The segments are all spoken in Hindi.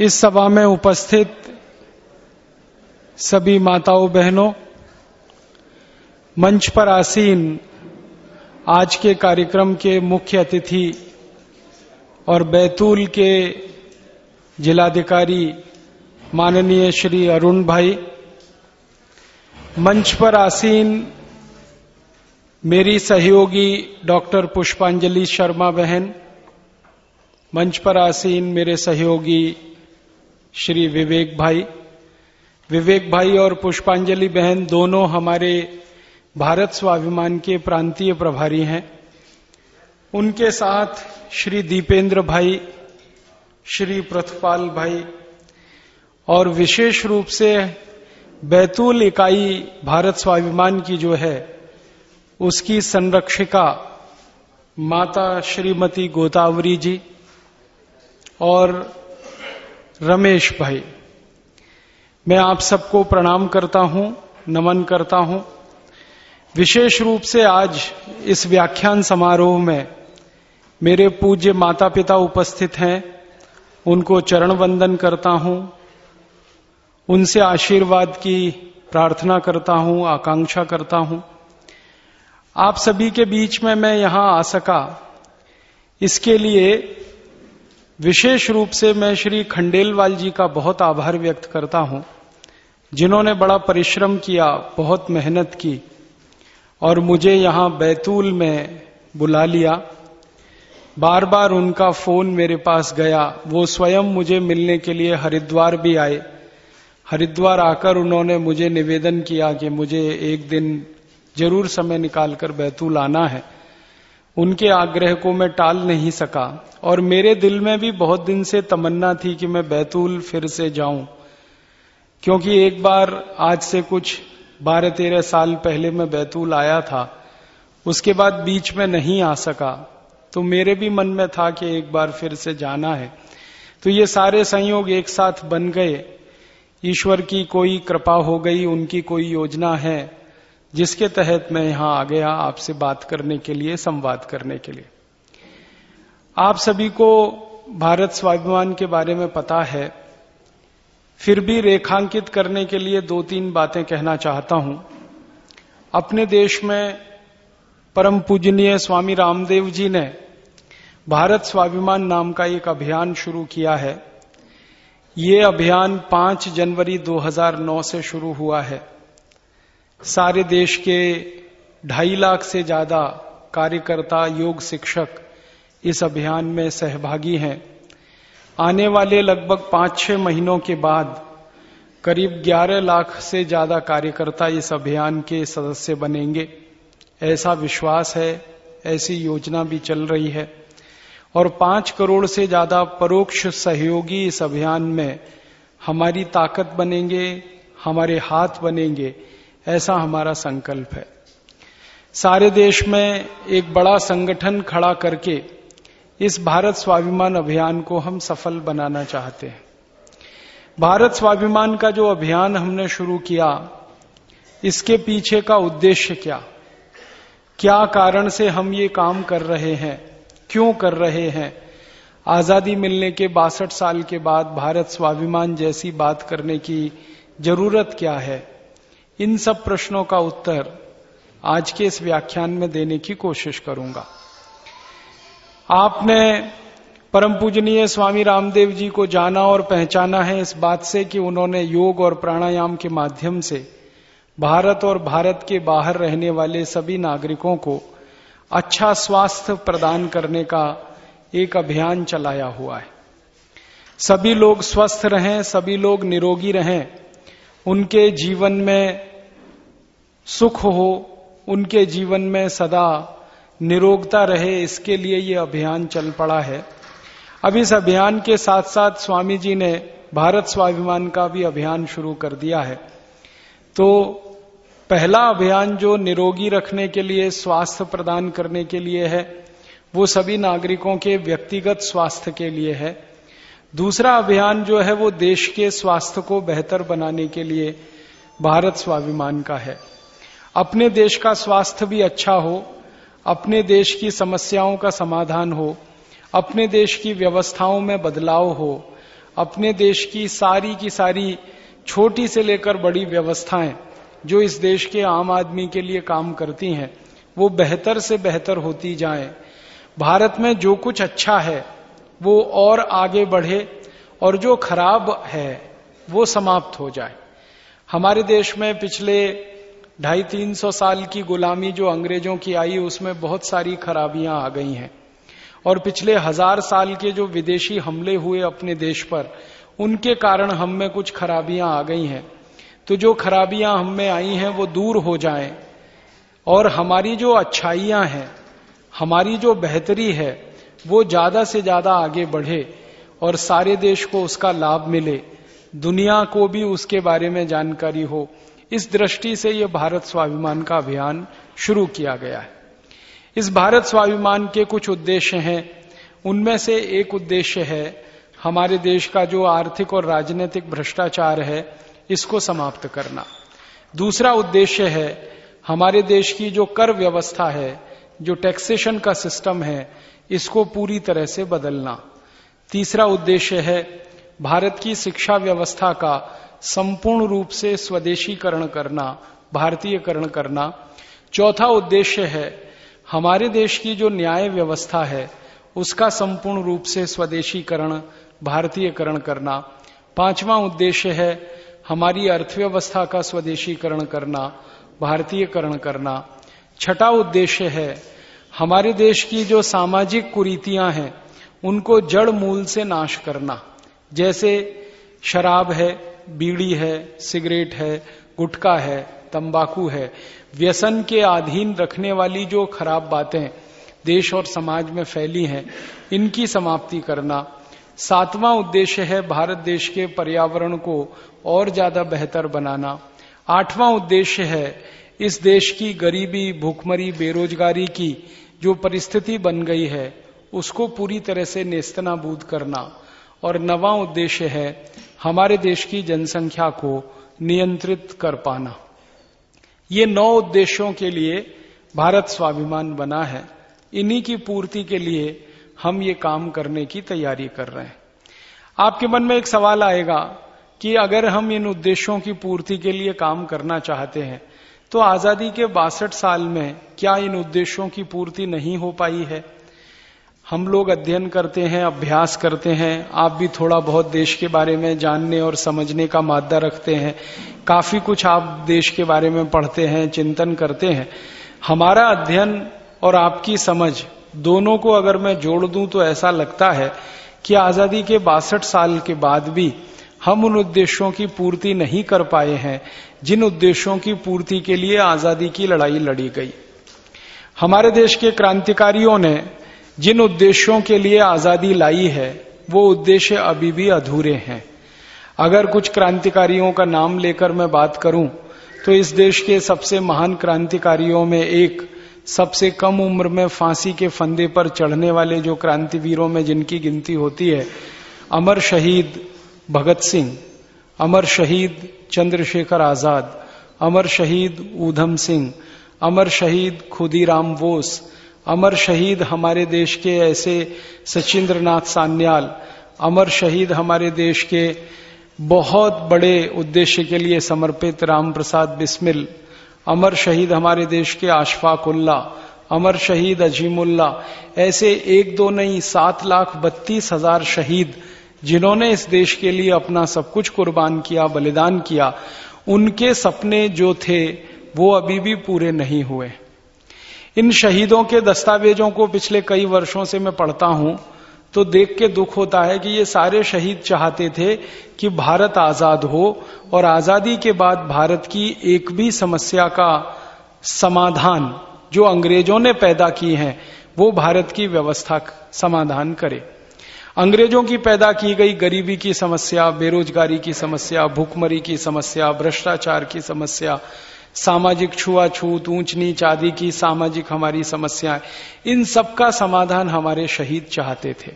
इस सभा में उपस्थित सभी माताओं, बहनों, मंच पर आसीन आज के कार्यक्रम के मुख्य अतिथि और बैतूल के जिलाधिकारी माननीय श्री अरुण भाई, मंच पर आसीन मेरी सहयोगी डॉक्टर पुष्पांजलि शर्मा बहन, मंच पर आसीन मेरे सहयोगी श्री विवेक भाई। विवेक भाई और पुष्पांजलि बहन दोनों हमारे भारत स्वाभिमान के प्रांतीय प्रभारी हैं। उनके साथ श्री दीपेंद्र भाई, श्री प्रथपाल भाई और विशेष रूप से बैतूल इकाई भारत स्वाभिमान की जो है, उसकी संरक्षिका माता श्रीमती गोदावरी जी और रमेश भाई। मैं आप सबको प्रणाम करता हूँ, नमन करता हूँ। विशेष रूप से आज इस व्याख्यान समारोह में मेरे पूज्य माता पिता उपस्थित हैं, उनको चरण वंदन करता हूँ, उनसे आशीर्वाद की प्रार्थना करता हूँ, आकांक्षा करता हूँ। आप सभी के बीच में मैं यहाँ आ सका। इसके लिए विशेष रूप से मैं श्री खंडेलवाल जी का बहुत आभार व्यक्त करता हूँ, जिन्होंने बड़ा परिश्रम किया, बहुत मेहनत की, और मुझे यहाँ बैतूल में बुला लिया। बार बार उनका फ़ोन मेरे पास गया। वो स्वयं मुझे मिलने के लिए हरिद्वार भी आए। हरिद्वार आकर उन्होंने मुझे निवेदन किया कि मुझे एक दिन ज़रूर समय निकालकर बैतूल आना है। उनके आग्रह को मैं टाल नहीं सका। और मेरे दिल में भी बहुत दिन से तमन्ना थी कि मैं बैतूल फिर से जाऊँ। क्योंकि एक बार आज से कुछ बारह तेरह साल पहले मैं बैतूल आया था। उसके बाद बीच में नहीं आ सका। तो मेरे भी मन में था कि एक बार फिर से जाना है। तो ये सारे संयोग एक साथ बन गए। ईश्वर की कोई कृपा हो गई, उनकी कोई योजना है। जिसके तहत मैं यहाँ आ गया आपसे बात करने के लिए, संवाद करने के लिए। आप सभी को भारत स्वाभिमान के बारे में पता है। फिर भी रेखांकित करने के लिए दो तीन बातें कहना चाहता हूँ। अपने देश में परम पूजनीय स्वामी रामदेव जी ने भारत स्वाभिमान नाम का एक अभियान शुरू किया है। ये अभियान 5 जनवरी 2009 से शुरू हुआ है। सारे देश के ढाई लाख से ज़्यादा कार्यकर्ता, योग शिक्षक इस अभियान में सहभागी हैं। आने वाले लगभग पाँच छह महीनों के बाद करीब 11 लाख से ज़्यादा कार्यकर्ता इस अभियान के सदस्य बनेंगे। ऐसा विश्वास है, ऐसी योजना भी चल रही है। और पाँच करोड़ से ज़्यादा परोक्ष सहयोगी इस अभियान में हमारी ताकत बनेंगे, हमारे हाथ बनेंगे। ऐसा हमारा संकल्प है। सारे देश में एक बड़ा संगठन खड़ा करके इस भारत स्वाभिमान अभियान को हम सफल बनाना चाहते हैं। भारत स्वाभिमान का जो अभियान हमने शुरू किया, इसके पीछे का उद्देश्य क्या? क्या कारण से हम ये काम कर रहे हैं? क्यों कर रहे हैं? आज़ादी मिलने के बासठ साल के बाद भारत स्वाभिमान जैसी बात करने की ज़रूरत क्या है? इन सब प्रश्नों का उत्तर आज के इस व्याख्यान में देने की कोशिश करूँगा। आपने परम पूजनीय स्वामी रामदेव जी को जाना और पहचाना है इस बात से कि उन्होंने योग और प्राणायाम के माध्यम से भारत और भारत के बाहर रहने वाले सभी नागरिकों को अच्छा स्वास्थ्य प्रदान करने का एक अभियान चलाया हुआ है। सभी लोग स्वस्थ रहें, सभी लोग निरोगी रहें उनके जीवन में सुख हो, उनके जीवन में सदा निरोगता रहे, इसके लिए ये अभियान चल पड़ा है। अब इस अभियान के साथ साथ स्वामी जी ने भारत स्वाभिमान का भी अभियान शुरू कर दिया है। तो पहला अभियान जो निरोगी रखने के लिए, स्वास्थ्य प्रदान करने के लिए है, वो सभी नागरिकों के व्यक्तिगत स्वास्थ्य के लिए है। दूसरा अभियान जो है वो देश के स्वास्थ्य को बेहतर बनाने के लिए भारत स्वाभिमान का है। अपने देश का स्वास्थ्य भी अच्छा हो, अपने देश की समस्याओं का समाधान हो, अपने देश की व्यवस्थाओं में बदलाव हो, अपने देश की सारी की सारी छोटी से लेकर बड़ी व्यवस्थाएँ जो इस देश के आम आदमी के लिए काम करती हैं, वो बेहतर से बेहतर होती जाए। भारत में जो कुछ अच्छा है वो और आगे बढ़े और जो खराब है, वो समाप्त हो जाए। हमारे देश में पिछले ढाई तीन सौ साल की गुलामी जो अंग्रेज़ों की आई, उसमें बहुत सारी खराबियाँ आ गई हैं। और पिछले हज़ार साल के जो विदेशी हमले हुए अपने देश पर, उनके कारण हम में कुछ खराबियाँ आ गई हैं। तो जो खराबियाँ हम में आई हैं, वो दूर हो जाएँ। और हमारी जो अच्छाइयाँ हैं, हमारी जो बेहतरी है वो ज़्यादा से ज़्यादा आगे बढ़े और सारे देश को उसका लाभ मिले। दुनिया को भी उसके बारे में जानकारी हो। इस दृष्टि से यह भारत स्वाभिमान का अभियान शुरू किया गया है। इस भारत स्वाभिमान के कुछ उद्देश्य हैं। उनमें से एक उद्देश्य है, हमारे देश का जो आर्थिक और राजनीतिक भ्रष्टाचार है, इसको समाप्त करना। दूसरा उद्देश्य है, हमारे देश की जो कर व्यवस्था है, जो टैक्सेशन का सिस्टम है इसको पूरी तरह से बदलना। तीसरा उद्देश्य है भारत की शिक्षा व्यवस्था का संपूर्ण रूप से स्वदेशीकरण करना, भारतीयकरण करना। चौथा उद्देश्य है हमारे देश की जो न्याय व्यवस्था है, उसका संपूर्ण रूप से स्वदेशीकरण, भारतीयकरण करना। पांचवा उद्देश्य है हमारी अर्थव्यवस्था का स्वदेशीकरण करना, भारतीयकरण करना। छठा उद्देश्य है हमारे देश की जो सामाजिक कुरीतियाँ हैं, उनको जड़ मूल से नाश करना। जैसे शराब है, बीड़ी है, सिगरेट है, गुटखा है, तंबाकू है, व्यसन के अधीन रखने वाली जो खराब बातें देश और समाज में फैली हैं, इनकी समाप्ति करना। सातवां उद्देश्य है भारत देश के पर्यावरण को और ज़्यादा बेहतर बनाना। आठवां उद्देश्य है इस देश की गरीबी, भूखमरी, बेरोजगारी की जो परिस्थिति बन गई है, उसको पूरी तरह से नेस्तनाबूद करना। और नवा उद्देश्य है हमारे देश की जनसंख्या को नियंत्रित कर पाना। ये नौ उद्देश्यों के लिए भारत स्वाभिमान बना है। इन्हीं की पूर्ति के लिए हम ये काम करने की तैयारी कर रहे हैं। आपके मन में एक सवाल आएगा कि अगर हम इन उद्देश्यों की पूर्ति के लिए काम करना चाहते हैं तो आज़ादी के बासठ साल में क्या इन उद्देश्यों की पूर्ति नहीं हो पाई है? हम लोग अध्ययन करते हैं, अभ्यास करते हैं, आप भी थोड़ा बहुत देश के बारे में जानने और समझने का मादा रखते हैं। काफ़ी कुछ आप देश के बारे में पढ़ते हैं, चिंतन करते हैं। हमारा अध्ययन और आपकी समझ दोनों को अगर मैं जोड़ दूँ तो ऐसा लगता है कि आज़ादी के बासठ साल के बाद भी हम उन उद्देश्यों की पूर्ति नहीं कर पाए हैं, जिन उद्देश्यों की पूर्ति के लिए आज़ादी की लड़ाई लड़ी गई। हमारे देश के क्रांतिकारियों ने जिन उद्देश्यों के लिए आज़ादी लाई है, वो उद्देश्य अभी भी अधूरे हैं। अगर कुछ क्रांतिकारियों का नाम लेकर मैं बात करूँ तो इस देश के सबसे महान क्रांतिकारियों में एक, सबसे कम उम्र में फांसी के फंदे पर चढ़ने वाले जो क्रांतिवीरों में जिनकी गिनती होती है, अमर शहीद भगत सिंह, अमर शहीद चंद्रशेखर आज़ाद, अमर शहीद ऊधम सिंह, अमर शहीद खुदीराम बोस, अमर शहीद हमारे देश के ऐसे सचिंद्र नाथ सान्याल, अमर शहीद हमारे देश के बहुत बड़े उद्देश्य के लिए समर्पित राम प्रसाद बिस्मिल, अमर शहीद हमारे देश के आशफाक उल्ला, अमर शहीद अजीमुल्ला, ऐसे एक दो नहीं, सात लाख बत्तीस हज़ार शहीद जिन्होंने इस देश के लिए अपना सब कुछ कुर्बान किया, बलिदान किया, उनके सपने जो थे, वो अभी भी पूरे नहीं हुए। इन शहीदों के दस्तावेजों को पिछले कई वर्षों से मैं पढ़ता हूँ तो देख के दुख होता है कि ये सारे शहीद चाहते थे कि भारत आज़ाद हो और आज़ादी के बाद भारत की एक भी समस्या का समाधान जो अंग्रेज़ों ने पैदा की है, वो भारत की व्यवस्था समाधान करे। अंग्रेज़ों की पैदा की गई गरीबी की समस्या, बेरोजगारी की समस्या, भूखमरी की समस्या, भ्रष्टाचार की समस्या, सामाजिक छुआछूत ऊंच नीच आदि की सामाजिक हमारी समस्याएँ, इन सब का समाधान हमारे शहीद चाहते थे।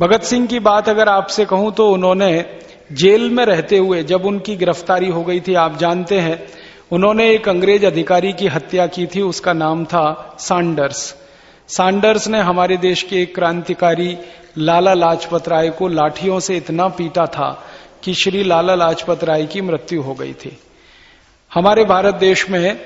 भगत सिंह की बात अगर आपसे कहूँ तो उन्होंने जेल में रहते हुए, जब उनकी गिरफ्तारी हो गई थी, आप जानते हैं, उन्होंने एक अंग्रेज़ अधिकारी की हत्या की थी, उसका नाम था सांडर्स। सैंडर्स ने हमारे देश के एक क्रांतिकारी लाला लाजपत राय को लाठियों से इतना पीटा था कि श्री लाला लाजपत राय की मृत्यु हो गई थी। हमारे भारत देश में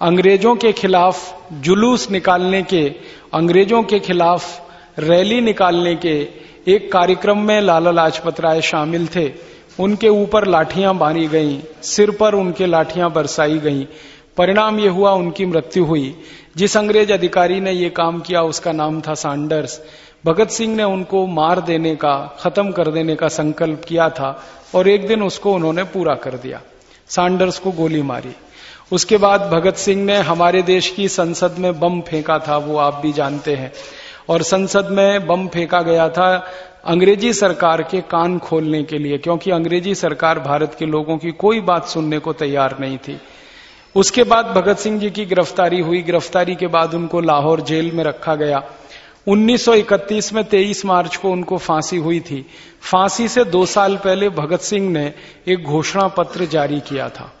अंग्रेज़ों के खिलाफ जुलूस निकालने के, अंग्रेज़ों के खिलाफ रैली निकालने के एक कार्यक्रम में लाला लाजपत राय शामिल थे। उनके ऊपर लाठियाँ बांधी गईं, सिर पर उनके लाठियाँ बरसाई गईं। परिणाम यह हुआ, उनकी मृत्यु हुई। जिस अंग्रेज़ अधिकारी ने यह काम किया, उसका नाम था सांडर्स। भगत सिंह ने उनको मार देने का, खत्म कर देने का संकल्प किया था और एक दिन उसको उन्होंने पूरा कर दिया। सांडर्स को गोली मारी। उसके बाद भगत सिंह ने हमारे देश की संसद में बम फेंका था, वो आप भी जानते हैं। और संसद में बम फेंका गया था अंग्रेज़ी सरकार के कान खोलने के लिए, क्योंकि अंग्रेज़ी सरकार भारत के लोगों की कोई बात सुनने को तैयार नहीं थी। उसके बाद भगत सिंह जी की गिरफ्तारी हुई। गिरफ्तारी के बाद उनको लाहौर जेल में रखा गया। 1931 में 23 मार्च को उनको फांसी हुई थी। फांसी से दो साल पहले भगत सिंह ने एक घोषणा पत्र जारी किया था।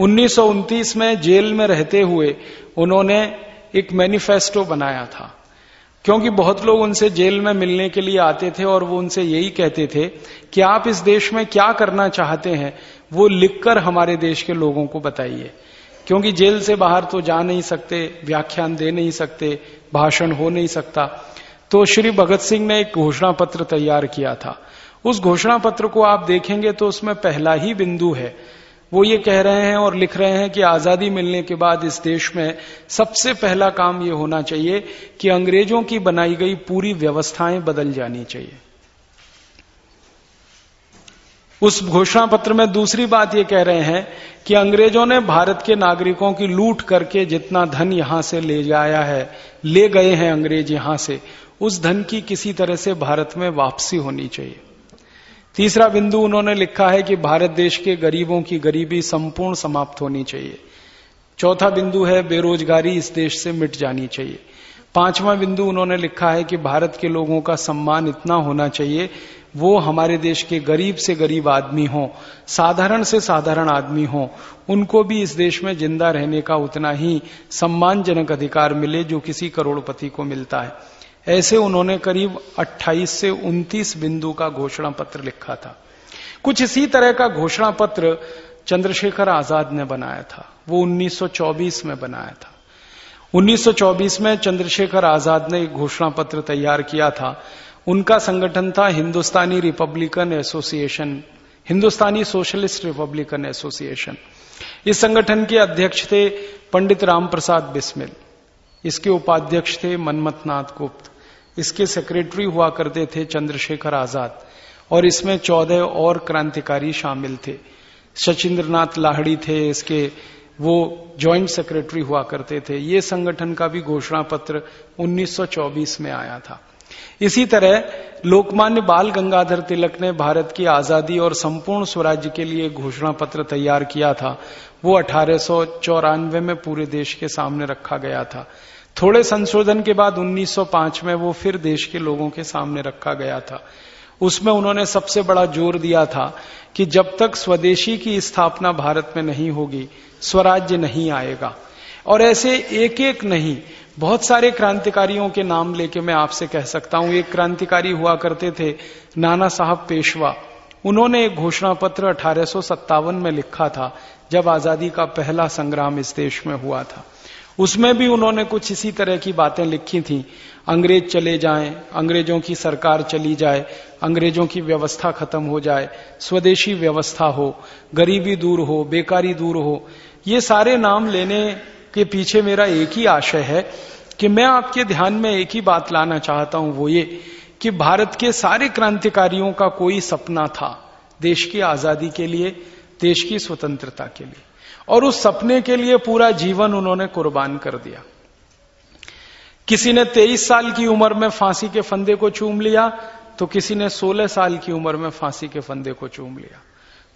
उन्नीस सौ उनतीस में जेल में रहते हुए उन्होंने एक मैनिफेस्टो बनाया था। क्योंकि बहुत लोग उनसे जेल में मिलने के लिए आते थे और वो उनसे यही कहते थे कि आप इस देश में क्या करना चाहते हैं, वो लिखकर हमारे देश के लोगों को बताइए। क्योंकि जेल से बाहर तो जा नहीं सकते, व्याख्यान दे नहीं सकते, भाषण हो नहीं सकता। तो श्री भगत सिंह ने एक घोषणा पत्र तैयार किया था। उस घोषणा पत्र को आप देखेंगे तो उसमें पहला ही बिंदु है। वो ये कह रहे हैं और लिख रहे हैं कि आज़ादी मिलने के बाद इस देश में सबसे पहला काम ये होना चाहिए कि अंग्रेज़ों की बनाई गई पूरी व्यवस्थाएँ बदल जानी चाहिए। उस घोषणा पत्र में दूसरी बात ये कह रहे हैं कि अंग्रेज़ों ने भारत के नागरिकों की लूट करके जितना धन यहाँ से ले जाया है, ले गए हैं अंग्रेज़ यहाँ से, उस धन की किसी तरह से भारत में वापसी होनी चाहिए। तीसरा बिंदु उन्होंने लिखा है कि भारत देश के गरीबों की गरीबी संपूर्ण समाप्त होनी चाहिए। चौथा बिंदु है, बेरोजगारी इस देश से मिट जानी चाहिए। पांचवा बिंदु उन्होंने लिखा है कि भारत के लोगों का सम्मान इतना होना चाहिए वो हमारे देश के गरीब से गरीब आदमी हो, साधारण से साधारण आदमी हो, उनको भी इस देश में ज़िंदा रहने का उतना ही सम्मानजनक अधिकार मिले जो किसी करोड़पति को मिलता है। ऐसे उन्होंने करीब 28 से 29 बिंदु का घोषणा पत्र लिखा था। कुछ इसी तरह का घोषणा पत्र चंद्रशेखर आज़ाद ने बनाया था। वो 1924 में बनाया था। 1924 में चंद्रशेखर आज़ाद ने एक घोषणा पत्र तैयार किया था। उनका संगठन था Hindustani Republican Association, Hindustani Socialist Republican Association. इस संगठन के अध्यक्ष थे पंडित राम प्रसाद बिस्मिल। इसके उपाध्यक्ष थे मनमथनाथ गुप्त। इसके सेक्रेटरी हुआ करते थे चंद्रशेखर आज़ाद। और इसमें चौदह और क्रांतिकारी शामिल थे। सचिंद्रनाथ लाहड़ी थे, इसके वो ज्वाइंट सेक्रेटरी हुआ करते थे। ये संगठन का भी घोषणा पत्र 1924 में आया था। इसी तरह लोकमान्य बाल गंगाधर तिलक ने भारत की आज़ादी और संपूर्ण स्वराज्य के लिए घोषणा पत्र तैयार किया था। वो अठारह सौ चौरानवे में पूरे देश के सामने रखा गया था। थोड़े संशोधन के बाद 1905 में वो फिर देश के लोगों के सामने रखा गया था। उसमें उन्होंने सबसे बड़ा ज़ोर दिया था कि जब तक स्वदेशी की स्थापना भारत में नहीं होगी, स्वराज्य नहीं आएगा। और ऐसे एक एक नहीं बहुत सारे क्रांतिकारियों के नाम लेके मैं आपसे कह सकता हूँ। एक क्रांतिकारी हुआ करते थे, नाना साहब पेशवा। उन्होंने एक घोषणा पत्र अठारह में लिखा था, जब आज़ादी का पहला संग्राम इस देश में हुआ था। उसमें भी उन्होंने कुछ इसी तरह की बातें लिखी थी। अंग्रेज़ चले जाएँ, अंग्रेज़ों की सरकार चली जाए, अंग्रेज़ों की व्यवस्था खत्म हो जाए, स्वदेशी व्यवस्था हो, गरीबी दूर हो, बेकारी दूर हो। ये सारे नाम लेने के पीछे मेरा एक ही आशय है कि मैं आपके ध्यान में एक ही बात लाना चाहता हूँ वो ये कि भारत के सारे क्रांतिकारियों का कोई सपना था देश की आज़ादी के लिए, देश की स्वतंत्रता के लिए। और उस सपने के लिए पूरा जीवन उन्होंने कुर्बान कर दिया। किसी ने 23 साल की उम्र में फांसी के फंदे को चूम लिया तो किसी ने 16 साल की उम्र में फांसी के फंदे को चूम लिया।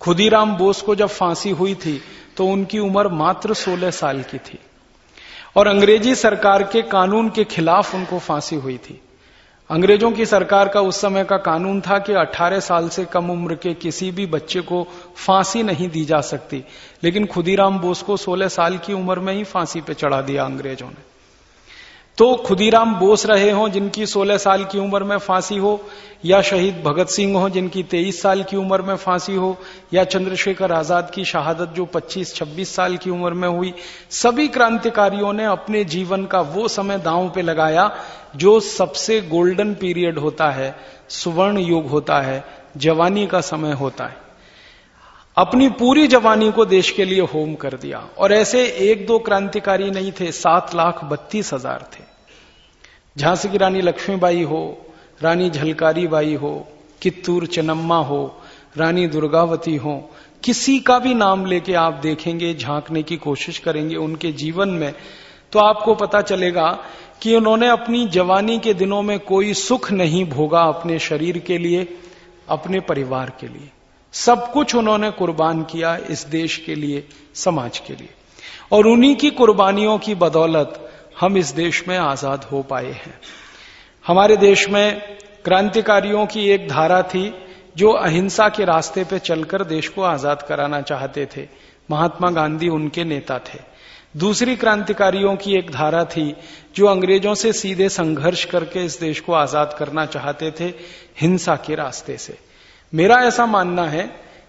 खुदीराम बोस को जब फांसी हुई थी तो उनकी उम्र मात्र 16 साल की थी। और अंग्रेज़ी सरकार के कानून के खिलाफ उनको फांसी हुई थी। अंग्रेज़ों की सरकार का उस समय का कानून था कि 18 साल से कम उम्र के किसी भी बच्चे को फांसी नहीं दी जा सकती, लेकिन खुदीराम बोस को 16 साल की उम्र में ही फांसी पे चढ़ा दिया अंग्रेज़ों ने। तो खुदीराम बोस रहे हों जिनकी 16 साल की उम्र में फांसी हो, या शहीद भगत सिंह हो जिनकी 23 साल की उम्र में फांसी हो, या चंद्रशेखर आज़ाद की शहादत जो 25-26 साल की उम्र में हुई, सभी क्रांतिकारियों ने अपने जीवन का वो समय दांव पे लगाया जो सबसे गोल्डन पीरियड होता है, सुवर्ण युग होता है, जवानी का समय होता है। अपनी पूरी जवानी को देश के लिए होम कर दिया। और ऐसे एक दो क्रांतिकारी नहीं थे, सात लाख बत्तीस हज़ार थे। झांसी की रानी लक्ष्मीबाई हो, रानी झलकारी बाई हो, कित्तूर चनम्मा हो, रानी दुर्गावती हो, किसी का भी नाम लेके आप देखेंगे, झांकने की कोशिश करेंगे उनके जीवन में तो आपको पता चलेगा कि उन्होंने अपनी जवानी के दिनों में कोई सुख नहीं भोगा अपने शरीर के लिए, अपने परिवार के लिए। सब कुछ उन्होंने कुर्बान किया इस देश के लिए, समाज के लिए। और उन्हीं की कुर्बानियों की बदौलत हम इस देश में आज़ाद हो पाए हैं। हमारे देश में क्रांतिकारियों की एक धारा थी जो अहिंसा के रास्ते पे चलकर देश को आज़ाद कराना चाहते थे। महात्मा गांधी उनके नेता थे। दूसरी क्रांतिकारियों की एक धारा थी जो अंग्रेज़ों से सीधे संघर्ष करके इस देश को आज़ाद करना चाहते थे, हिंसा के रास्ते से। मेरा ऐसा मानना है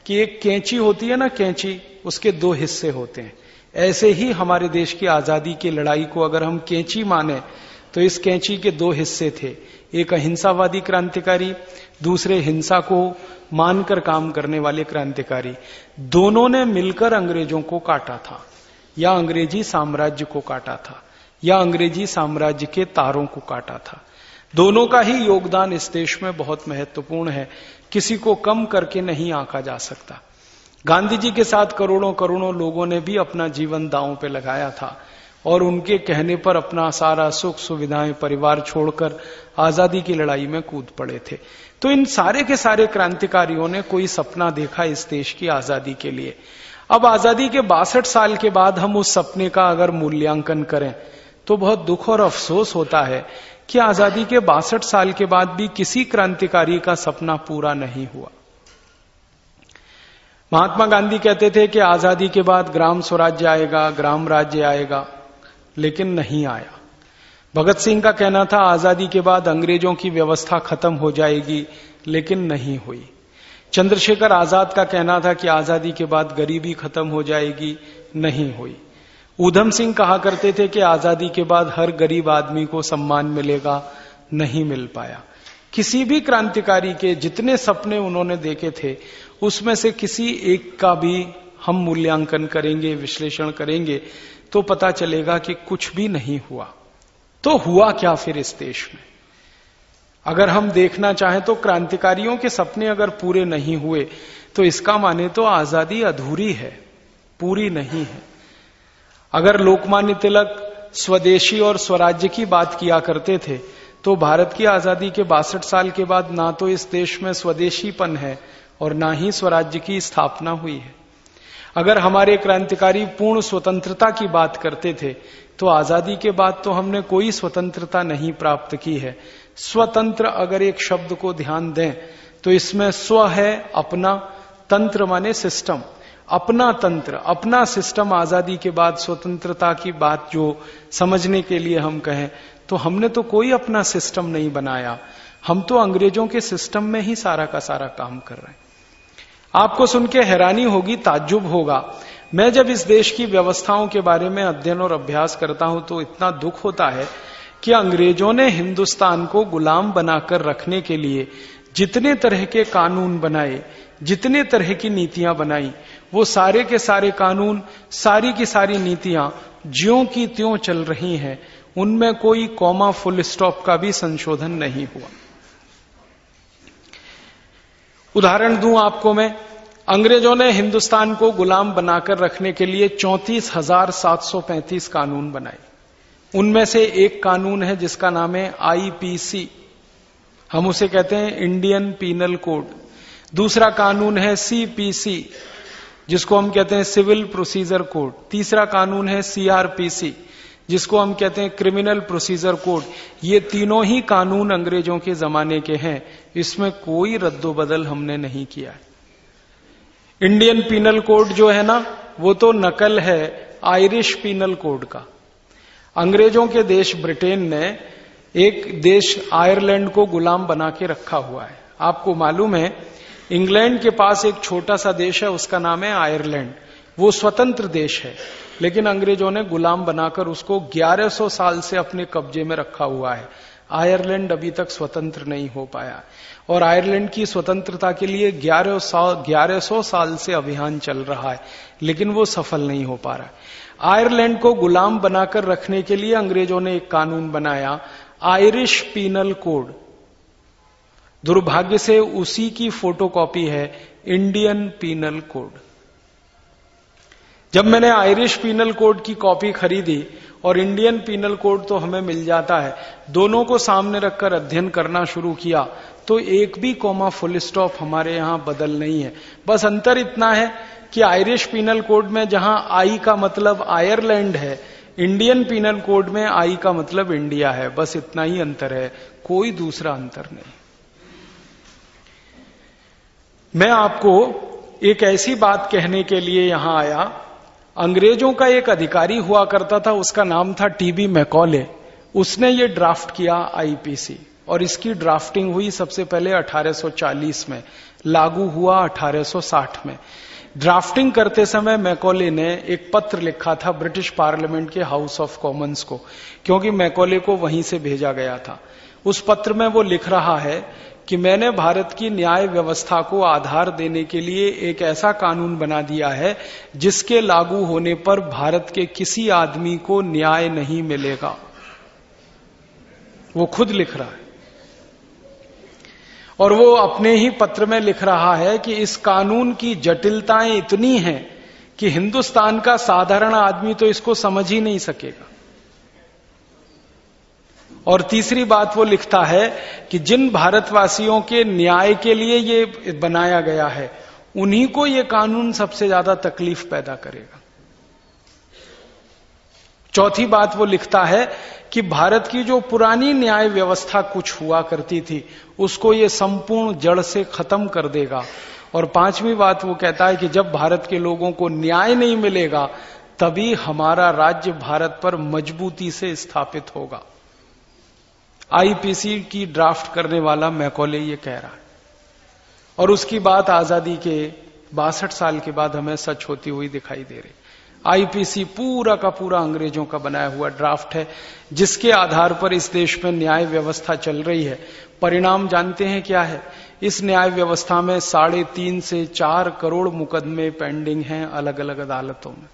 कि एक कैंची होती है ना कैंची, उसके दो हिस्से होते हैं। ऐसे ही हमारे देश की आज़ादी की लड़ाई को अगर हम कैंची माने तो इस कैंची के दो हिस्से थे। एक अहिंसावादी क्रांतिकारी, दूसरे हिंसा को मानकर काम करने वाले क्रांतिकारी। दोनों ने मिलकर अंग्रेज़ों को काटा था, या अंग्रेज़ी साम्राज्य को काटा था, या अंग्रेज़ी साम्राज्य के तारों को काटा था। दोनों का ही योगदान इस देश में बहुत महत्वपूर्ण है। किसी को कम करके नहीं आंका जा सकता। गांधी जी के साथ करोड़ों करोड़ों लोगों ने भी अपना जीवन दांव पे लगाया था और उनके कहने पर अपना सारा सुख सुविधाएँ परिवार छोड़कर आज़ादी की लड़ाई में कूद पड़े थे। तो इन सारे के सारे क्रांतिकारियों ने कोई सपना देखा इस देश की आज़ादी के लिए। अब आज़ादी के बासठ साल के बाद हम उस सपने का अगर मूल्यांकन करें तो बहुत दुख और अफसोस होता है कि आज़ादी के बासठ साल के बाद भी किसी क्रांतिकारी का सपना पूरा नहीं हुआ। महात्मा गांधी कहते थे कि आज़ादी के बाद ग्राम स्वराज्य आएगा, ग्राम राज्य आएगा, लेकिन नहीं आया। भगत सिंह का कहना था, आज़ादी के बाद अंग्रेज़ों की व्यवस्था खत्म हो जाएगी, लेकिन नहीं हुई। चंद्रशेखर आज़ाद का कहना था कि आज़ादी के बाद गरीबी खत्म हो जाएगी, नहीं हुई। उधम सिंह कहा करते थे कि आज़ादी के बाद हर गरीब आदमी को सम्मान मिलेगा, नहीं मिल पाया। किसी भी क्रांतिकारी के जितने सपने उन्होंने देखे थे, उसमें से किसी एक का भी हम मूल्यांकन करेंगे, विश्लेषण करेंगे तो पता चलेगा कि कुछ भी नहीं हुआ। तो हुआ क्या फिर इस देश में? अगर हम देखना चाहें तो क्रांतिकारियों के सपने अगर पूरे नहीं हुए तो इसका माने तो आज़ादी अधूरी है, पूरी नहीं है। अगर लोकमान्य तिलक स्वदेशी और स्वराज्य की बात किया करते थे तो भारत की आज़ादी के बासठ साल के बाद ना तो इस देश में स्वदेशीपन है और ना ही स्वराज्य की स्थापना हुई है। अगर हमारे क्रांतिकारी पूर्ण स्वतंत्रता की बात करते थे तो आज़ादी के बाद तो हमने कोई स्वतंत्रता नहीं प्राप्त की है। स्वतंत्र अगर एक शब्द को ध्यान दें तो इसमें स्व है अपना, तंत्र माने सिस्टम अपना तंत्र, अपना सिस्टम आज़ादी के बाद स्वतंत्रता की बात जो समझने के लिए हम कहें तो हमने तो कोई अपना सिस्टम नहीं बनाया। हम तो अंग्रेज़ों के सिस्टम में ही सारा का सारा काम कर रहे हैं। आपको सुन के हैरानी होगी, ताज्जुब होगा। मैं जब इस देश की व्यवस्थाओं के बारे में अध्ययन और अभ्यास करता हूँ तो इतना दुख होता है कि अंग्रेज़ों ने हिंदुस्तान को गुलाम बनाकर रखने के लिए जितने तरह के कानून बनाए, जितने तरह की नीतियाँ बनाई वो सारे के सारे कानून, सारी की सारी नीतियाँ ज्यो की त्यों चल रही हैं, उनमें कोई कॉमा फुल स्टॉप का भी संशोधन नहीं हुआ। उदाहरण दूँ आपको मैं, अंग्रेज़ों ने हिंदुस्तान को गुलाम बनाकर रखने के लिए चौंतीस हज़ार सात सौ पैंतीस कानून बनाए। उनमें से एक कानून है जिसका नाम है आईपीसी हम उसे कहते हैं इंडियन पीनल कोड। दूसरा कानून है सीपीसी जिसको हम कहते हैं सिविल प्रोसीजर कोड। तीसरा कानून है सीआरपीसी जिसको हम कहते हैं क्रिमिनल प्रोसीजर कोड। ये तीनों ही कानून अंग्रेज़ों के जमाने के हैं। इसमें कोई रद्दोबदल हमने नहीं किया इंडियन पीनल कोड जो है ना, वो तो नकल है आयरिश पीनल कोड का। अंग्रेज़ों के देश ब्रिटेन ने एक देश आयरलैंड को गुलाम बना के रखा हुआ है। आपको मालूम है इंग्लैंड के पास एक छोटा सा देश है, उसका नाम है आयरलैंड। वो स्वतंत्र देश है, लेकिन अंग्रेज़ों ने गुलाम बनाकर उसको 1100 साल से अपने कब्जे में रखा हुआ है। आयरलैंड अभी तक स्वतंत्र नहीं हो पाया। और आयरलैंड की स्वतंत्रता के लिए 1100 साल 1100 साल से अभियान चल रहा है, लेकिन वो सफल नहीं हो पा रहा। आयरलैंड को गुलाम बनाकर रखने के लिए अंग्रेज़ों ने एक कानून बनाया, आयरिश पीनल कोड। दुर्भाग्य से उसी की फोटोकॉपी है इंडियन पीनल कोड। जब मैंने आयरिश पीनल कोड की कॉपी खरीदी और इंडियन पीनल कोड तो हमें मिल जाता है, दोनों को सामने रखकर अध्ययन करना शुरू किया तो एक भी कोमा फुल स्टॉप हमारे यहाँ बदल नहीं है। बस अंतर इतना है कि आयरिश पीनल कोड में जहाँ आई का मतलब आयरलैंड है, इंडियन पीनल कोड में आई का मतलब इंडिया है। बस इतना ही अंतर है, कोई दूसरा अंतर नहीं। मैं आपको एक ऐसी बात कहने के लिए यहाँ आया। अंग्रेज़ों का एक अधिकारी हुआ करता था, उसका नाम था टीबी मैकॉले। उसने ये ड्राफ्ट किया आईपीसी, और इसकी ड्राफ्टिंग हुई सबसे पहले 1840 में, लागू हुआ 1860 में। ड्राफ्टिंग करते समय मैकोले ने एक पत्र लिखा था ब्रिटिश पार्लियामेंट के हाउस ऑफ़ कॉमन्स को, क्योंकि मैकोले को वहीं से भेजा गया था। उस पत्र में वो लिख रहा है कि मैंने भारत की न्याय व्यवस्था को आधार देने के लिए एक ऐसा कानून बना दिया है, जिसके लागू होने पर भारत के किसी आदमी को न्याय नहीं मिलेगा। वो खुद लिख रहा है। और वो अपने ही पत्र में लिख रहा है कि इस कानून की जटिलताएँ इतनी हैं कि हिंदुस्तान का साधारण आदमी तो इसको समझ ही नहीं सकेगा। और तीसरी बात वो लिखता है कि जिन भारतवासियों के न्याय के लिए ये बनाया गया है, उन्हीं को ये कानून सबसे ज़्यादा तकलीफ़ पैदा करेगा। चौथी बात वो लिखता है कि भारत की जो पुरानी न्याय व्यवस्था कुछ हुआ करती थी, उसको ये संपूर्ण जड़ से खत्म कर देगा। और पांचवी बात वो कहता है कि जब भारत के लोगों को न्याय नहीं मिलेगा, तभी हमारा राज्य भारत पर मजबूती से स्थापित होगा। आईपीसी की ड्राफ्ट करने वाला मैकोले ये कह रहा है। और उसकी बात आज़ादी के बासठ साल के बाद हमें सच होती हुई दिखाई दे रही। आईपीसी पूरा का पूरा अंग्रेज़ों का बनाया हुआ ड्राफ्ट है, जिसके आधार पर इस देश में न्याय व्यवस्था चल रही है। परिणाम जानते हैं क्या है? इस न्याय व्यवस्था में साढ़े तीन से चार करोड़ मुकदमे पेंडिंग हैं अलग अलग अदालतों में।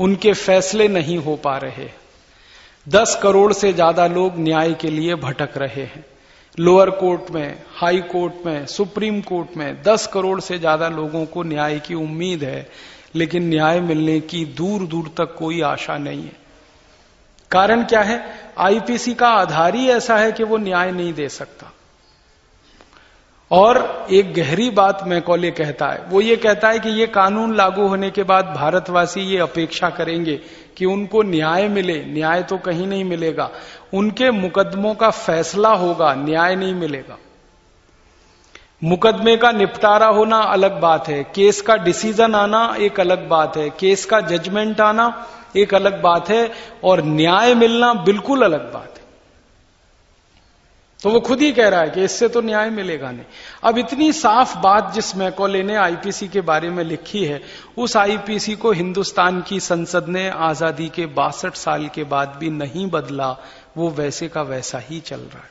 उनके फैसले नहीं हो पा रहे दस करोड़ से ज़्यादा लोग न्याय के लिए भटक रहे हैं। लोअर कोर्ट में, हाई कोर्ट में, सुप्रीम कोर्ट में दस करोड़ से ज़्यादा लोगों को न्याय की उम्मीद है, लेकिन न्याय मिलने की दूर दूर तक कोई आशा नहीं है। कारण क्या है? आईपीसी का आधार ही ऐसा है कि वो न्याय नहीं दे सकता। और एक गहरी बात मैकॉले कहता है। वो ये कहता है कि ये कानून लागू होने के बाद भारतवासी ये अपेक्षा करेंगे कि उनको न्याय मिले। न्याय तो कहीं नहीं मिलेगा। उनके मुकदमों का फैसला होगा, न्याय नहीं मिलेगा। मुकदमे का निपटारा होना अलग बात है। केस का डिसीज़न आना एक अलग बात है। केस का जजमेंट आना एक अलग बात है। और न्याय मिलना बिल्कुल अलग बात है। तो वो खुद ही कह रहा है कि इससे तो न्याय मिलेगा नहीं। अब इतनी साफ़ बात जिस मैकोले ने आईपीसी के बारे में लिखी है, उस आईपीसी को हिंदुस्तान की संसद ने आज़ादी के बासठ साल के बाद भी नहीं बदला, वो वैसे का वैसा ही चल रहा है।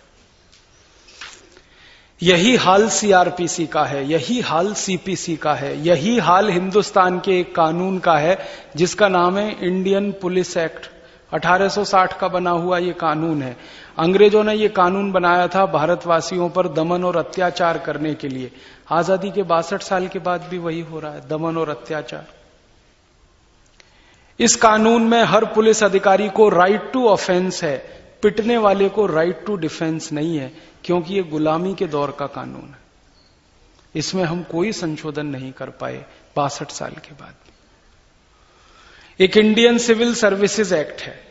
यही हाल सीआरपीसी का है, यही हाल सीपीसी का है, यही हाल हिंदुस्तान के एक कानून का है, जिसका नाम है इंडियन पुलिस एक्ट। 1860 का बना हुआ ये कानून है। अंग्रेज़ों ने ये कानून बनाया था भारतवासियों पर दमन और अत्याचार करने के लिए। आज़ादी के बासठ साल के बाद भी वही हो रहा है, दमन और अत्याचार। इस कानून में हर पुलिस अधिकारी को राइट टू ऑफेंस है, पिटने वाले को राइट टू डिफेंस नहीं है, क्योंकि ये गुलामी के दौर का कानून है। इसमें हम कोई संशोधन नहीं कर पाए बासठ साल के बाद। एक इंडियन सिविल सर्विसेज़ एक्ट है,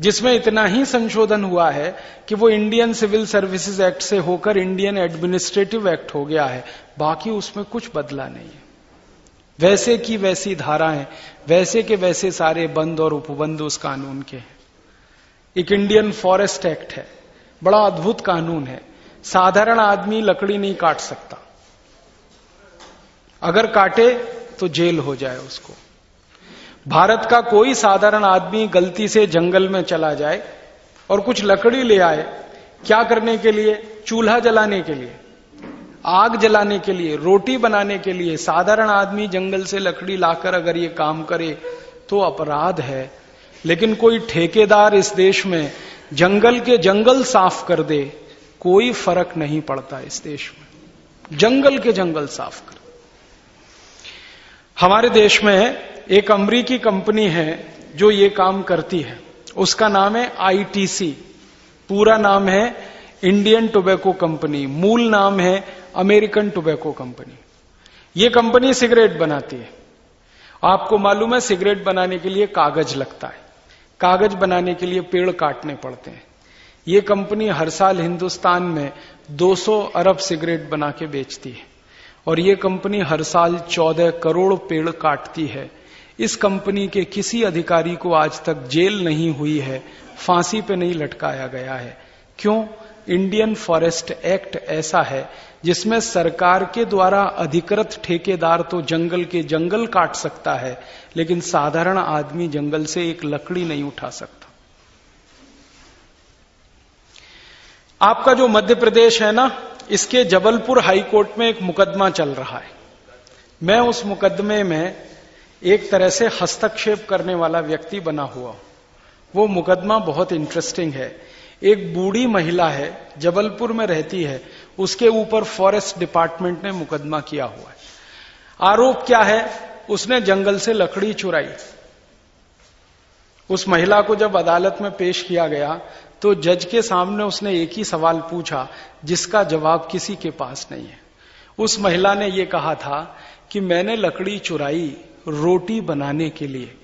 जिसमें इतना ही संशोधन हुआ है कि वो इंडियन सिविल सर्विसेज़ एक्ट से होकर इंडियन एडमिनिस्ट्रेटिव एक्ट हो गया है। बाकी उसमें कुछ बदला नहीं है। वैसे की वैसी धाराएँ, वैसे के वैसे सारे बंद और उपबंध उस कानून के हैं। एक इंडियन फॉरेस्ट एक्ट है। बड़ा अद्भुत कानून है। साधारण आदमी लकड़ी नहीं काट सकता। अगर काटे तो जेल हो जाए उसको। भारत का कोई साधारण आदमी गलती से जंगल में चला जाए और कुछ लकड़ी ले आए, क्या करने के लिए? चूल्हा जलाने के लिए, आग जलाने के लिए, रोटी बनाने के लिए। साधारण आदमी जंगल से लकड़ी लाकर अगर ये काम करे तो अपराध है। लेकिन कोई ठेकेदार इस देश में जंगल के जंगल साफ़ कर दे, कोई फ़र्क नहीं पड़ता इस देश में। जंगल के जंगल साफ़ कर। हमारे देश में एक अमरीकी कंपनी है जो ये काम करती है। उसका नाम है आईटीसी पूरा नाम है इंडियन टोबैको कंपनी। मूल नाम है अमेरिकन टोबैको कंपनी। ये कंपनी सिगरेट बनाती है। आपको मालूम है सिगरेट बनाने के लिए कागज़ लगता है। कागज़ बनाने के लिए पेड़ काटने पड़ते हैं। ये कंपनी हर साल हिंदुस्तान में 200 अरब सिगरेट बना के बेचती है। और ये कंपनी हर साल 14 करोड़ पेड़ काटती है। इस कंपनी के किसी अधिकारी को आज तक जेल नहीं हुई है, फांसी पे नहीं लटकाया गया है। क्यों? इंडियन फॉरेस्ट एक्ट ऐसा है, जिसमें सरकार के द्वारा अधिकृत ठेकेदार तो जंगल के जंगल काट सकता है, लेकिन साधारण आदमी जंगल से एक लकड़ी नहीं उठा सकता। आपका जो मध्य प्रदेश है ना, इसके जबलपुर हाईकोर्ट में एक मुकदमा चल रहा है। मैं उस मुकदमे में एक तरह से हस्तक्षेप करने वाला व्यक्ति बना हुआ। वो मुकदमा बहुत इंटरेस्टिंग है। एक बूढ़ी महिला है, जबलपुर में रहती है। उसके ऊपर फॉरेस्ट डिपार्टमेंट ने मुकदमा किया हुआ है। आरोप क्या है? उसने जंगल से लकड़ी चुराई। उस महिला को जब अदालत में पेश किया गया तो जज के सामने उसने एक ही सवाल पूछा, जिसका जवाब किसी के पास नहीं है। उस महिला ने यह कहा था कि मैंने लकड़ी चुराई रोटी बनाने के लिए।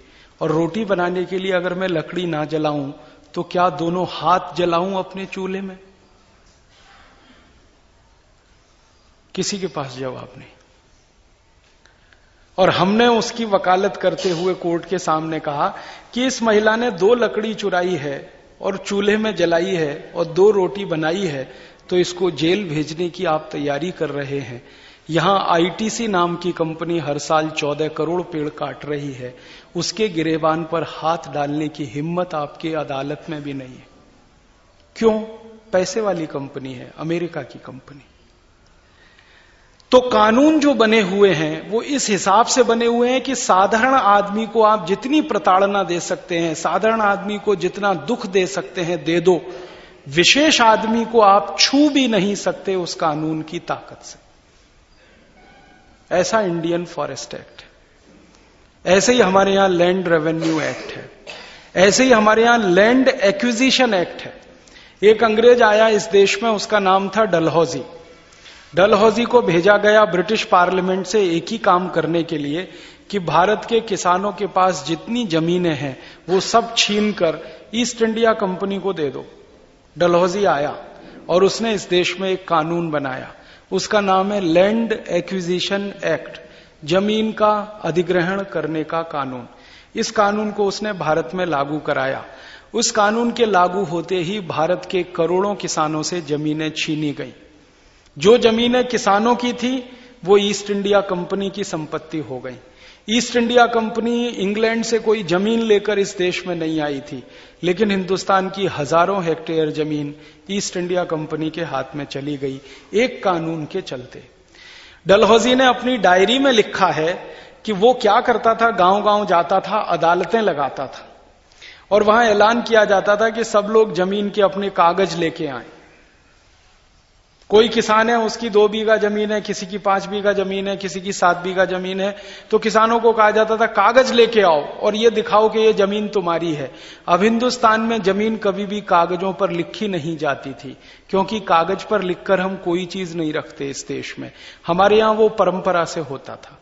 और रोटी बनाने के लिए अगर मैं लकड़ी ना जलाऊं तो क्या दोनों हाथ जलाऊं अपने चूल्हे में? किसी के पास जवाब नहीं। और हमने उसकी वकालत करते हुए कोर्ट के सामने कहा कि इस महिला ने दो लकड़ी चुराई है और चूल्हे में जलाई है और दो रोटी बनाई है तो इसको जेल भेजने की आप तैयारी कर रहे हैं। यहाँ आईटीसी नाम की कंपनी हर साल 14 करोड़ पेड़ काट रही है। उसके गिरेबान पर हाथ डालने की हिम्मत आपके अदालत में भी नहीं है। क्यों? पैसे वाली कंपनी है, अमेरिका की कंपनी। तो कानून जो बने हुए हैं, वो इस हिसाब से बने हुए हैं कि साधारण आदमी को आप जितनी प्रताड़ना दे सकते हैं, साधारण आदमी को जितना दुख दे सकते हैं, दे दो। विशेष आदमी को आप छू भी नहीं सकते उस कानून की ताकत से। ऐसा इंडियन फॉरेस्ट एक्ट है। ऐसे ही हमारे यहाँ लैंड रेवेन्यू एक्ट है। ऐसे ही हमारे यहाँ लैंड एक्विजिशन एक्ट है। एक अंग्रेज़ आया इस देश में, उसका नाम था डलहौजी। डलहौजी को भेजा गया ब्रिटिश पार्लियामेंट से एक ही काम करने के लिए कि भारत के किसानों के पास जितनी जमीनें हैं, वो सब छीन कर ईस्ट इंडिया कंपनी को दे दो। डलहौजी आया और उसने इस देश में एक कानून बनाया। उसका नाम है लैंड एक्विजिशन एक्ट, ज़मीन का अधिग्रहण करने का कानून। इस कानून को उसने भारत में लागू कराया। उस कानून के लागू होते ही भारत के करोड़ों किसानों से जमीनें छीनी गई। जो जमीनें किसानों की थी, वो ईस्ट इंडिया कंपनी की संपत्ति हो गई। ईस्ट इंडिया कंपनी इंग्लैंड से कोई ज़मीन लेकर इस देश में नहीं आई थी, लेकिन हिंदुस्तान की हज़ारों हेक्टेयर ज़मीन ईस्ट इंडिया कंपनी के हाथ में चली गई, एक कानून के चलते। डलहौजी ने अपनी डायरी में लिखा है कि वो क्या करता था गाँव गाँव जाता था, अदालतें लगाता था, और वहाँ ऐलान किया जाता था कि सब लोग ज़मीन के अपने कागज़ लेके आए। कोई किसान है, उसकी दो बीघा ज़मीन है, किसी की पाँच बीघा ज़मीन है, किसी की सात बीघा ज़मीन है तो किसानों को कहा जाता था, कागज़ लेके आओ और ये दिखाओ कि ये ज़मीन तुम्हारी है। अब हिंदुस्तान में ज़मीन कभी भी कागजों पर लिखी नहीं जाती थी, क्योंकि कागज़ पर लिखकर हम कोई चीज़ नहीं रखते इस देश में। हमारे यहाँ वो परंपरा से होता था।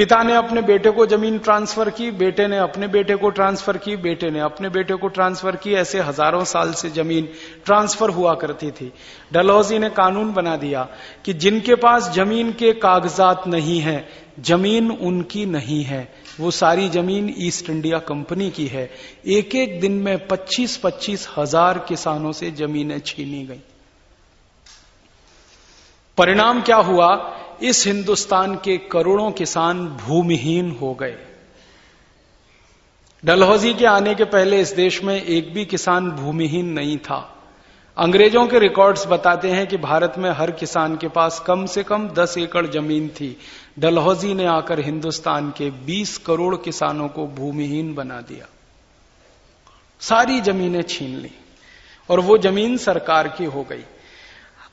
पिता ने अपने बेटे को ज़मीन ट्रांसफ़र की, बेटे ने अपने बेटे को ट्रांसफ़र की, बेटे ने अपने बेटे को ट्रांसफ़र की, ऐसे हज़ारों साल से ज़मीन ट्रांसफ़र हुआ करती थी। डलहौजी ने कानून बना दिया कि जिनके पास ज़मीन के कागजात नहीं है, ज़मीन उनकी नहीं है। वो सारी ज़मीन ईस्ट इंडिया कंपनी की है। एक एक दिन में 25-25 हज़ार किसानों से जमीनें छीनी गई। परिणाम क्या हुआ? इस हिंदुस्तान के करोड़ों किसान भूमिहीन हो गए। डलहौजी के आने के पहले इस देश में एक भी किसान भूमिहीन नहीं था। अंग्रेज़ों के रिकॉर्ड्स बताते हैं कि भारत में हर किसान के पास कम से कम 10 एकड़ ज़मीन थी। डलहौजी ने आकर हिंदुस्तान के 20 करोड़ किसानों को भूमिहीन बना दिया। सारी जमीनें छीन ली और वो ज़मीन सरकार की हो गई।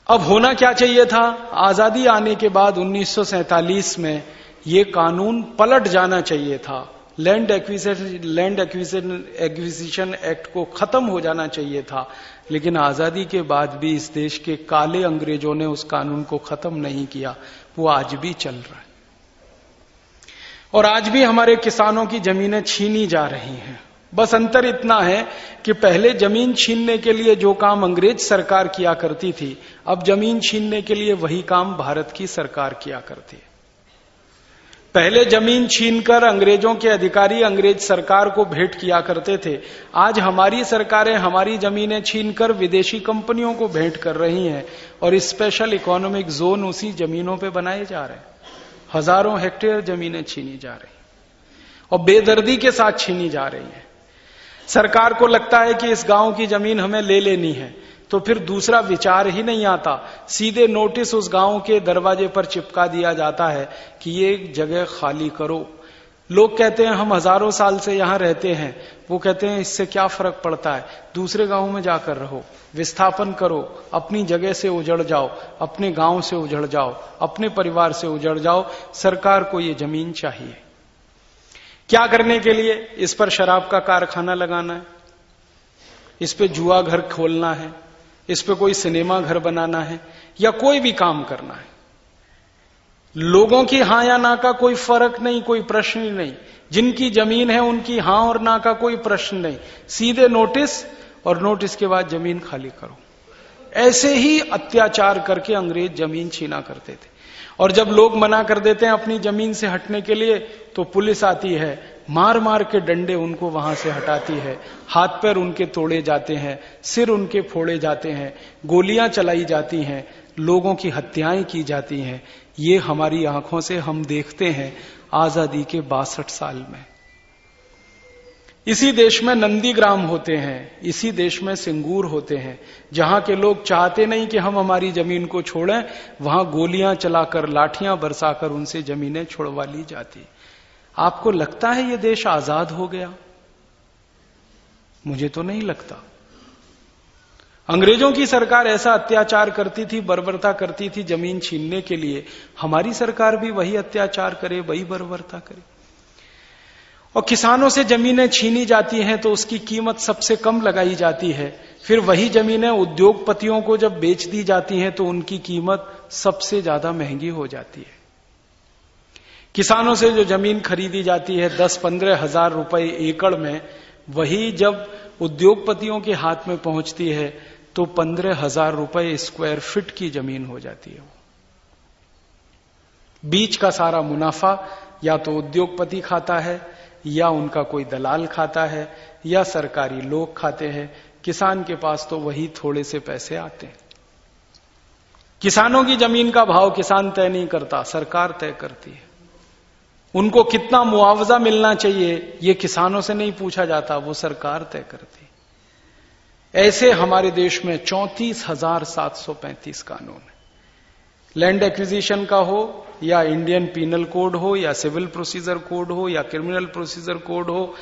अब होना क्या चाहिए था? आज़ादी आने के बाद 1947 में ये कानून पलट जाना चाहिए था। Land acquisition land acquisition act को खत्म हो जाना चाहिए था। लेकिन आज़ादी के बाद भी इस देश के काले अंग्रेज़ों ने उस कानून को खत्म नहीं किया। वो आज भी चल रहा है। और आज भी हमारे किसानों की जमीनें छीनी जा रही हैं। बस अंतर इतना है कि पहले ज़मीन छीनने के लिए जो काम अंग्रेज़ सरकार किया करती थी, अब ज़मीन छीनने के लिए वही काम भारत की सरकार किया करती है। पहले ज़मीन छीनकर अंग्रेज़ों के अधिकारी अंग्रेज़ सरकार को भेंट किया करते थे, आज हमारी सरकारें हमारी जमीनें छीनकर विदेशी कंपनियों को भेंट कर रही हैं और स्पेशल इकोनॉमिक जोन उसी जमीनों पे बनाए जा रहे हैं। हज़ारों हेक्टेयर जमीनें छीनी जा रही और बेदर्दी के साथ छीनी जा रही हैं। सरकार को लगता है कि इस गाँव की ज़मीन हमें ले लेनी है तो फिर दूसरा विचार ही नहीं आता। सीधे नोटिस उस गाँव के दरवाजे पर चिपका दिया जाता है कि ये जगह खाली करो। लोग कहते हैं, हम हज़ारों साल से यहाँ रहते हैं। वो कहते हैं, इससे क्या फ़र्क पड़ता है? दूसरे गाँव में जाकर रहो, विस्थापन करो, अपनी जगह से उजड़ जाओ, अपने गाँव से उजड़ जाओ, अपने परिवार से उजड़ जाओ। सरकार को ये ज़मीन चाहिए। क्या करने के लिए? इस पर शराब का कारखाना लगाना है। इस पे जुआ घर खोलना है। इस पे कोई सिनेमा घर बनाना है। या कोई भी काम करना है। लोगों की हाँ या ना का कोई फ़र्क नहीं, कोई प्रश्न ही नहीं। जिनकी ज़मीन है, उनकी हाँ और ना का कोई प्रश्न नहीं। सीधे नोटिस और नोटिस के बाद ज़मीन खाली करो। ऐसे ही अत्याचार करके अंग्रेज़ ज़मीन छीना करते थे। और जब लोग मना कर देते हैं अपनी ज़मीन से हटने के लिए तो पुलिस आती है, मार मार के डंडे उनको वहाँ से हटाती है, हाथ पैर उनके तोड़े जाते हैं, सिर उनके फोड़े जाते हैं, गोलियाँ चलाई जाती हैं, लोगों की हत्याएँ की जाती हैं। ये हमारी आँखों से हम देखते हैं आज़ादी के बासठ साल में। इसी देश में नंदीग्राम होते हैं, इसी देश में सिंगूर होते हैं, जहाँ के लोग चाहते नहीं कि हम हमारी ज़मीन को छोड़ें, वहाँ गोलियाँ चलाकर, लाठियाँ बरसाकर उनसे जमीनें छोड़वा ली जाती। आपको लगता है ये देश आज़ाद हो गया? मुझे तो नहीं लगता। अंग्रेज़ों की सरकार ऐसा अत्याचार करती थी, बर्बरता करती थी ज़मीन छीनने के लिए। हमारी सरकार भी वही अत्याचार करे, वही बर्बरता करे। और किसानों से जमीनें छीनी जाती हैं तो उसकी कीमत सबसे कम लगाई जाती है। फिर वही जमीनें उद्योगपतियों को जब बेच दी जाती हैं तो उनकी कीमत सबसे ज़्यादा महँगी हो जाती है। किसानों से जो ज़मीन खरीदी जाती है दस पंद्रह हज़ार रुपए एकड़ में, वही जब उद्योगपतियों के हाथ में पहुँचती है तो पंद्रह हज़ार रुपए स्क्वायर फिट की ज़मीन हो जाती है। बीच का सारा मुनाफा या तो उद्योगपति खाता है या उनका कोई दलाल खाता है, या सरकारी लोग खाते हैं, किसान के पास तो वही थोड़े से पैसे आते हैं। किसानों की ज़मीन का भाव किसान तय नहीं करता, सरकार तय करती है। उनको कितना मुआवजा मिलना चाहिए, ये किसानों से नहीं पूछा जाता, वो सरकार तय करती ऐसे हमारे देश में चौंतीस हज़ार सात सौ पैंतीस कानून है। लैंड एक्विजिशन का हो या इंडियन पीनल कोड हो, या सिविल प्रोसीजर कोड हो, या क्रिमिनल प्रोसीजर कोड हो,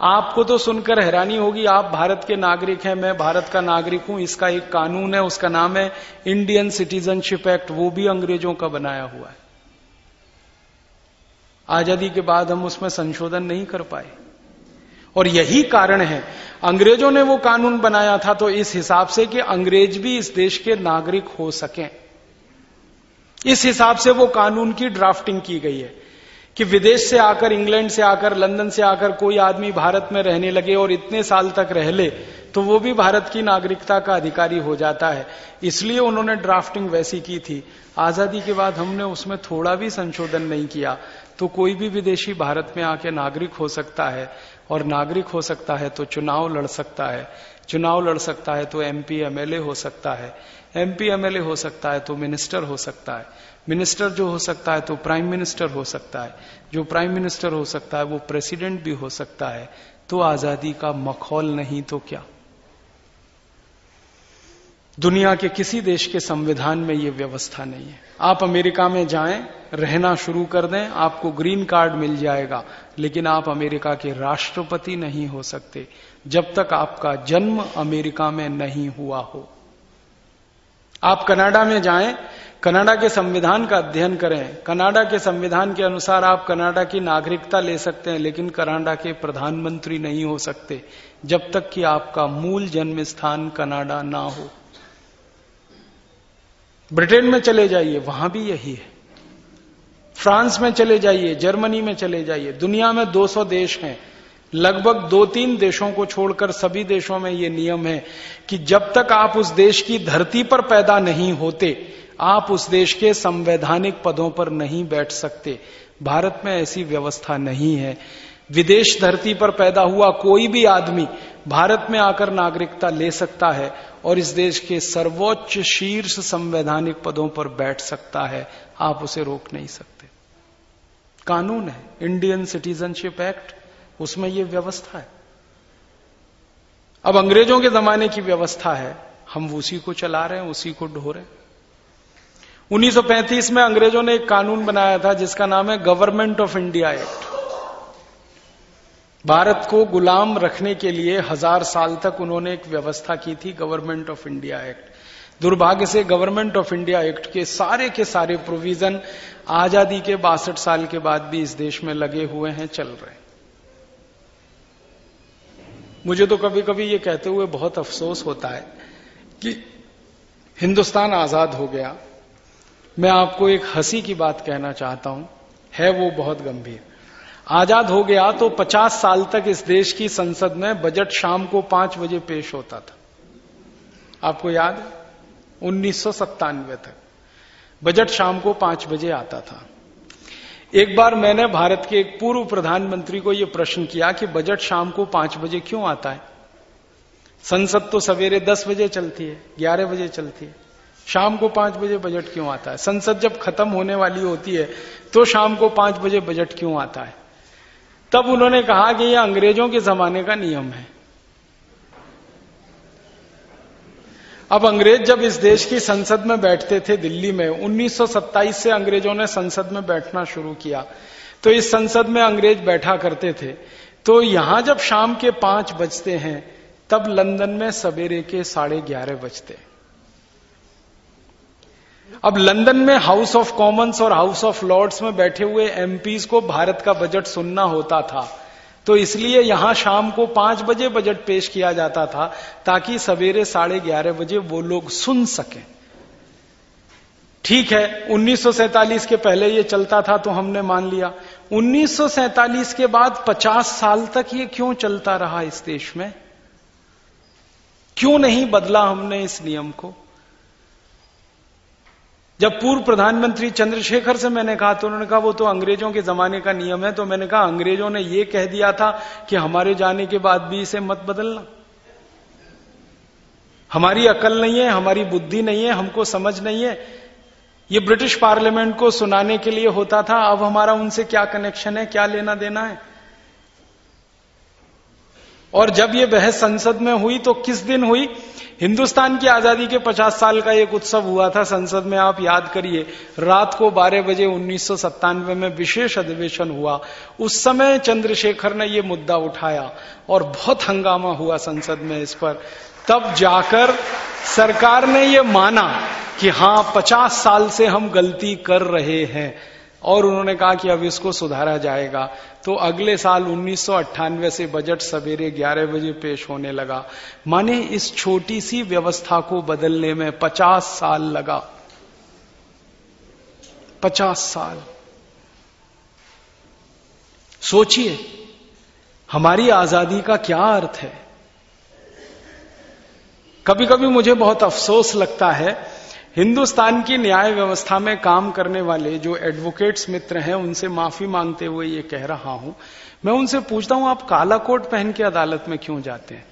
आपको तो सुनकर हैरानी होगी, आप भारत के नागरिक हैं, मैं भारत का नागरिक हूँ, इसका एक कानून है, उसका नाम है इंडियन सिटीजनशिप एक्ट वो भी अंग्रेज़ों का बनाया हुआ है। आज़ादी के बाद हम उसमें संशोधन नहीं कर पाए। और यही कारण है, अंग्रेज़ों ने वो कानून बनाया था तो इस हिसाब से कि अंग्रेज़ भी इस देश के नागरिक हो सकें। इस हिसाब से वो कानून की ड्राफ्टिंग की गई है कि विदेश से आकर, इंग्लैंड से आकर, लंदन से आकर कोई आदमी भारत में रहने लगे और इतने साल तक रह ले तो वो भी भारत की नागरिकता का अधिकारी हो जाता है। इसलिए उन्होंने ड्राफ्टिंग वैसी की थी। आज़ादी के बाद हमने उसमें थोड़ा भी संशोधन नहीं किया तो कोई भी विदेशी भारत में आके नागरिक हो सकता है और नागरिक हो सकता है तो चुनाव लड़ सकता है। चुनाव लड़ सकता है तो एमपी, एमएलए हो सकता है। एमपी एमएलए हो सकता है तो मिनिस्टर हो सकता है। मिनिस्टर जो हो सकता है तो प्राइम मिनिस्टर हो सकता है। जो प्राइम मिनिस्टर हो सकता है वो प्रेसिडेंट भी हो सकता है। तो आज़ादी का मखौल नहीं तो क्या? दुनिया के किसी देश के संविधान में यह व्यवस्था नहीं है। आप अमेरिका में जाएँ, रहना शुरू कर दें, आपको ग्रीन कार्ड मिल जाएगा। लेकिन आप अमेरिका के राष्ट्रपति नहीं हो सकते। जब तक आपका जन्म अमेरिका में नहीं हुआ हो। आप कनाडा में जाएँ, कनाडा के संविधान का अध्ययन करें। कनाडा के संविधान के अनुसार आप कनाडा की नागरिकता ले सकते हैं, लेकिन कनाडा के प्रधानमंत्री नहीं हो सकते, जब तक कि आपका मूल जन्म स्थान कनाडा ना हो। ब्रिटेन में चले जाइए, वहाँ भी यही है। फ्रांस में चले जाइए, जर्मनी में चले जाइए, दुनिया में 200 देश हैं। लगभग दो तीन देशों को छोड़कर सभी देशों में ये नियम है कि जब तक आप उस देश की धरती पर पैदा नहीं होते, आप उस देश के संवैधानिक पदों पर नहीं बैठ सकते। भारत में ऐसी व्यवस्था नहीं है। विदेश धरती पर पैदा हुआ कोई भी आदमी भारत में आकर नागरिकता ले सकता है और इस देश के सर्वोच्च शीर्ष संवैधानिक पदों पर बैठ सकता है। आप उसे रोक नहीं सकते। कानून है। इंडियन सिटीजनशिप एक्ट उसमें यह व्यवस्था है। अब अंग्रेज़ों के जमाने की व्यवस्था है, हम उसी को चला रहे हैं, उसी को ढो रहे हैं। 1935 में अंग्रेज़ों ने एक कानून बनाया था, जिसका नाम है government of India act. Bharat को गुलाम रखने के लिए हज़ार साल तक उन्होंने एक व्यवस्था की थी, गवर्नमेंट ऑफ़ इंडिया एक्ट। दुर्भाग्य से गवर्नमेंट ऑफ़ इंडिया एक्ट के सारे के सारे प्रोविज़न आज़ादी के बासठ साल के बाद भी इस देश में लगे हुए हैं, चल रहे मुझे तो कभी कभी ये कहते हुए बहुत अफसोस होता है कि हिंदुस्तान आज़ाद हो गया। मैं आपको एक हँसी की बात कहना चाहता हूँ। है वो बहुत गंभीर। आज़ाद हो गया तो 50 साल तक इस देश की संसद में बजट शाम को पाँच बजे पेश होता था। आपको याद उन्नीस तक। बजट शाम को पाँच बजे आता था। एक बार मैंने भारत के एक पूर्व प्रधानमंत्री को यह प्रश्न किया कि बजट शाम को पाँच बजे क्यों आता है? संसद तो सवेरे दस बजे चलती है, ग्यारह बजे चलती है। शाम को पाँच बजे बजट क्यों आता है? संसद जब खत्म होने वाली होती है तो शाम को पाँच बजे बजट क्यों आता है? तब उन्होंने कहा कि यह अंग्रेज़ों के जमाने का नियम है। अब अंग्रेज़ जब इस देश की संसद में बैठते थे दिल्ली में 1927 से अंग्रेज़ों ने संसद में बैठना शुरू किया। तो इस संसद में अंग्रेज़ बैठा करते थे। तो यहाँ जब शाम के पाँच बजते हैं, तब लंदन में सवेरे के साढ़े ग्यारह बजते अब लंदन में हाउस ऑफ़ कॉमन्स और हाउस ऑफ़ लॉर्ड्स में बैठे हुए एमपीज को भारत का बजट सुनना होता था। तो इसलिए यहाँ शाम को पाँच बजे बजट पेश किया जाता था ताकि सवेरे साढ़े ग्यारह बजे वो लोग सुन सकें। ठीक है 1947 के पहले ये चलता था तो हमने मान लिया। 1947 के बाद 50 साल तक ये क्यों चलता रहा इस देश में? क्यों नहीं बदला हमने इस नियम को? जब पूर्व प्रधानमंत्री चंद्रशेखर से मैंने कहा तो उन्होंने कहा, वो तो अंग्रेज़ों के जमाने का नियम है। तो मैंने कहा, अंग्रेज़ों ने ये कह दिया था कि हमारे जाने के बाद भी इसे मत बदलना। हमारी अकल नहीं है, हमारी बुद्धि नहीं है, हमको समझ नहीं है। ये ब्रिटिश पार्लियामेंट को सुनाने के लिए होता था, अब हमारा उनसे क्या कनेक्शन है, क्या लेना देना है? और जब ये बहस संसद में हुई तो किस दिन हुई? हिंदुस्तान की आज़ादी के 50 साल का एक उत्सव हुआ था संसद में, आप याद करिए। रात को 12 बजे उन्नीस सौ सत्तानवे में विशेष अधिवेशन हुआ। उस समय चंद्रशेखर ने यह मुद्दा उठाया और बहुत हंगामा हुआ संसद में इस पर। तब जाकर सरकार ने यह माना कि हाँ 50 साल से हम गलती कर रहे हैं। और उन्होंने कहा कि अब इसको सुधारा जाएगा। तो अगले साल उन्नीस सौ अट्ठानवे से बजट सवेरे 11 बजे पेश होने लगा। माने इस छोटी सी व्यवस्था को बदलने में 50 साल लगा। 50 साल। सोचिए, हमारी आज़ादी का क्या अर्थ है? कभी कभी मुझे बहुत अफसोस लगता है हिंदुस्तान की न्याय व्यवस्था में काम करने वाले जो एडवोकेट्स मित्र हैं, उनसे माफ़ी मांगते हुए ये कह रहा हूँ। मैं उनसे पूछता हूँ, आप काला कोट पहन के अदालत में क्यों जाते हैं?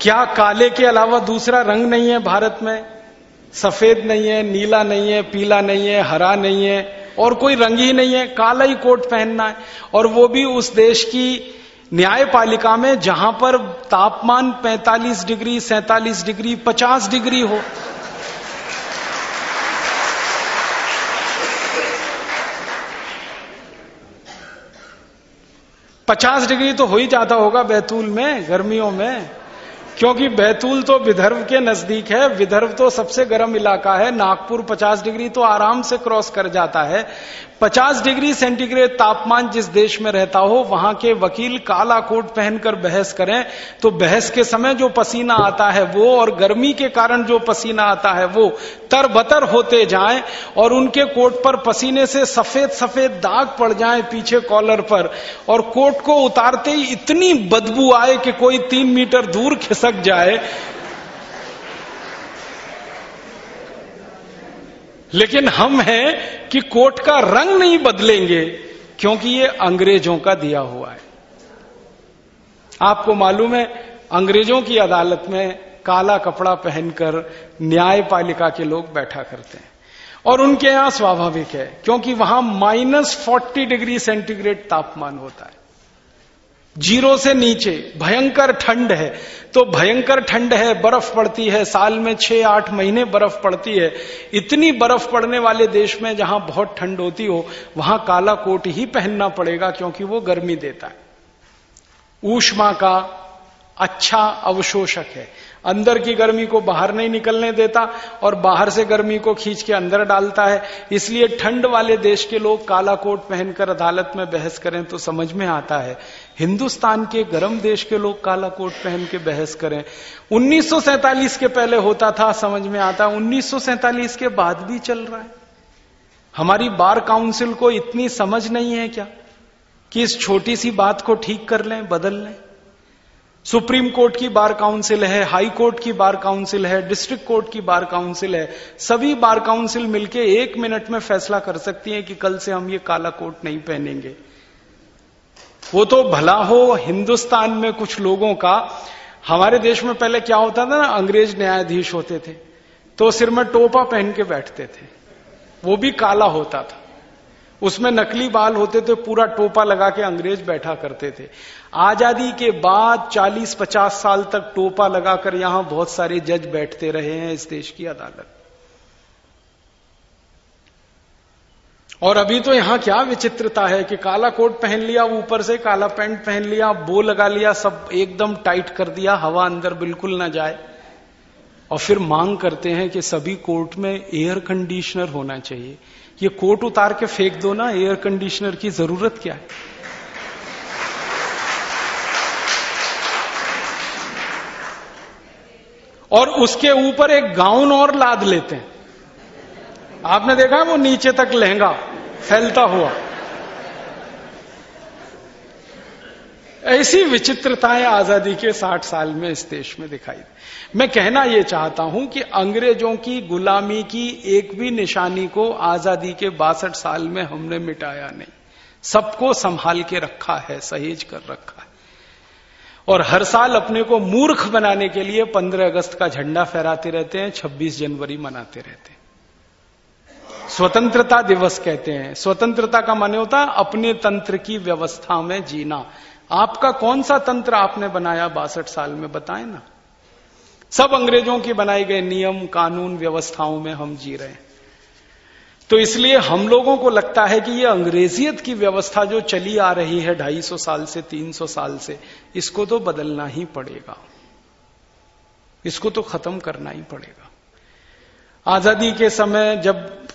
क्या काले के अलावा दूसरा रंग नहीं है भारत में? सफ़ेद नहीं है, नीला नहीं है, पीला नहीं है, हरा नहीं है, और कोई रंग ही नहीं है। काला ही कोट पहनना है। और वो भी उस देश की न्यायपालिका में जहाँ पर तापमान 45 डिग्री 47 डिग्री 50 डिग्री हो। पचास डिग्री तो हो ही जाता होगा बैतूल में, गर्मियों में। क्योंकि बैतूल तो विदर्भ के नज़दीक है, विदर्भ तो सबसे गर्म इलाका है। नागपुर 50 डिग्री तो आराम से क्रॉस कर जाता है। 50 डिग्री सेंटीग्रेड तापमान जिस देश में रहता हो, वहाँ के वकील काला कोट पहनकर बहस करें तो बहस के समय जो पसीना आता है वो और गर्मी के कारण जो पसीना आता है वो तरबतर होते जाएँ और उनके कोट पर पसीने से सफ़ेद सफ़ेद दाग पड़ जाएँ पीछे कॉलर पर और कोट को उतारते ही इतनी बदबू आए कि कोई तीन मीटर दूर खिसक जाए लेकिन हम हैं कि कोट का रंग नहीं बदलेंगे, क्योंकि ये अंग्रेज़ों का दिया हुआ है। आपको मालूम है, अंग्रेज़ों की अदालत में काला कपड़ा पहनकर न्यायपालिका के लोग बैठा करते हैं। और उनके यहाँ स्वाभाविक है, क्योंकि वहाँ माइनस फोर्टी डिग्री सेंटीग्रेड तापमान होता है। ज़ीरो से नीचे, भयंकर ठंड है। तो भयंकर ठंड है, बर्फ़ पड़ती है, साल में छह, आठ महीने बर्फ़ पड़ती है। इतनी बर्फ़ पड़ने वाले देश में जहाँ बहुत ठंड होती हो, वहाँ काला कोट ही पहनना पड़ेगा क्योंकि वो गर्मी देता है। ऊष्मा का अच्छा अवशोषक है। अंदर की गर्मी को बाहर नहीं निकलने देता और बाहर से गर्मी को खींच के अंदर डालता है। इसलिए ठंड वाले देश के लोग काला कोट पहनकर अदालत में बहस करें तो समझ में आता है हिंदुस्तान के गर्म देश के लोग काला कोट पहन के बहस करें। 1947 के पहले होता था, समझ में आता 1947 के बाद भी चल रहा है। हमारी बार काउंसिल को इतनी समझ नहीं है क्या कि इस छोटी सी बात को ठीक कर लें, बदल लें? सुप्रीम कोर्ट की बार काउंसिल है, हाई कोर्ट की बार काउंसिल है, डिस्ट्रिक्ट कोर्ट की बार काउंसिल है। सभी बार काउंसिल मिलकर एक मिनट में फैसला कर सकती है कि कल से हम ये काला कोट नहीं पहनेंगे। वो तो भला हो हिंदुस्तान में कुछ लोगों का। हमारे देश में पहले क्या होता था ना, अंग्रेज़ न्यायाधीश होते थे तो सिर में टोपा पहन के बैठते थे। वो भी काला होता था। उसमें नकली बाल होते थे, पूरा टोपा लगा के अंग्रेज़ बैठा करते थे। आज़ादी के बाद 40-50 साल तक टोपा लगाकर यहाँ बहुत सारे जज बैठते रहे हैं इस देश की अदालत। और अभी तो यहाँ क्या विचित्रता है कि काला कोट पहन लिया, ऊपर से काला पैंट पहन लिया, बो लगा लिया, सब एकदम टाइट कर दिया, हवा अंदर बिल्कुल ना जाए। और फिर मांग करते हैं कि सभी कोर्ट में एयर कंडीशनर होना चाहिए। ये कोट उतार के फेंक दो ना, एयर कंडीशनर की ज़रूरत क्या है? और उसके ऊपर एक गाउन और लाद लेते हैं। आपने देखा वो नीचे तक लहंगा फैलता हुआ? ऐसी विचित्रताएँ आज़ादी के 60 साल में इस देश में दिखाई मैं कहना यह चाहता हूँ कि अंग्रेज़ों की, गुलामी की एक भी निशानी को आज़ादी के बासठ साल में हमने मिटाया नहीं। सबको संभाल के रखा है, सहेज कर रखा है। और हर साल अपने को मूर्ख बनाने के लिए 15 अगस्त का झंडा फहराते रहते हैं 26 जनवरी मनाते रहते हैं। स्वतंत्रता दिवस कहते हैं। स्वतंत्रता का माने होता है अपने तंत्र की व्यवस्था में जीना। आपका कौन सा तंत्र आपने बनाया बासठ साल में, बताए ना। सब अंग्रेज़ों की बनाए गए नियम, कानून, व्यवस्थाओं में हम जी रहे हैं। तो इसलिए हम लोगों को लगता है कि ये अंग्रेजियत की व्यवस्था जो चली आ रही है ढाई सौ साल से, तीन सौ साल से, इसको तो बदलना ही पड़ेगा। इसको तो खत्म करना ही पड़ेगा। आज़ादी के समय जब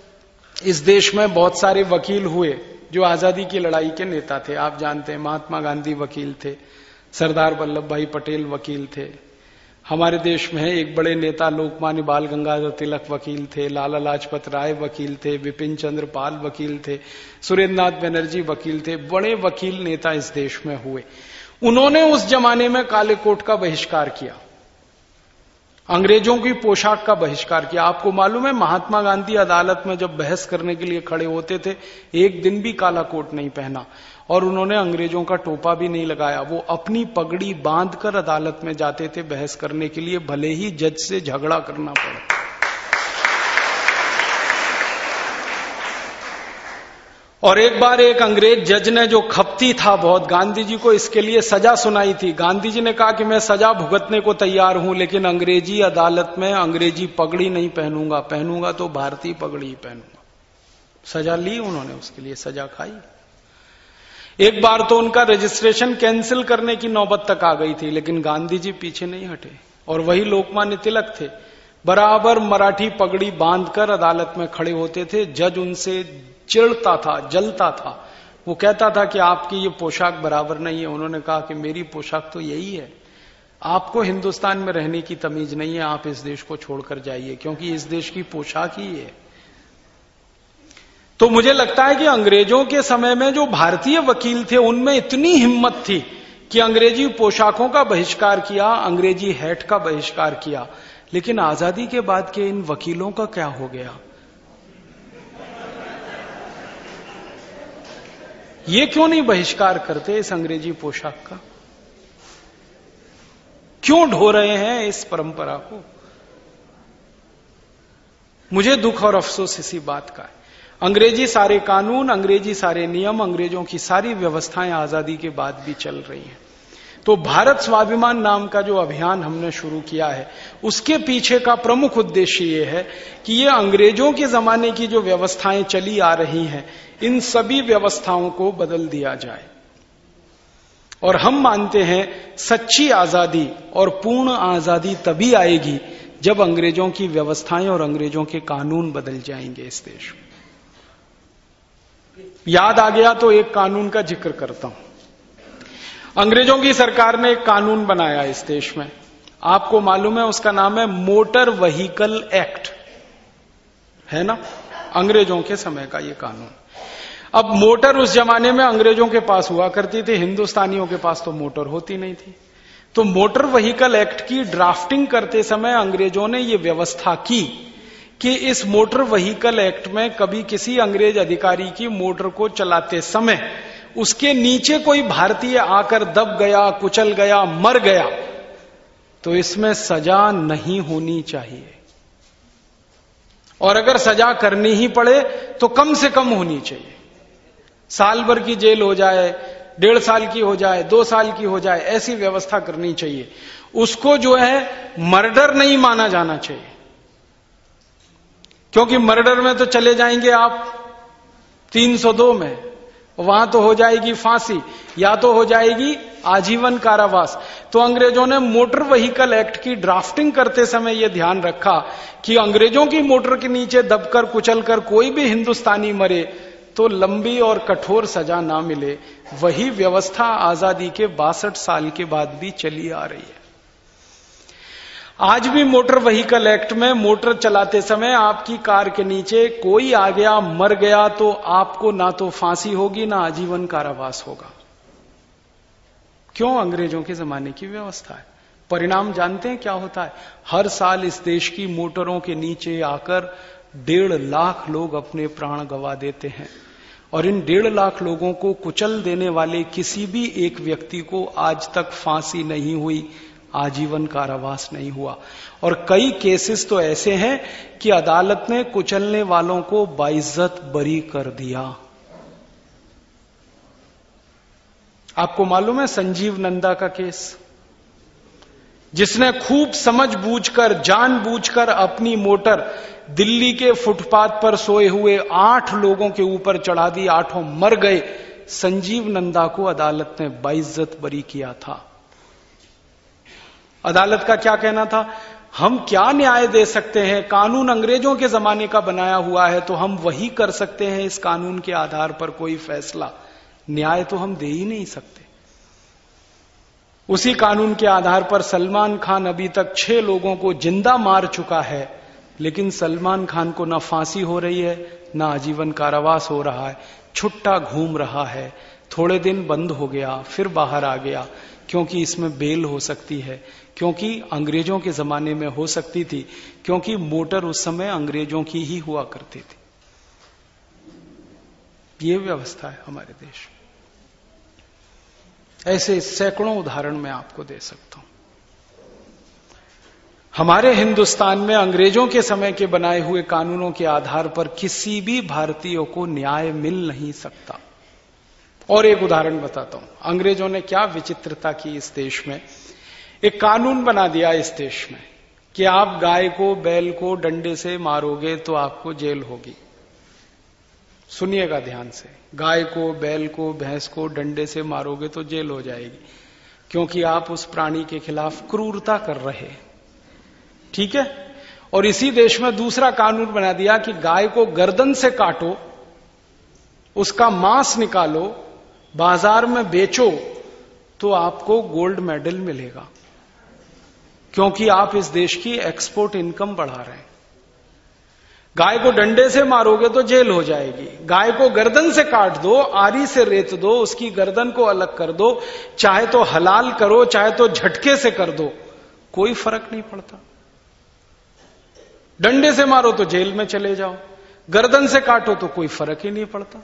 इस देश में बहुत सारे वकील हुए, जो आज़ादी की लड़ाई के नेता थे। आप जानते हैं, महात्मा गांधी वकील थे, सरदार वल्लभ भाई पटेल वकील थे। हमारे देश में एक बड़े नेता लोकमान्य बाल गंगाधर तिलक वकील थे, लाला लाजपत राय वकील थे, विपिन चंद्र पाल वकील थे सुरेंद्र नाथ बनर्जी वकील थे। बड़े वकील नेता इस देश में हुए। उन्होंने उस जमाने में काले कोट का बहिष्कार किया। अंग्रेज़ों की पोशाक का बहिष्कार किया। आपको मालूम है, महात्मा गांधी अदालत में जब बहस करने के लिए खड़े होते थे, एक दिन भी काला कोट नहीं पहना और उन्होंने अंग्रेज़ों का टोपा भी नहीं लगाया। वो अपनी पगड़ी बांधकर अदालत में जाते थे बहस करने के लिए, भले ही जज से झगड़ा करना पड़े। और एक बार एक अंग्रेज़ जज ने जो खपती था बहुत, गांधी जी को इसके लिए सजा सुनाई थी। गांधी जी ने कहा कि मैं सजा भुगतने को तैयार हूँ, लेकिन अंग्रेज़ी अदालत में अंग्रेज़ी पगड़ी नहीं पहनूँगा। पहनूँगा तो भारतीय पगड़ी ही पहनूँगा। सजा ली उन्होंने, उसके लिए सजा खाई। एक बार तो उनका रजिस्ट्रेशन कैंसिल करने की नौबत तक आ गई थी, लेकिन गांधी जी पीछे नहीं हटे। और वही लोकमान्य तिलक थे। बराबर मराठी पगड़ी बांधकर अदालत में खड़े होते थे। जज उनसे चिड़ता था, जलता था। वो कहता था कि आपकी ये पोशाक बराबर नहीं है। उन्होंने कहा कि मेरी पोशाक तो यही है। आपको हिंदुस्तान में रहने की तमीज नहीं है, आप इस देश को छोड़कर जाइए, क्योंकि इस देश की पोशाक ही है। तो मुझे लगता है कि अंग्रेज़ों के समय में जो भारतीय वकील थे, उनमें इतनी हिम्मत थी कि अंग्रेज़ी पोशाकों का बहिष्कार किया, अंग्रेज़ी हैट का बहिष्कार किया। लेकिन आज़ादी के बाद के इन वकीलों का क्या हो गया? ये क्यों नहीं बहिष्कार करते इस अंग्रेज़ी पोशाक का? क्यों ढो रहे हैं इस परंपरा को? मुझे दुख और अफसोस इसी बात का है। अंग्रेज़ी सारे कानून, अंग्रेज़ी सारे नियम, अंग्रेज़ों की सारी व्यवस्थाएँ आज़ादी के बाद भी चल रही हैं। तो भारत स्वाभिमान नाम का जो अभियान हमने शुरू किया है, उसके पीछे का प्रमुख उद्देश्य ये है कि ये अंग्रेज़ों के जमाने की जो व्यवस्थाएँ चली आ रही हैं, इन सभी व्यवस्थाओं को बदल दिया जाए। और हम मानते हैं, सच्ची आज़ादी और पूर्ण आज़ादी तभी आएगी जब अंग्रेज़ों की व्यवस्थाएँ और अंग्रेज़ों के कानून बदल जाएँगे इस देश में। याद आ गया तो एक कानून का ज़िक्र करता हूँ। अंग्रेज़ों की सरकार ने एक कानून बनाया इस देश में। आपको मालूम है उसका नाम है मोटर व्हीकल एक्ट। है ना? अंग्रेज़ों के समय का ये कानून। अब मोटर उस जमाने में अंग्रेज़ों के पास हुआ करती थी, हिंदुस्तानियों के पास तो मोटर होती नहीं थी। तो मोटर व्हीकल एक्ट की ड्राफ्टिंग करते समय अंग्रेज़ों ने यह व्यवस्था की कि इस मोटर व्हीकल एक्ट में कभी किसी अंग्रेज़ अधिकारी की मोटर को चलाते समय उसके नीचे कोई भारतीय आकर दब गया, कुचल गया, मर गया तो इसमें सजा नहीं होनी चाहिए। और अगर सजा करनी ही पड़े तो कम से कम होनी चाहिए। साल भर की जेल हो जाए, डेढ़ साल की हो जाए, दो साल की हो जाए, ऐसी व्यवस्था करनी चाहिए। उसको जो है, मर्डर नहीं माना जाना चाहिए। क्योंकि मर्डर में तो चले जाएँगे आप 302 में। वहाँ तो हो जाएगी फांसी, या तो हो जाएगी आजीवन कारावास। तो अंग्रेज़ों ने मोटर व्हीकल एक्ट की ड्राफ्टिंग करते समय यह ध्यान रखा कि अंग्रेज़ों की मोटर के नीचे दबकर, कुचलकर कोई भी हिंदुस्तानी मरे तो लंबी और कठोर सजा ना मिले। वही व्यवस्था आज़ादी के बासठ साल के बाद भी चली आ रही है। आज भी मोटर व्हीकल एक्ट में मोटर चलाते समय आपकी कार के नीचे कोई आ गया, मर गया तो आपको ना तो फांसी होगी, ना आजीवन कारावास होगा। क्यों अंग्रेज़ों के जमाने की व्यवस्था है? परिणाम जानते हैं क्या होता है? हर साल इस देश की मोटरों के नीचे आकर डेढ़ लाख लोग अपने प्राण गवा देते हैं। और इन डेढ़ लाख लोगों को कुचल देने वाले किसी भी एक व्यक्ति को आज तक फांसी नहीं हुई। आजीवन कारावास नहीं हुआ। और कई केसेस तो ऐसे हैं कि अदालत ने कुचलने वालों को बाइज्जत बरी कर दिया। आपको मालूम है संजीव नंदा का केस? जिसने खूब समझ बूझकर जान बूझकर अपनी मोटर दिल्ली के फुटपाथ पर सोए हुए आठ लोगों के ऊपर चढ़ा दी, आठों मर गए। संजीव नंदा को अदालत ने बाइज्जत बरी किया था। अदालत का क्या कहना था? हम क्या न्याय दे सकते हैं? कानून अंग्रेज़ों के जमाने का बनाया हुआ है तो हम वही कर सकते हैं? इस कानून के आधार पर कोई फैसला? न्याय तो हम दे ही नहीं सकते। उसी कानून के आधार पर सलमान खान अभी तक छह लोगों को ज़िंदा मार चुका है, लेकिन सलमान खान को ना फांसी हो रही है, ना आजीवन कारावास हो रहा है। छुट्टा घूम रहा है। थोड़े दिन बंद हो गया, फिर बाहर आ गया, क्योंकि इसमें बेल हो सकती है। क्योंकि अंग्रेज़ों के जमाने में हो सकती थी, क्योंकि मोटर उस समय अंग्रेज़ों की ही हुआ करती थी। ये व्यवस्था है हमारे देश ऐसे सैकड़ों उदाहरण मैं आपको दे सकता हूँ। हमारे हिंदुस्तान में अंग्रेज़ों के समय के बनाए हुए कानूनों के आधार पर किसी भी भारतीय को न्याय मिल नहीं सकता। और एक उदाहरण बताता हूँ। अंग्रेज़ों ने क्या विचित्रता की इस देश में? एक कानून बना दिया इस देश में कि आप गाय को, बैल को डंडे से मारोगे तो आपको जेल होगी। सुनिएगा ध्यान से। गाय को, बैल को, भैंस को डंडे से मारोगे तो जेल हो जाएगी। क्योंकि आप उस प्राणी के खिलाफ क्रूरता कर रहे ठीक है? और इसी देश में दूसरा कानून बना दिया कि गाय को गर्दन से काटो, उसका मांस निकालो, बाज़ार में बेचो तो आपको गोल्ड मेडल मिलेगा। क्योंकि आप इस देश की एक्सपोर्ट इनकम बढ़ा रहे हैं। गाय को डंडे से मारोगे तो जेल हो जाएगी। गाय को गर्दन से काट दो, आरी से रेत दो, उसकी गर्दन को अलग कर दो, चाहे तो हलाल करो, चाहे तो झटके से कर दो, कोई फ़र्क नहीं पड़ता। डंडे से मारो तो जेल में चले जाओ, गर्दन से काटो तो कोई फ़र्क ही नहीं पड़ता।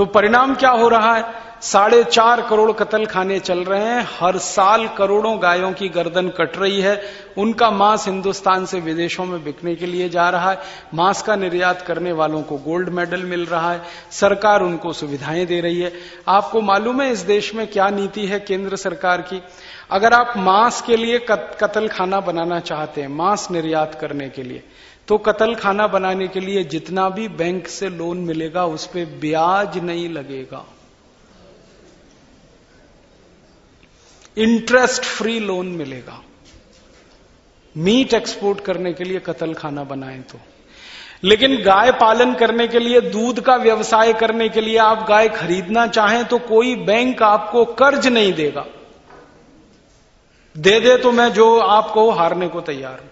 तो परिणाम क्या हो रहा है? साढ़े चार करोड़ कतल खाने चल रहे हैं। हर साल करोड़ों गायों की गर्दन कट रही है। उनका मांस हिंदुस्तान से विदेशों में बिकने के लिए जा रहा है। मांस का निर्यात करने वालों को गोल्ड मेडल मिल रहा है। सरकार उनको सुविधाएँ दे रही है। आपको मालूम है इस देश में क्या नीति है केंद्र सरकार की? अगर आप मांस के लिए कतल खाना बनाना चाहते हैं, मांस निर्यात करने के लिए तो कतल खाना बनाने के लिए जितना भी बैंक से लोन मिलेगा, उस पर ब्याज नहीं लगेगा। इंटरेस्ट फ्री लोन मिलेगा। मीट एक्सपोर्ट करने के लिए कतल खाना बनाएँ तो। लेकिन गाय पालन करने के लिए, दूध का व्यवसाय करने के लिए आप गाय खरीदना चाहें तो कोई बैंक आपको कर्ज नहीं देगा। दे दे तो मैं जो आपको हारने को तैयार हूँ।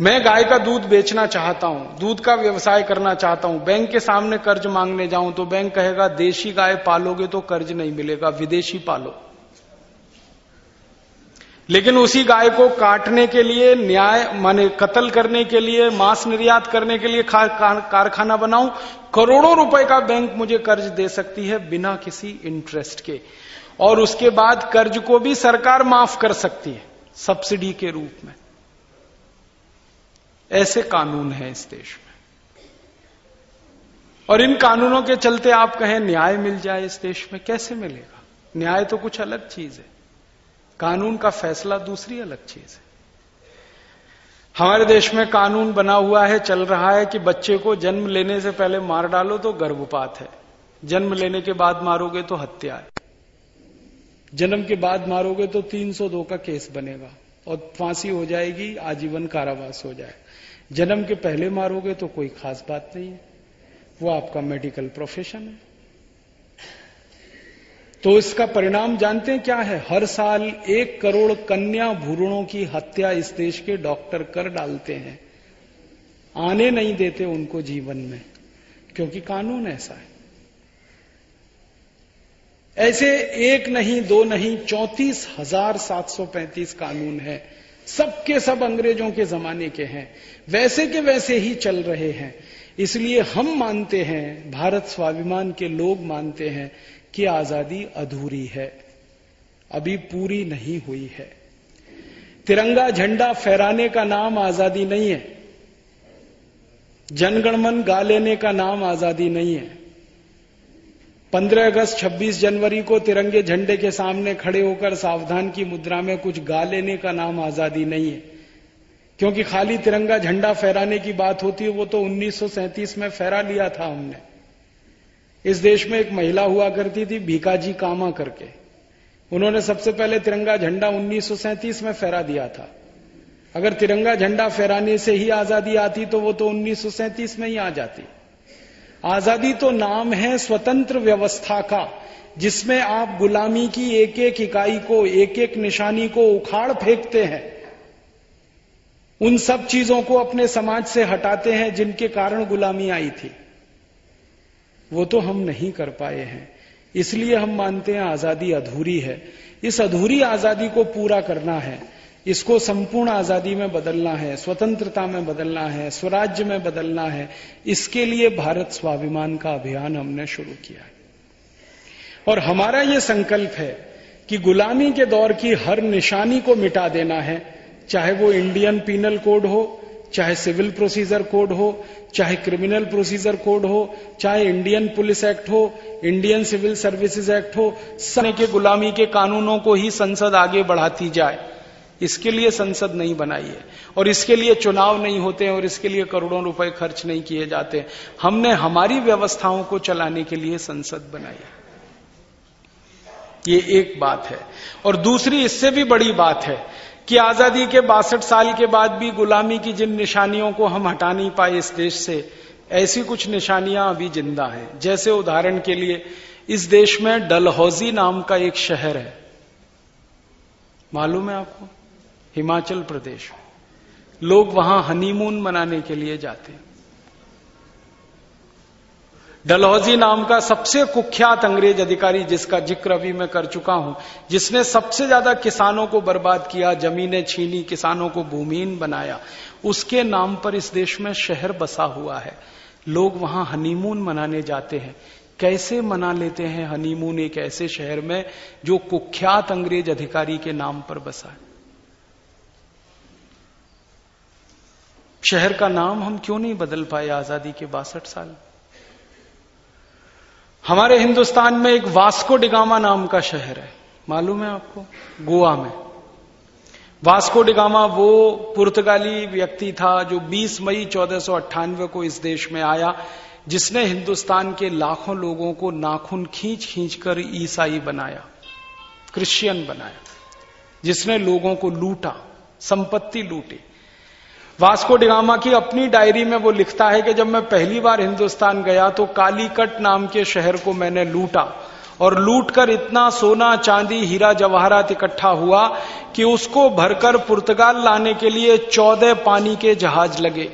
मैं गाय का दूध बेचना चाहता हूँ, दूध का व्यवसाय करना चाहता हूँ, बैंक के सामने कर्ज मांगने जाऊँ तो बैंक कहेगा, देशी गाय पालोगे तो कर्ज नहीं मिलेगा, विदेशी पालो. लेकिन उसी गाय को काटने के लिए, न्याय, माने कत्ल करने के लिए, मांस निर्यात करने के लिए कारखाना बनाऊँ, करोड़ों रुपए का बैंक मुझे कर्ज दे सकती है बिना किसी इंटरेस्ट के। और उसके बाद कर्ज को भी सरकार माफ़ कर सकती है सब्सिडी के रूप में। ऐसे कानून हैं इस देश में। और इन कानूनों के चलते आप कहें न्याय मिल जाए इस देश में, कैसे मिलेगा? न्याय तो कुछ अलग चीज़ है। कानून का फैसला दूसरी अलग चीज़ है। हमारे देश में कानून बना हुआ है, चल रहा है कि बच्चे को जन्म लेने से पहले मार डालो तो गर्भपात है। जन्म लेने के बाद मारोगे तो हत्या है। जन्म के बाद मारोगे तो 302 का केस बनेगा और फांसी हो जाएगी, आजीवन कारावास हो जाएगा। जन्म के पहले मारोगे तो कोई खास बात नहीं है। वो आपका मेडिकल प्रोफेशन है। तो इसका परिणाम जानते हैं क्या है? हर साल एक करोड़ कन्या भूरणों की हत्या इस देश के डॉक्टर कर डालते हैं। आने नहीं देते उनको जीवन में, क्योंकि कानून ऐसा है। ऐसे एक नहीं, दो नहीं, चौतीस हज़ार सात सौ पैंतीस कानून है। सबके सब अंग्रेज़ों के जमाने के हैं। वैसे के वैसे ही चल रहे हैं। इसलिए हम मानते हैं, भारत स्वाभिमान के लोग मानते हैं कि आज़ादी अधूरी है। अभी पूरी नहीं हुई है। तिरंगा झंडा फहराने का नाम आज़ादी नहीं है। जनगणमन गा लेने का नाम आज़ादी नहीं है। पंद्रह अगस्त 26 जनवरी को तिरंगे झंडे के सामने खड़े होकर सावधान की मुद्रा में कुछ गा लेने का नाम आज़ादी नहीं है। क्योंकि खाली तिरंगा झंडा फहराने की बात होती है, वो तो उन्नीस सौ सैंतीस में फहरा लिया था हमने। इस देश में एक महिला हुआ करती थी भीकाजी कामा करके। उन्होंने सबसे पहले तिरंगा झंडा उन्नीस सौ सैंतीस में फहरा दिया था। अगर तिरंगा झंडा फहराने से ही आज़ादी आती तो वो तो उन्नीस सौ सैंतीस में ही आ जाती। आज़ादी तो नाम है स्वतंत्र व्यवस्था का, जिसमें आप गुलामी की एक एक इकाई को एक एक निशानी को उखाड़ फेंकते हैं। उन सब चीज़ों को अपने समाज से हटाते हैं जिनके कारण गुलामी आई थी। वो तो हम नहीं कर पाए हैं। इसलिए हम मानते हैं आज़ादी अधूरी है। इस अधूरी आज़ादी को पूरा करना है। इसको संपूर्ण आज़ादी में बदलना है, स्वतंत्रता में बदलना है, स्वराज्य में बदलना है। इसके लिए भारत स्वाभिमान का अभियान हमने शुरू किया है। और हमारा यह संकल्प है कि गुलामी के दौर की हर निशानी को मिटा देना है, चाहे वो इंडियन पीनल कोड हो, चाहे सिविल प्रोसीजर कोड हो, चाहे क्रिमिनल प्रोसीजर कोड हो, चाहे इंडियन पुलिस एक्ट हो, इंडियन सिविल सर्विसेज़ एक्ट हो सने के गुलामी के कानूनों को ही संसद आगे बढ़ाती जाए। इसके लिए संसद नहीं बनाई है, और इसके लिए चुनाव नहीं होते हैं, और इसके लिए करोड़ों रुपए खर्च नहीं किए जाते। हमने हमारी व्यवस्थाओं को चलाने के लिए संसद बनाई है। ये एक बात है। और दूसरी, इससे भी बड़ी बात है कि आज़ादी के बासठ साल के बाद भी गुलामी की जिन निशानियों को हम हटा नहीं पाए इस देश से, ऐसी कुछ निशानियाँ अभी ज़िंदा हैं। जैसे उदाहरण के लिए, इस देश में डलहौजी नाम का एक शहर है। मालूम है आपको? हिमाचल प्रदेश। लोग वहाँ हनीमून मनाने के लिए जाते हैं। डलहौजी नाम का सबसे कुख्यात अंग्रेज़ अधिकारी जिसका ज़िक्र अभी मैं कर चुका हूँ, जिसने सबसे ज़्यादा किसानों को बर्बाद किया, जमीनें छीनी, किसानों को भूमिहीन बनाया, उसके नाम पर इस देश में शहर बसा हुआ है। लोग वहाँ हनीमून मनाने जाते हैं। कैसे मना लेते हैं हनीमून एक ऐसे शहर में जो कुख्यात अंग्रेज़ अधिकारी के नाम पर बसा है? शहर का नाम हम क्यों नहीं बदल पाए आज़ादी के बासठ साल? हमारे हिंदुस्तान में एक वास्को डिगामा नाम का शहर है। मालूम है आपको? गोवा में। वास्को डिगामा वो पुर्तगाली व्यक्ति था जो 20 मई चौदह को इस देश में आया, जिसने हिंदुस्तान के लाखों लोगों को नाखून खींच खींच कर ईसाई बनाया, क्रिश्चियन बनाया, जिसने लोगों को लूटा, संपत्ति लूटी। वास्को डिगामा की अपनी डायरी में वो लिखता है कि जब मैं पहली बार हिंदुस्तान गया तो कालीकट नाम के शहर को मैंने लूटा और लूट कर इतना सोना, चांदी, हीरा, जवाहरात इकट्ठा हुआ कि उसको भरकर पुर्तगाल लाने के लिए चौदह पानी के जहाज़ लगे।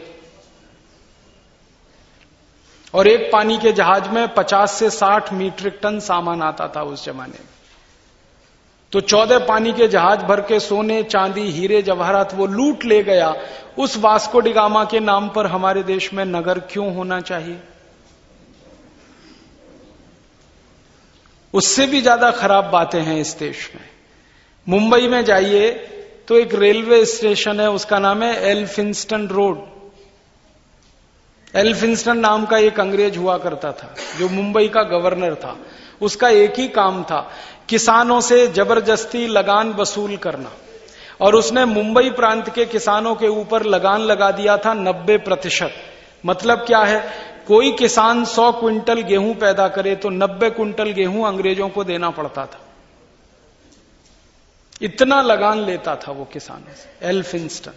और एक पानी के जहाज़ में 50 से 60 मीट्रिक टन सामान आता था उस जमाने में। तो चौदह पानी के जहाज़ भर के सोने, चांदी, हीरे, जवाहरात वो लूट ले गया। उस वास्को डिगामा के नाम पर हमारे देश में नगर क्यों होना चाहिए? उससे भी ज़्यादा खराब बातें हैं इस देश में। मुंबई में जाइए तो एक रेलवे स्टेशन है, उसका नाम है एल्फिंस्टन रोड। एल्फिंस्टन नाम का एक अंग्रेज़ हुआ करता था, जो मुंबई का गवर्नर था। उसका एक ही काम था। किसानों से ज़बरदस्ती लगान वसूल करना। और उसने मुंबई प्रांत के किसानों के ऊपर लगान लगा दिया था नब्बे प्रतिशत। मतलब क्या है? कोई किसान सौ क्विंटल गेहूँ पैदा करे तो नब्बे क्विंटल गेहूँ अंग्रेज़ों को देना पड़ता था। इतना लगान लेता था वो किसानों से एल्फिंस्टन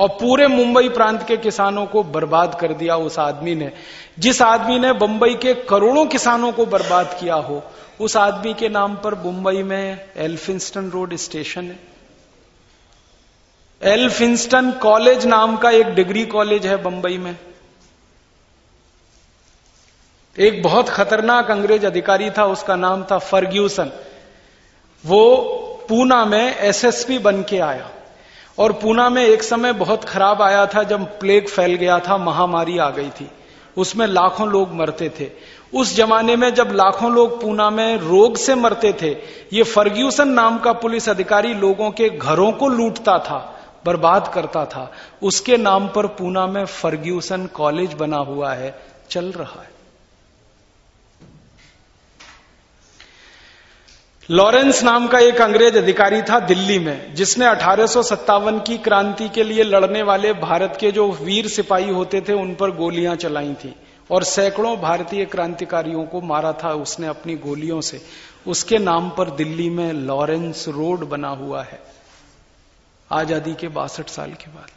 और पूरे मुंबई प्रांत के किसानों को बर्बाद कर दिया उस आदमी ने। जिस आदमी ने बंबई के करोड़ों किसानों को बर्बाद किया हो, उस आदमी के नाम पर मुंबई में एल्फिंस्टन रोड स्टेशन है। एल्फिंस्टन कॉलेज नाम का एक डिग्री कॉलेज है बंबई में। एक बहुत खतरनाक अंग्रेज़ अधिकारी था, उसका नाम था फर्ग्यूसन। वो पूना में एसएसपी बन के आया। और पूना में एक समय बहुत खराब आया था जब प्लेग फैल गया था, महामारी आ गई थी। उसमें लाखों लोग मरते थे। उस जमाने में जब लाखों लोग पूना में रोग से मरते थे, ये फर्ग्यूसन नाम का पुलिस अधिकारी लोगों के घरों को लूटता था, बर्बाद करता था। उसके नाम पर पूना में फर्ग्यूसन कॉलेज बना हुआ है, चल रहा है। लॉरेंस नाम का एक अंग्रेज़ अधिकारी था दिल्ली में, जिसने अठारह सौ सत्तावन की क्रांति के लिए लड़ने वाले भारत के जो वीर सिपाही होते थे, उन पर गोलियाँ चलाई थी। और सैकड़ों भारतीय क्रांतिकारियों को मारा था उसने अपनी गोलियों से। उसके नाम पर दिल्ली में लॉरेंस रोड बना हुआ है, आज़ादी के बासठ साल के बाद।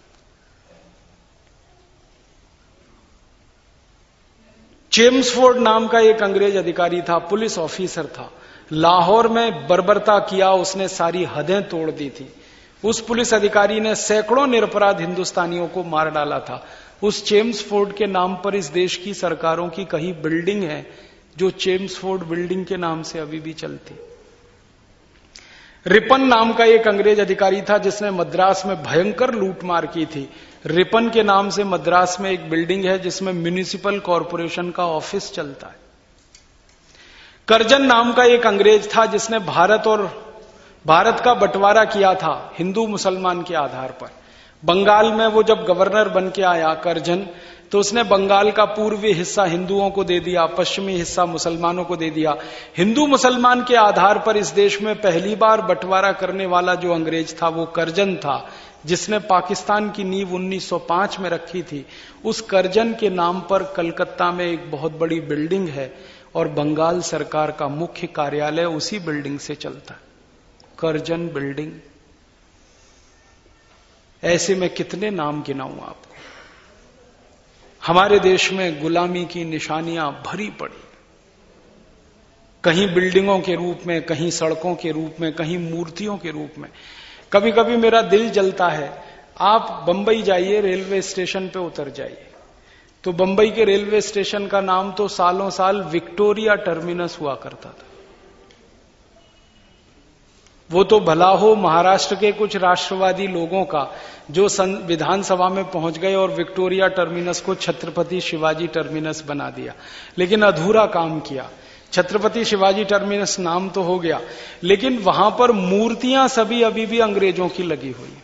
चेम्सफोर्ड नाम का एक अंग्रेज़ अधिकारी था, पुलिस ऑफिसर था। लाहौर में बर्बरता किया, उसने सारी हदें तोड़ दी थी। उस पुलिस अधिकारी ने सैकड़ों निरपराध हिंदुस्तानियों को मार डाला था। उस चेम्स फोर्ड के नाम पर इस देश की सरकारों की कहीं बिल्डिंग है, जो चेम्स फोर्ड बिल्डिंग के नाम से अभी भी चलती। रिपन नाम का एक अंग्रेज़ अधिकारी था, जिसने मद्रास में भयंकर लूटमार की थी। रिपन के नाम से मद्रास में एक बिल्डिंग है, जिसमें म्यूनिसिपल कॉरपोरेशन का ऑफ़िस चलता है। करजन नाम का एक अंग्रेज़ था जिसने भारत और भारत का बंटवारा किया था, हिंदू मुसलमान के आधार पर। बंगाल में वो जब गवर्नर बन के आया करजन तो उसने बंगाल का पूर्वी हिस्सा हिंदुओं को दे दिया, पश्चिमी हिस्सा मुसलमानों को दे दिया। हिंदू मुसलमान के आधार पर इस देश में पहली बार बंटवारा करने वाला जो अंग्रेज़ था, वो करजन था, जिसने पाकिस्तान की नींव 1905 में रखी थी। उस करजन के नाम पर कलकत्ता में एक बहुत बड़ी बिल्डिंग है और बंगाल सरकार का मुख्य कार्यालय उसी बिल्डिंग से चलता है। Curzon building. ऐसे में कितने नाम गिनाऊं आपको? हमारे देश में गुलामी की निशानियाँ भरी पड़ी। कहीं बिल्डिंगों के रूप में, कहीं सड़कों के रूप में, कहीं मूर्तियों के रूप में। कभी कभी मेरा दिल जलता है, आप बंबई जाइए, रेलवे स्टेशन पे उतर जाइए। तो बंबई के रेलवे स्टेशन का नाम तो सालों साल विक्टोरिया टर्मिनस हुआ करता था। वो तो भला हो महाराष्ट्र के कुछ राष्ट्रवादी लोगों का, जो विधानसभा में पहुँच गए और विक्टोरिया टर्मिनस को छत्रपति शिवाजी टर्मिनस बना दिया, लेकिन अधूरा काम किया। छत्रपति शिवाजी टर्मिनस नाम तो हो गया, लेकिन वहाँ पर मूर्तियाँ सभी अभी भी अंग्रेज़ों की लगी हुई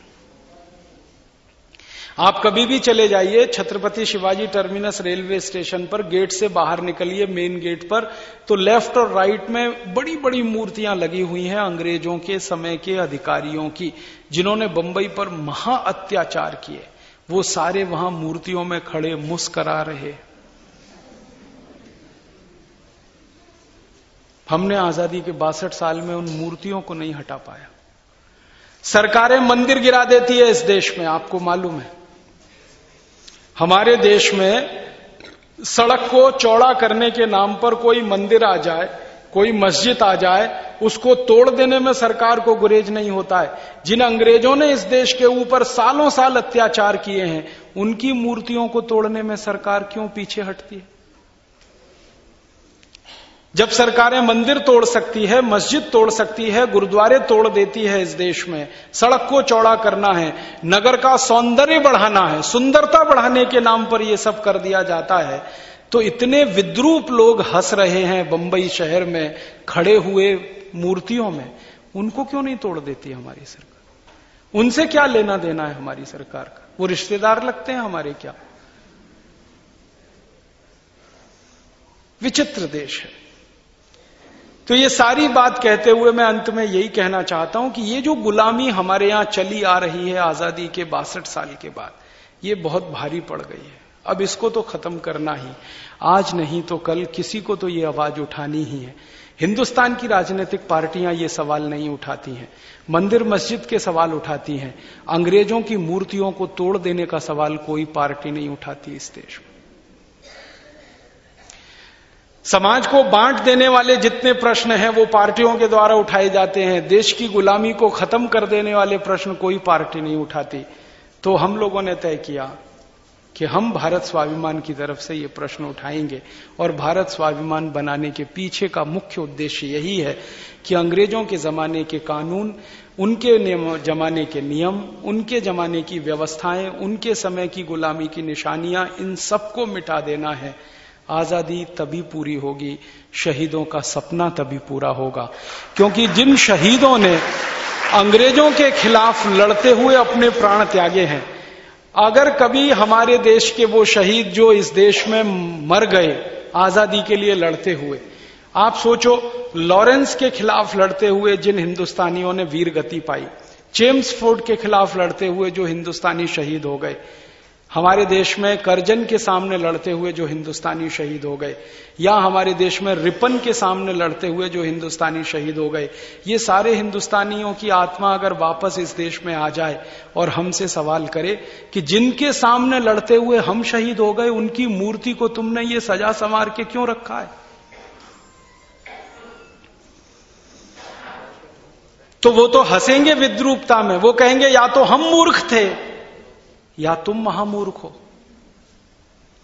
आप कभी भी चले जाइए Chhatrapati Shivaji terminus railway station पर, गेट से बाहर निकलिए मेन गेट पर तो लेफ़्ट और राइट में बड़ी बड़ी मूर्तियाँ लगी हुई हैं अंग्रेज़ों के, समय के, अधिकारियों की, जिन्होंने बंबई पर महा अत्याचार किए। वो सारे वहाँ मूर्तियों में खड़े, मुस्करा रहे। हमने आज़ादी के बासठ साल में उन मूर्तियों को नहीं हटा पाया। सरकारें मंदिर गिरा देती है इस देश में, आपको मालूम है। हमारे देश में सड़क को चौड़ा करने के नाम पर कोई मंदिर आ जाए, कोई मस्जिद आ जाए, उसको तोड़ देने में सरकार को गुरेज नहीं होता है। जिन अंग्रेज़ों ने इस देश के ऊपर सालों साल अत्याचार किए हैं, उनकी मूर्तियों को तोड़ने में सरकार क्यों पीछे हटती है? जब सरकारें मंदिर तोड़ सकती है, मस्जिद तोड़ सकती है, गुरुद्वारे तोड़ देती है इस देश में, सड़क को चौड़ा करना है, नगर का सौंदर्य बढ़ाना है, सुंदरता बढ़ाने के नाम पर यह सब कर दिया जाता है तो इतने विद्रूप लोग हंस रहे हैं बंबई शहर में, खड़े हुए मूर्तियों में, उनको क्यों नहीं तोड़ देती हमारी सरकार? उनसे क्या लेना देना है हमारी सरकार का? वो रिश्तेदार लगते हैं हमारे क्या? विचित्र देश है। तो ये सारी बात कहते हुए मैं अंत में यही कहना चाहता हूँ कि ये जो गुलामी हमारे यहाँ चली आ रही है आज़ादी के बासठ साल के बाद, ये बहुत भारी पड़ गई है। अब इसको तो खत्म करना ही। आज नहीं तो कल, किसी को तो ये आवाज़ उठानी ही है। हिंदुस्तान की राजनीतिक पार्टियाँ ये सवाल नहीं उठाती हैं। मंदिर मस्जिद के सवाल उठाती हैं। अंग्रेज़ों की मूर्तियों को तोड़ देने का सवाल कोई पार्टी नहीं उठाती इस देश में। समाज को बांट देने वाले जितने प्रश्न हैं, वो पार्टियों के द्वारा उठाए जाते हैं। देश की गुलामी को खत्म कर देने वाले प्रश्न कोई पार्टी नहीं उठाती। तो हम लोगों ने तय किया कि हम भारत स्वाभिमान की तरफ़ से ये प्रश्न उठाएँगे और भारत स्वाभिमान बनाने के पीछे का मुख्य उद्देश्य यही है कि अंग्रेज़ों के जमाने के कानून, उनके जमाने के नियम, उनके जमाने की व्यवस्थाएँ, उनके समय की गुलामी की निशानियाँ, इन सबको मिटा देना है। आज़ादी तभी पूरी होगी, शहीदों का सपना तभी पूरा होगा। क्योंकि जिन शहीदों ने अंग्रेज़ों के खिलाफ लड़ते हुए अपने प्राण त्यागे हैं, अगर कभी हमारे देश के वो शहीद जो इस देश में मर गए, आज़ादी के लिए लड़ते हुए, आप सोचो लॉरेंस के खिलाफ लड़ते हुए जिन हिंदुस्तानियों ने वीर गति पाई, जेम्स फोर्ड के खिलाफ लड़ते हुए जो हिंदुस्तानी शहीद हो गए हमारे देश में करजन के सामने लड़ते हुए जो हिंदुस्तानी शहीद हो गए, या हमारे देश में रिपन के सामने लड़ते हुए जो हिंदुस्तानी शहीद हो गए, ये सारे हिंदुस्तानियों की आत्मा अगर वापस इस देश में आ जाए और हमसे सवाल करे कि जिनके सामने लड़ते हुए हम शहीद हो गए, उनकी मूर्ति को तुमने ये सजा संवार के क्यों रखा है? तो वो तो हंसेंगे विद्रूपता में, वो कहेंगे, या तो हम मूर्ख थे। या तुम महामूर्ख हो?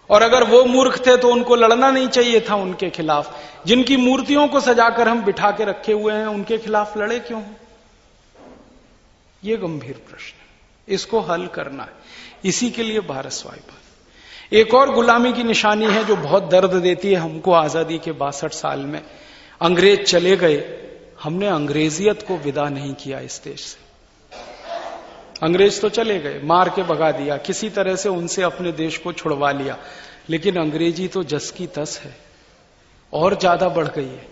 और अगर वो मूर्ख थे तो उनको लड़ना नहीं चाहिए था उनके खिलाफ। जिनकी मूर्तियों को सजाकर हम बिठा के रखे हुए हैं, उनके खिलाफ लड़े क्यों ये गंभीर प्रश्न इसको हल करना है। इसी के लिए भारत स्वाभिमान एक और गुलामी की निशानी है जो बहुत दर्द देती है हमको आज़ादी के बासठ साल में। अंग्रेज़ चले गए। हमने अंग्रेजियत को विदा नहीं किया इस देश से। अंग्रेज़ तो चले गए, मार के भगा दिया, किसी तरह से उनसे अपने देश को छुड़वा लिया। लेकिन अंग्रेज़ी तो जस की तस है, और ज़्यादा बढ़ गई है।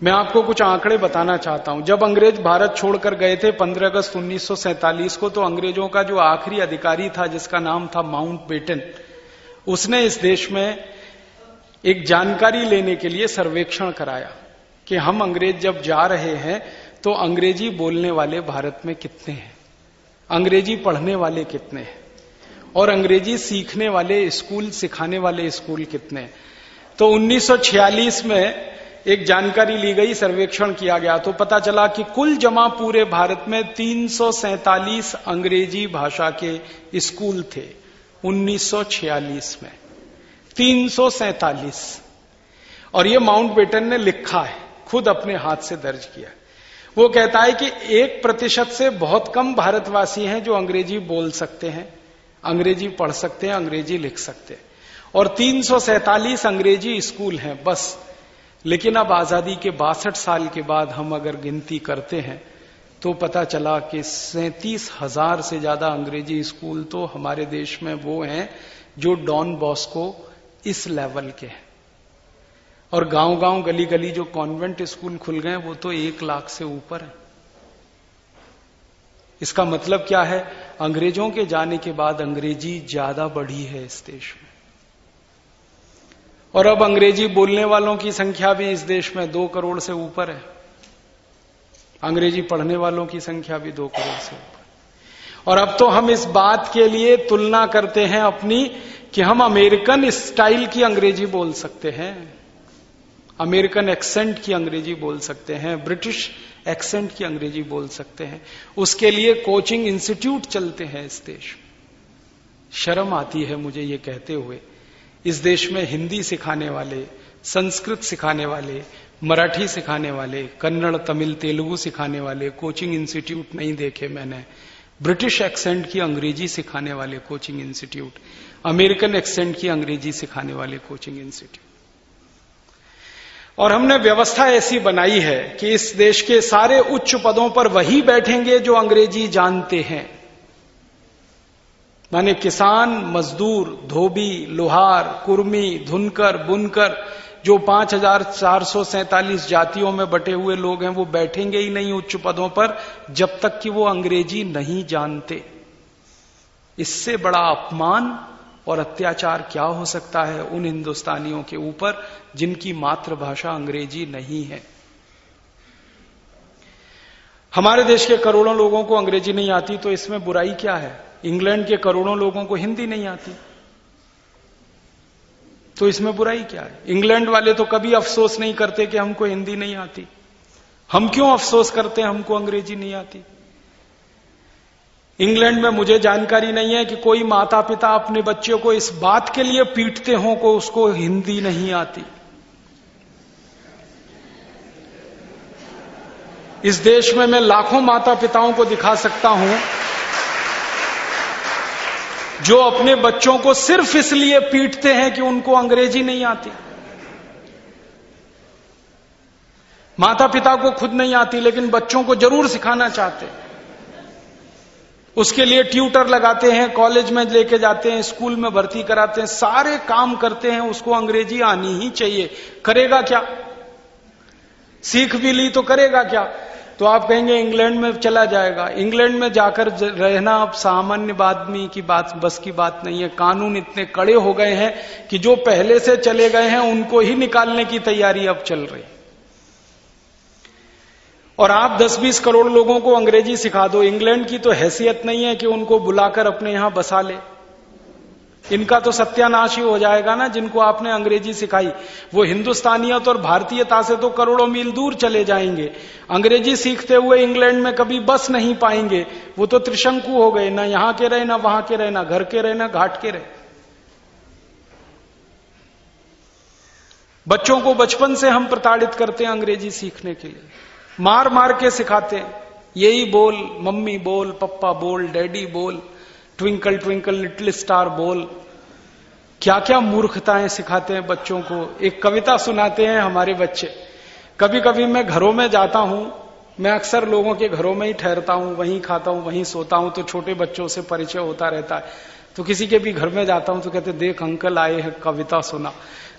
मैं आपको कुछ आंकड़े बताना चाहता हूँ। जब अंग्रेज़ भारत छोड़कर गए थे 15 अगस्त 1947 को तो अंग्रेज़ों का जो आखिरी अधिकारी था, जिसका नाम था माउंट बेटन, उसने इस देश में एक जानकारी लेने के लिए सर्वेक्षण कराया कि हम अंग्रेज़ जब जा रहे हैं तो अंग्रेज़ी बोलने वाले भारत में कितने हैं। अंग्रेज़ी पढ़ने वाले कितने हैं? और अंग्रेज़ी सीखने वाले, स्कूल सिखाने वाले स्कूल कितने तो 1946 में एक जानकारी ली गई, सर्वेक्षण किया गया तो पता चला कि कुल जमा पूरे भारत में तीन सौ सैंतालीस अंग्रेज़ी भाषा के स्कूल थे 1946 में। तीन और ये माउंट बेटन ने लिखा है, खुद अपने हाथ से दर्ज किया वो कहता है कि एक प्रतिशत से बहुत कम भारतवासी हैं जो अंग्रेज़ी बोल सकते हैं। अंग्रेज़ी पढ़ सकते हैं, अंग्रेज़ी लिख सकते हैं। और तीन सौ सैंतालीस अंग्रेज़ी स्कूल हैं, बस। लेकिन अब आज़ादी के बासठ साल के बाद हम अगर गिनती करते हैं तो पता चला कि सैतीस हज़ार से ज़्यादा अंग्रेज़ी स्कूल तो हमारे देश में वो हैं जो डॉन बॉस्को इस लेवल के हैं। और गाँव गाँव गली गली जो कॉन्वेंट स्कूल खुल गए, वो तो एक लाख से ऊपर है। इसका मतलब क्या है? अंग्रेज़ों के जाने के बाद अंग्रेज़ी ज़्यादा बढ़ी है इस देश में। और अब अंग्रेज़ी बोलने वालों की संख्या भी इस देश में दो करोड़ से ऊपर है। अंग्रेज़ी पढ़ने वालों की संख्या भी दो करोड़ से ऊपर। और अब तो हम इस बात के लिए तुलना करते हैं अपनी कि हम अमेरिकन स्टाइल की अंग्रेज़ी बोल सकते हैं। अमेरिकन एक्सेंट की अंग्रेज़ी बोल सकते हैं, ब्रिटिश एक्सेंट की अंग्रेज़ी बोल सकते हैं। उसके लिए कोचिंग इंस्टीट्यूट चलते हैं इस देश। शर्म आती है मुझे ये कहते हुए। इस देश में हिंदी सिखाने वाले, संस्कृत सिखाने वाले, मराठी सिखाने वाले, कन्नड़, तमिल, तेलुगु सिखाने वाले कोचिंग इंस्टीट्यूट नहीं देखे मैंने। ब्रिटिश एक्सेंट की अंग्रेज़ी सिखाने वाले कोचिंग इंस्टीट्यूट, अमेरिकन एक्सेंट की अंग्रेज़ी सिखाने वाले कोचिंग इंस्टीट्यूट। और हमने व्यवस्था ऐसी बनाई है कि इस देश के सारे उच्च पदों पर वही बैठेंगे जो अंग्रेज़ी जानते हैं। माने किसान, मजदूर, धोबी, लोहार, कुर्मी, धुनकर, बुनकर, जो पाँच हज़ार चार सौ सैतालीस जातियों में बटे हुए लोग हैं, वो बैठेंगे ही नहीं उच्च पदों पर जब तक कि वो अंग्रेज़ी नहीं जानते। इससे बड़ा अपमान और अत्याचार क्या हो सकता है उन हिंदुस्तानियों के ऊपर जिनकी मातृभाषा अंग्रेज़ी नहीं है? हमारे देश के करोड़ों लोगों को अंग्रेज़ी नहीं आती तो इसमें बुराई क्या है? इंग्लैंड के करोड़ों लोगों को हिंदी नहीं आती तो इसमें बुराई क्या है? इंग्लैंड वाले तो कभी अफसोस नहीं करते कि हमको हिंदी नहीं आती। हम क्यों अफसोस करते हैं हमको अंग्रेज़ी नहीं आती? इंग्लैंड में मुझे जानकारी नहीं है कि कोई माता पिता अपने बच्चों को इस बात के लिए पीटते हो को उसको हिंदी नहीं आती। इस देश में मैं लाखों माता पिताओं को दिखा सकता हूँ, जो अपने बच्चों को सिर्फ़ इसलिए पीटते हैं कि उनको अंग्रेज़ी नहीं आती। माता पिता को खुद नहीं आती, लेकिन बच्चों को ज़रूर सिखाना चाहते हैं। उसके लिए ट्यूटर लगाते हैं, कॉलेज में लेके जाते हैं, स्कूल में भर्ती कराते हैं, सारे काम करते हैं, उसको अंग्रेज़ी आनी ही चाहिए। करेगा क्या? सीख भी ली तो करेगा क्या? तो आप कहेंगे, इंग्लैंड में चला जाएगा। इंग्लैंड में जाकर रहना अब सामान्य आदमी की बात, बस की बात नहीं है। कानून इतने कड़े हो गए हैं कि जो पहले से चले गए हैं, उनको ही निकालने की तैयारी अब चल रही और आप 10-20 करोड़ लोगों को अंग्रेज़ी सिखा दो। इंग्लैंड की तो हैसियत नहीं है कि उनको बुलाकर अपने यहाँ बसा ले। इनका तो सत्यानाश ही हो जाएगा ना जिनको आपने अंग्रेज़ी सिखाई। वो हिंदुस्तानियत और भारतीयता से तो करोड़ों मील दूर चले जाएँगे। अंग्रेज़ी सीखते हुए इंग्लैंड में कभी बस नहीं पाएँगे। वो तो त्रिशंकु हो गए, ना यहाँ के रहे, ना वहाँ के रहे, ना घर के रहे, ना घाट के रहे। बच्चों को बचपन से हम प्रताड़ित करते हैं अंग्रेज़ी सीखने के लिए। मार मार के सिखाते हैं। यही बोल, मम्मी बोल, पप्पा बोल, डैडी बोल, ट्विंकल ट्विंकल, लिटिल स्टार बोल। क्या क्या मूर्खताएँ सिखाते हैं बच्चों को। एक कविता सुनाते हैं हमारे बच्चे। कभी कभी मैं घरों में जाता हूँ, मैं अक्सर लोगों के घरों में ही ठहरता हूँ, वहीं खाता हूँ, वहीं सोता हूँ तो छोटे बच्चों से परिचय होता रहता है। तो किसी के भी घर में जाता हूँ तो कहते, देख, अंकल आए हैं कविता सुना।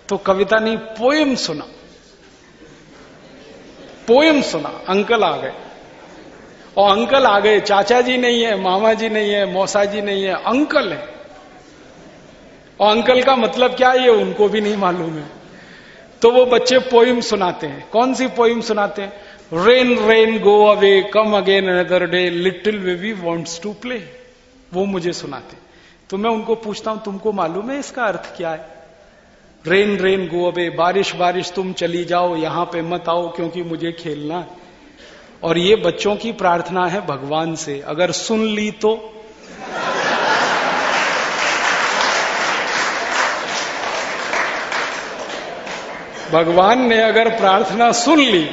तो कविता नहीं, पोएम सुना। पोएम सुना, अंकल आ गए। और अंकल आ गए, चाचा जी नहीं है, मामा जी नहीं है, मौसा जी नहीं है, अंकल है। और अंकल का मतलब क्या है, ये उनको भी नहीं मालूम है। तो वो बच्चे पोइम सुनाते हैं। कौन सी पोइम सुनाते हैं? Rain rain go away come again another day, little baby wants to play. वो मुझे सुनाते तो मैं उनको पूछता हूँ, तुमको मालूम है इसका अर्थ क्या है? रेन रेन गो अवे बारिश बारिश, तुम चली जाओ, यहाँ पे मत आओ, क्योंकि मुझे खेलना है। और ये बच्चों की प्रार्थना है भगवान से, अगर सुन ली तो। भगवान ने अगर प्रार्थना सुन ली,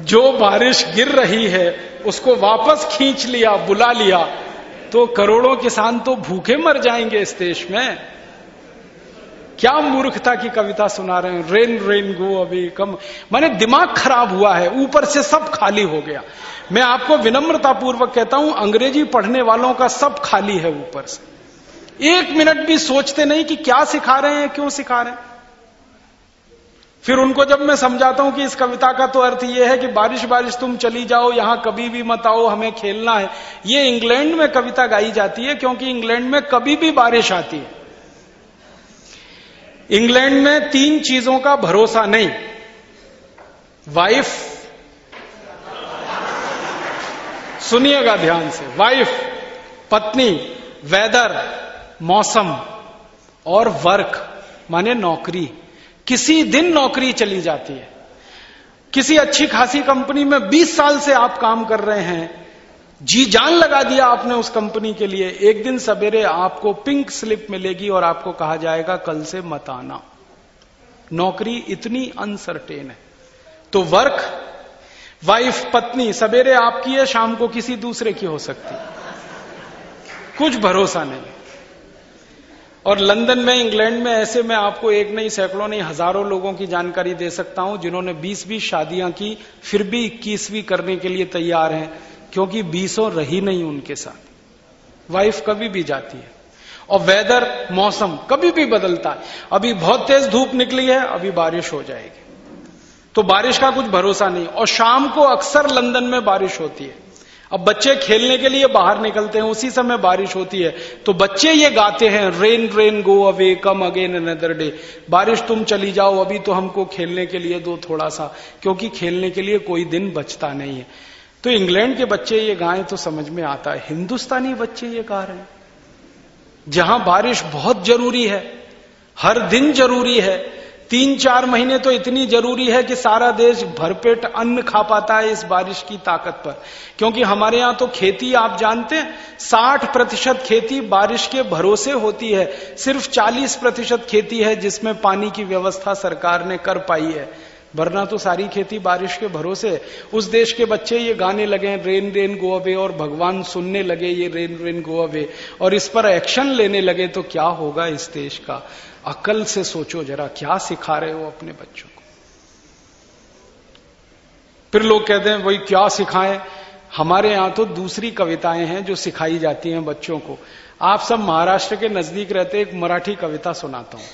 जो बारिश गिर रही है, उसको वापस खींच लिया, बुला लिया तो करोड़ों किसान तो भूखे मर जाएँगे इस देश में। क्या मूर्खता की कविता सुना रहे हैं? रेन रेन, गो, अभी, कम। माने दिमाग खराब हुआ है, ऊपर से सब खाली हो गया। मैं आपको विनम्रता पूर्वक कहता हूँ, अंग्रेज़ी पढ़ने वालों का सब खाली है ऊपर से। एक मिनट भी सोचते नहीं कि क्या सिखा रहे हैं, क्यों सिखा रहे हैं। फिर उनको जब मैं समझाता हूँ कि इस कविता का तो अर्थ यह है कि बारिश बारिश तुम चली जाओ, यहाँ कभी भी मत आओ, हमें खेलना है। ये इंग्लैंड में कविता गाई जाती है, क्योंकि इंग्लैंड में कभी भी बारिश आती है। इंग्लैंड में तीन चीज़ों का भरोसा नहीं। वाइफ सुनिएगा ध्यान से। वाइफ पत्नी वेदर मौसम और वर्क माने नौकरी। किसी दिन नौकरी चली जाती है। किसी अच्छी खासी कंपनी में 20 साल से आप काम कर रहे हैं जी जान लगा दिया आपने उस कंपनी के लिए। एक दिन सवेरे आपको पिंक स्लिप मिलेगी और आपको कहा जाएगा, कल से मत आना। नौकरी इतनी अनसर्टेन है। तो वर्क वाइफ पत्नी, सवेरे आपकी है, शाम को किसी दूसरे की हो सकती। कुछ भरोसा नहीं। और लंदन में, इंग्लैंड में, ऐसे मैं आपको एक नहीं, सैकड़ों नहीं, हज़ारों लोगों की जानकारी दे सकता हूँ, जिन्होंने 20-20 शादियाँ की, फिर भी इक्कीसवीं करने के लिए तैयार हैं। क्योंकि बीसों रही नहीं उनके साथ। वाइफ कभी भी जाती है। और वेदर मौसम कभी भी बदलता है। अभी बहुत तेज धूप निकली है, अभी बारिश हो जाएगी। तो बारिश का कुछ भरोसा नहीं। और शाम को अक्सर लंदन में बारिश होती है। अब बच्चे खेलने के लिए बाहर निकलते हैं, उसी समय बारिश होती है। तो बच्चे ये गाते हैं rain rain go away come again another day बारिश, तुम चली जाओ, अभी तो हमको खेलने के लिए दो थोड़ा सा, क्योंकि खेलने के लिए कोई दिन बचता नहीं है। तो इंग्लैंड के बच्चे ये गाएँ तो समझ में आता है। हिंदुस्तानी बच्चे ये गा रहे हैं। जहाँ बारिश बहुत ज़रूरी है, हर दिन ज़रूरी है तीन चार महीने तो इतनी ज़रूरी है कि सारा देश भरपेट अन्न खा पाता है इस बारिश की ताकत पर। क्योंकि हमारे यहाँ तो खेती आप जानते हैं, साठ प्रतिशत खेती बारिश के भरोसे होती है। सिर्फ़ चालीस प्रतिशत खेती है जिसमें पानी की व्यवस्था सरकार ने कर पाई है। वरना तो सारी खेती बारिश के भरोसे उस देश के बच्चे ये गाने लगे रेन रेन, गो अवे, और भगवान सुनने लगे ये रेन रेन, गो अवे। और इस पर एक्शन लेने लगे तो क्या होगा इस देश का? अकल से सोचो जरा, क्या सिखा रहे हो अपने बच्चों को? फिर लोग कहते हैं, वही क्या सिखाएँ? हमारे यहाँ तो दूसरी कविताएँ हैं जो सिखाई जाती हैं बच्चों को। आप सब महाराष्ट्र के नज़दीक रहते, एक मराठी कविता सुनाता हूँ।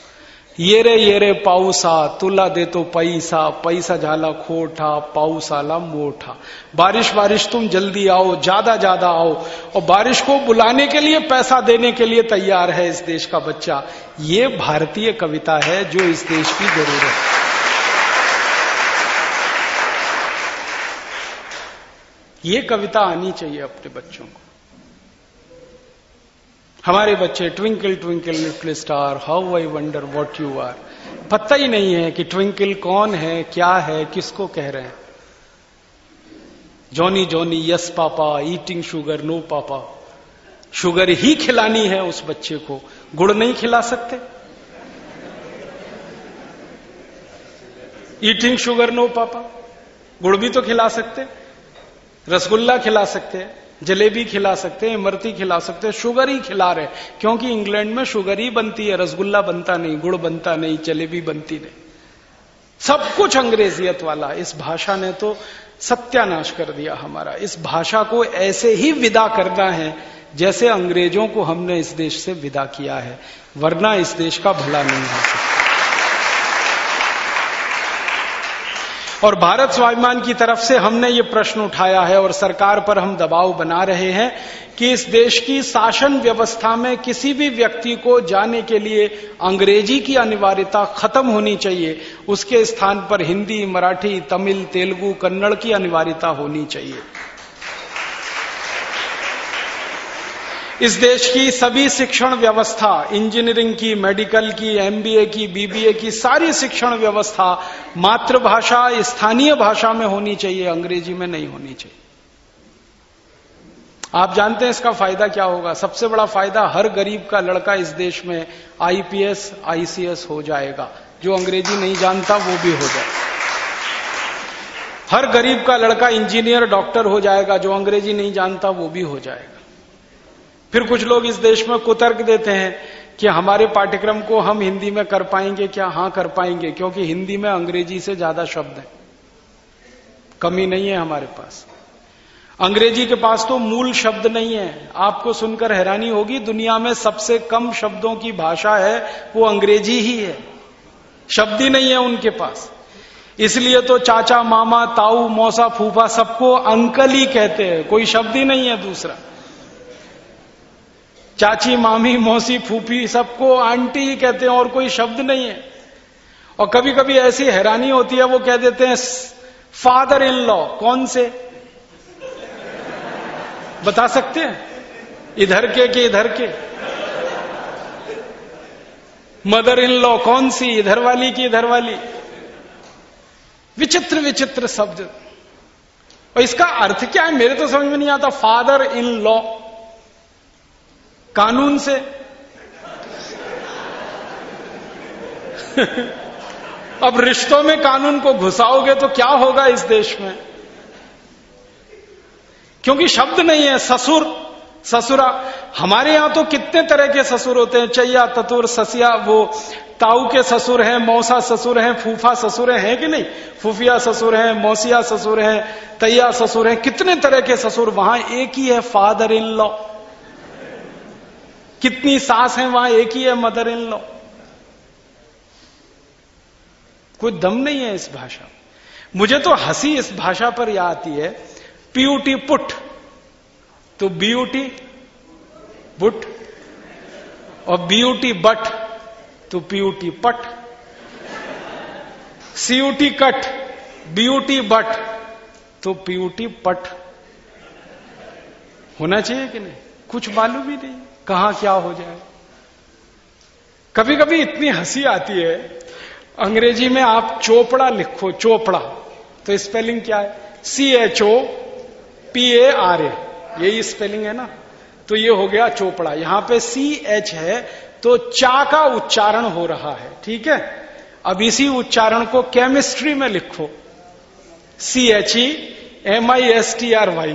ये रे ये रे पाऊसा, तुला देतो पैसा पैसा झाला खोटा पाऊस आला मोठा. बारिश बारिश तुम जल्दी आओ, ज़्यादा ज़्यादा आओ. और बारिश को बुलाने के लिए, पैसा देने के लिए तैयार है इस देश का बच्चा। ये भारतीय कविता है जो इस देश की ज़रूरत है। ये कविता आनी चाहिए अपने बच्चों को। हमारे बच्चे twinkle twinkle little star, how I wonder what you are. पता ही नहीं है कि ट्विंकल कौन है, क्या है, किसको कह रहे हैं। Johnny Johnny, yes papa, eating sugar, no papa. Sugar ही खिलानी है उस बच्चे को। गुड़ नहीं खिला सकते। ईटिंग शुगर, नो पापा। गुड़ भी तो खिला सकते। रसगुल्ला खिला सकते। हैं जलेबी खिला सकते हैं, इमरती खिला सकते हैं, शुगर ही खिला रहे क्योंकि इंग्लैंड में शुगर ही बनती है, रसगुल्ला बनता नहीं, गुड़ बनता नहीं, जलेबी बनती नहीं। सब कुछ अंग्रेजियत वाला, इस भाषा ने तो सत्यानाश कर दिया हमारा। इस भाषा को ऐसे ही विदा करना है, जैसे अंग्रेज़ों को हमने इस देश से विदा किया है, वरना इस देश का भला नहीं हो सकता। और भारत स्वाभिमान की तरफ़ से हमने ये प्रश्न उठाया है और सरकार पर हम दबाव बना रहे हैं कि इस देश की शासन व्यवस्था में किसी भी व्यक्ति को जाने के लिए अंग्रेज़ी की अनिवार्यता खत्म होनी चाहिए। उसके स्थान पर हिंदी, मराठी, तमिल, तेलुगु, कन्नड़ की अनिवार्यता होनी चाहिए। इस देश की सभी शिक्षण व्यवस्था, इंजीनियरिंग की, मेडिकल की एमबीए की बीबीए की, सारी शिक्षण व्यवस्था मातृभाषा, स्थानीय भाषा में होनी चाहिए, अंग्रेज़ी में नहीं होनी चाहिए। आप जानते हैं इसका फ़ायदा क्या होगा? सबसे बड़ा फ़ायदा हर गरीब का लड़का इस देश में आईपीएस आईसीएस हो जाएगा। जो अंग्रेज़ी नहीं जानता, वो भी हो जाए। हर गरीब का लड़का इंजीनियर, डॉक्टर हो जाएगा। जो अंग्रेज़ी नहीं जानता, वो भी हो जाएगा। फिर कुछ लोग इस देश में कुतर्क देते हैं कि हमारे पाठ्यक्रम को हम हिंदी में कर पाएँगे क्या? हाँ, कर पाएँगे, क्योंकि हिंदी में अंग्रेज़ी से ज़्यादा शब्द है। कमी नहीं है हमारे पास। अंग्रेज़ी के पास तो मूल शब्द नहीं है। आपको सुनकर हैरानी होगी, दुनिया में सबसे कम शब्दों की भाषा है, वो अंग्रेज़ी ही है। शब्द ही नहीं है उनके पास। इसलिए तो चाचा, मामा, ताऊ, मौसा, फूफा सबको अंकल ही कहते हैं। कोई शब्द ही नहीं है दूसरा। चाची, मामी, मौसी, फूफी सबको आंटी ही कहते हैं, और कोई शब्द नहीं है। और कभी कभी ऐसी हैरानी होती है, वो कह देते हैं फादर इन लॉ कौन से? बता सकते हैं? इधर के कि इधर के? मदर इन लॉ कौन सी? इधर वाली की इधर वाली? विचित्र विचित्र शब्द। और इसका अर्थ क्या है? मेरे तो समझ में नहीं आता फादर इन लॉ कानून से। अब रिश्तों में कानून को घुसाओगे तो क्या होगा इस देश में? क्योंकि शब्द नहीं है, ससुर, ससुरा। हमारे यहाँ तो कितने तरह के ससुर होते हैं? चैया, ततुर, ससिया, वो ताऊ के ससुर हैं, मौसा ससुर हैं, फूफा ससुर हैं कि नहीं? फूफिया ससुर हैं, मौसिया ससुर हैं, तैया ससुर हैं, कितने तरह के ससुर? वहाँ एक ही है, फादर इन लॉ। कितनी सास है, वहाँ एक ही है, मदर इन लॉ। कोई दम नहीं है इस भाषा मुझे तो हँसी इस भाषा पर यह आती है, पीयूटी पुट। तो बीयूटी बुट, और बीयूटी बट तो P U T put. C U T cut, B U T but तो पीयूटी पट। होना चाहिए कि नहीं? कुछ मालूम ही नहीं। कहा क्या हो जाए? कभी कभी इतनी हँसी आती है। अंग्रेज़ी में आप चोपड़ा लिखो, चोपड़ा। तो स्पेलिंग क्या है? C H O P A R A यही स्पेलिंग है ना? तो ये हो गया चोपड़ा। यहाँ पे सी एच है तो चा का उच्चारण हो रहा है, ठीक है? अब इसी उच्चारण को केमिस्ट्री में लिखो। C H E M I S T R Y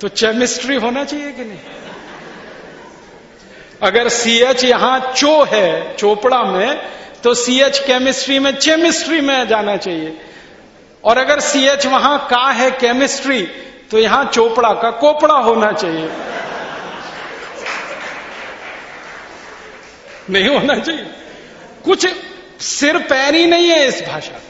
तो केमिस्ट्री होना चाहिए कि नहीं? अगर सी एच यहाँ चो है, चोपड़ा में तो सी एच केमिस्ट्री में चेमिस्ट्री में जाना चाहिए। और अगर सी एच वहाँ का है केमिस्ट्री तो यहाँ चोपड़ा का कोपड़ा होना चाहिए। नहीं होना चाहिए। कुछ सिर पैर ही नहीं है इस भाषा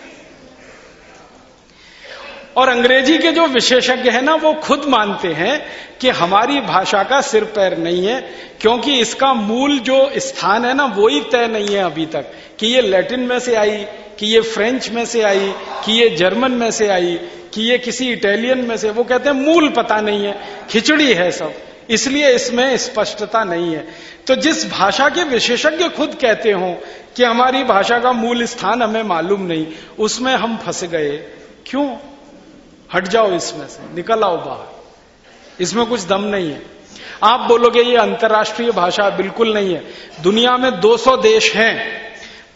और अंग्रेज़ी के जो विशेषज्ञ हैं ना, वो खुद मानते हैं कि हमारी भाषा का सिर पैर नहीं है, क्योंकि इसका मूल जो स्थान है ना वो ही तय नहीं है अभी तक। कि ये लैटिन में से आई, कि ये फ्रेंच में से आई, कि ये जर्मन में से आई, कि ये किसी इटालियन में से, वो कहते हैं मूल पता नहीं है, खिचड़ी है सब। इसलिए इसमें स्पष्टता नहीं है। तो जिस भाषा के विशेषज्ञ खुद कहते हो कि हमारी भाषा का मूल स्थान हमें मालूम नहीं, उसमें हम फंस गए। क्यों? हट जाओ इसमें से, निकल आओ बाहर। इसमें कुछ दम नहीं है। आप बोलोगे ये अंतर्राष्ट्रीय भाषा बिल्कुल नहीं है। दुनिया में 200 देश हैं,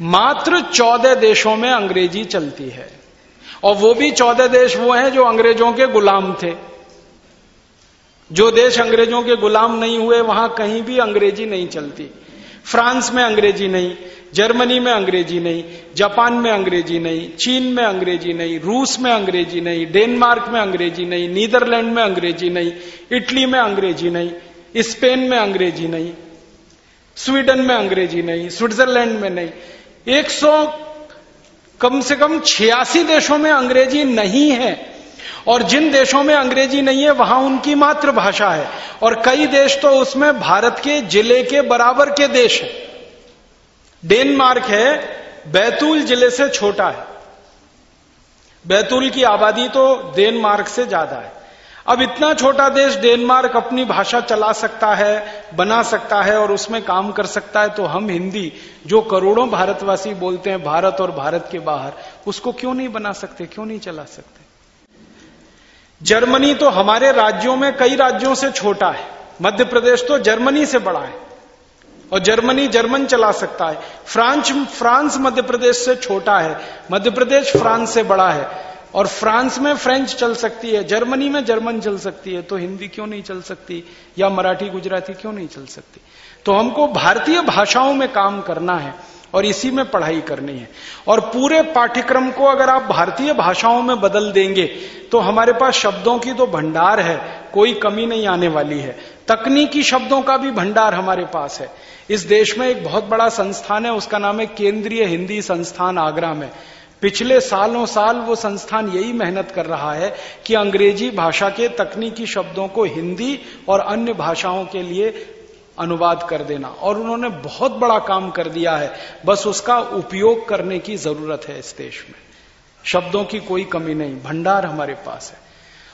मात्र 14 देशों में अंग्रेज़ी चलती है। और वो भी 14 देश वो हैं जो अंग्रेज़ों के गुलाम थे। जो देश अंग्रेज़ों के गुलाम नहीं हुए, वहाँ कहीं भी अंग्रेज़ी नहीं चलती। फ्रांस में अंग्रेज़ी नहीं जर्मनी में अंग्रेज़ी नहीं जापान में अंग्रेज़ी नहीं चीन में अंग्रेज़ी नहीं रूस में अंग्रेज़ी नहीं डेनमार्क में अंग्रेज़ी नहीं नीदरलैंड में अंग्रेज़ी नहीं इटली में अंग्रेज़ी नहीं स्पेन में अंग्रेज़ी नहीं स्वीडन में अंग्रेज़ी नहीं स्विट्जरलैंड में नहीं 100 कम से कम छियासी देशों में अंग्रेज़ी नहीं है और जिन देशों में अंग्रेज़ी नहीं है, वहाँ उनकी मातृभाषा है। और कई देश तो उसमें भारत के ज़िले के बराबर के देश हैं। डेनमार्क है, बैतूल ज़िले से छोटा है। बैतूल की आबादी तो डेनमार्क से ज़्यादा है। अब इतना छोटा देश डेनमार्क अपनी भाषा चला सकता है, बना सकता है और उसमें काम कर सकता है तो हम हिंदी, जो करोड़ों भारतवासी बोलते हैं, भारत और भारत के बाहर, उसको क्यों नहीं बना सकते, क्यों नहीं चला सकते? जर्मनी तो हमारे राज्यों में कई राज्यों से छोटा है। मध्य प्रदेश तो जर्मनी से बड़ा है। और जर्मनी जर्मन चला सकता है। फ्रांस फ्रांस मध्य प्रदेश से छोटा है। मध्य प्रदेश फ्रांस से बड़ा है। और फ्रांस में फ्रेंच चल सकती है। जर्मनी में जर्मन चल सकती है। तो हिंदी क्यों नहीं चल सकती? या मराठी, गुजराती क्यों नहीं चल सकती? तो हमको भारतीय भाषाओं में काम करना है। और इसी में पढ़ाई करनी है। और पूरे पाठ्यक्रम को अगर आप भारतीय भाषाओं में बदल देंगे तो हमारे पास शब्दों की तो भंडार है, कोई कमी नहीं आने वाली है। तकनीकी शब्दों का भी भंडार हमारे पास है। इस देश में एक बहुत बड़ा संस्थान है, उसका नाम है केंद्रीय हिंदी संस्थान आगरा में। पिछले सालों साल वो संस्थान यही मेहनत कर रहा है कि अंग्रेज़ी भाषा के तकनीकी शब्दों को हिंदी और अन्य भाषाओं के लिए अनुवाद कर देना। और उन्होंने बहुत बड़ा काम कर दिया है। बस उसका उपयोग करने की ज़रूरत है इस देश में। शब्दों की कोई कमी नहीं। भंडार हमारे पास है।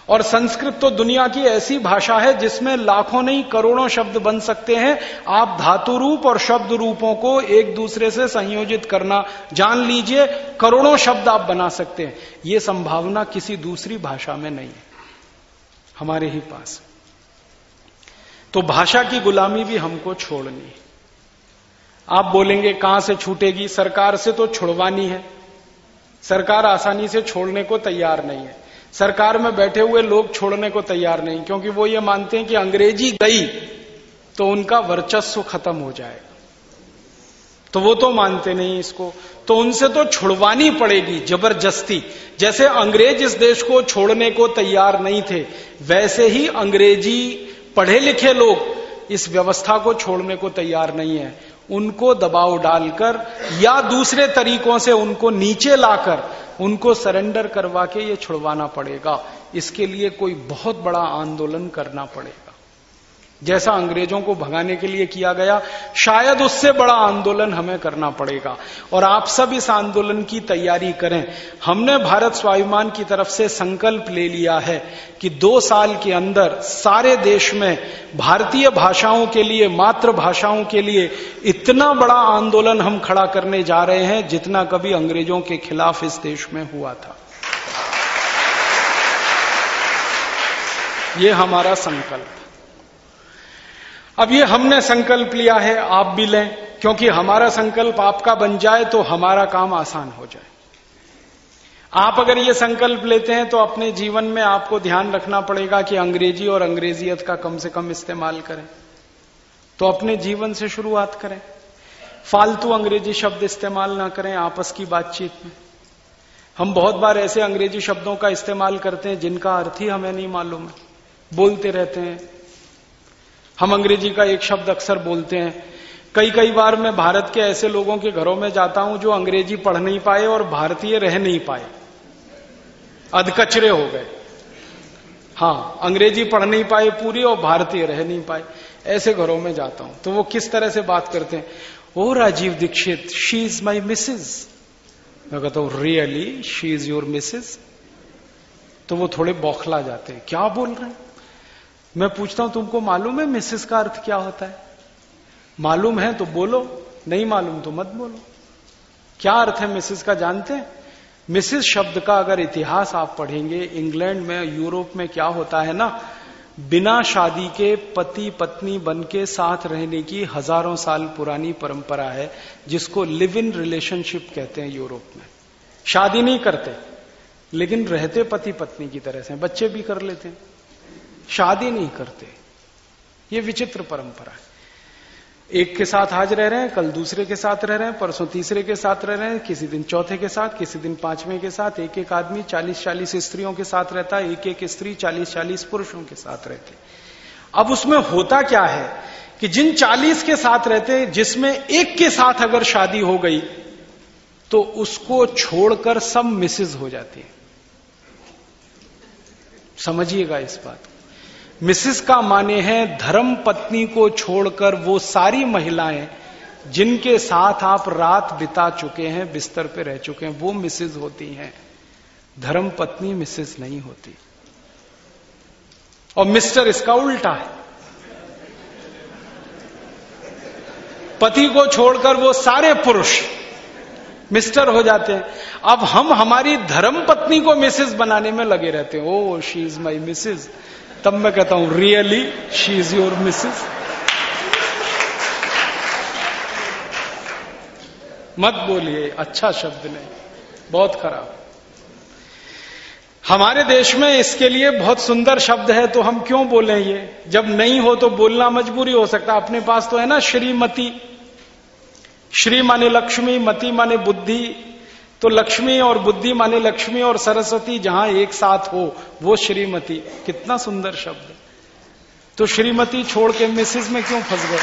और संस्कृत तो दुनिया की ऐसी भाषा है जिसमें लाखों नहीं करोड़ों शब्द बन सकते हैं। आप धातु रूप और शब्द रूपों को एक दूसरे से संयोजित करना जान लीजिए। करोड़ों शब्द आप बना सकते हैं। यह संभावना किसी दूसरी भाषा में नहीं है। हमारे ही पास तो भाषा की गुलामी भी हमको छोड़नी आप बोलेंगे, कहाँ से छूटेगी? सरकार से तो छुड़वानी है। सरकार आसानी से छोड़ने को तैयार नहीं है। सरकार में बैठे हुए लोग छोड़ने को तैयार नहीं, क्योंकि वो ये मानते हैं कि अंग्रेज़ी गई तो उनका वर्चस्व खत्म हो जाएगा। तो वो तो मानते नहीं इसको। तो उनसे तो छुड़वानी पड़ेगी, ज़बरदस्ती। जैसे अंग्रेज़ इस देश को छोड़ने को तैयार नहीं थे, वैसे ही अंग्रेज़ी पढ़े लिखे लोग इस व्यवस्था को छोड़ने को तैयार नहीं है। उनको दबाव डालकर या दूसरे तरीकों से उनको नीचे लाकर उनको सरेंडर करवा के ये छुड़वाना पड़ेगा। इसके लिए कोई बहुत बड़ा आंदोलन करना पड़ेगा। जैसा अंग्रेज़ों को भगाने के लिए किया गया, शायद उससे बड़ा आंदोलन हमें करना पड़ेगा। और आप सब इस आंदोलन की तैयारी करें। हमने भारत स्वाभिमान की तरफ़ से संकल्प ले लिया है कि दो साल के अंदर सारे देश में भारतीय भाषाओं के लिए, मातृभाषाओं के लिए इतना बड़ा आंदोलन हम खड़ा करने जा रहे हैं जितना कभी अंग्रेज़ों के खिलाफ इस देश में हुआ था। ये हमारा संकल्प। अब ये हमने संकल्प लिया है, आप भी लें, क्योंकि हमारा संकल्प आपका बन जाए तो हमारा काम आसान हो जाए। आप अगर ये संकल्प लेते हैं तो अपने जीवन में आपको ध्यान रखना पड़ेगा कि अंग्रेज़ी और अंग्रेजियत का कम से कम इस्तेमाल करें। तो अपने जीवन से शुरुआत करें। फालतू अंग्रेज़ी शब्द इस्तेमाल ना करें आपस की बातचीत में। हम बहुत बार ऐसे अंग्रेज़ी शब्दों का इस्तेमाल करते हैं जिनका अर्थ ही हमें नहीं मालूम है। बोलते रहते हैं हम अंग्रेज़ी का एक शब्द अक्सर बोलते हैं। कई कई बार मैं भारत के ऐसे लोगों के घरों में जाता हूँ जो अंग्रेज़ी पढ़ नहीं पाए और भारतीय रह नहीं पाए। अधकचरे हो गए। हाँ अंग्रेज़ी पढ़ नहीं पाए पूरी और भारतीय रह नहीं पाए। ऐसे घरों में जाता हूँ। तो वो किस तरह से बात करते हैं? ओ Rajiv Dikshit she is my missus मैं कहता हूँ really she is your missus तो वो थोड़े बौखला जाते हैं। क्या बोल रहे हैं? मैं पूछता हूँ, तुमको मालूम है मिसेस का अर्थ क्या होता है? मालूम है तो बोलो, नहीं मालूम तो मत बोलो। क्या अर्थ है मिसेस का, जानते हैं? मिसेस शब्द का अगर इतिहास आप पढ़ेंगे, इंग्लैंड में, यूरोप में क्या होता है ना, बिना शादी के पति, पत्नी बन के साथ रहने की हज़ारों साल पुरानी परंपरा है, जिसको लिव इन रिलेशनशिप कहते हैं यूरोप में। शादी नहीं करते, लेकिन रहते पति, पत्नी की तरह से, बच्चे भी कर लेते हैं। शादी नहीं करते। ये विचित्र परंपरा है। एक के साथ आज रह रहे हैं, कल दूसरे के साथ रह रहे हैं, परसों तीसरे के साथ रह रहे हैं, किसी दिन चौथे के साथ, किसी दिन पाँचवें के साथ एक एक आदमी चालीस चालीस स्त्रियों के साथ रहता है एक एक स्त्री चालीस चालीस पुरुषों के साथ रहते अब उसमें होता क्या है कि जिन चालीस के साथ रहते जिसमें एक के साथ अगर शादी हो गई तो उसको छोड़कर सब मिसेज हो जाती है। समझिएगा इस बात मिसिस का माने है, धर्म पत्नी को छोड़कर वो सारी महिलाएँ, जिनके साथ आप रात बिता चुके हैं, बिस्तर पे रह चुके हैं, वो मिसिस होती हैं। धर्म पत्नी मिसिस नहीं होती। और मिस्टर इसका उल्टा है। पति को छोड़कर वो सारे पुरुष मिस्टर हो जाते हैं। अब हम हमारी धर्म पत्नी को मिसेस बनाने में लगे रहते हैं। Oh she is my missus तब मैं कहता हूँ really she is your missus मत बोलिए अच्छा शब्द नहीं, बहुत खराब। हमारे देश में इसके लिए बहुत सुंदर शब्द है तो हम क्यों बोले ये? जब नहीं हो तो बोलना मजबूरी हो सकता अपने पास तो है ना श्रीमती। श्री माने लक्ष्मी, मती माने बुद्धि। तो लक्ष्मी और बुद्धि माने लक्ष्मी और सरस्वती जहाँ एक साथ हो, वो श्रीमती। कितना सुंदर शब्द। तो श्रीमती छोड़ के मिसिस में क्यों फंस गए?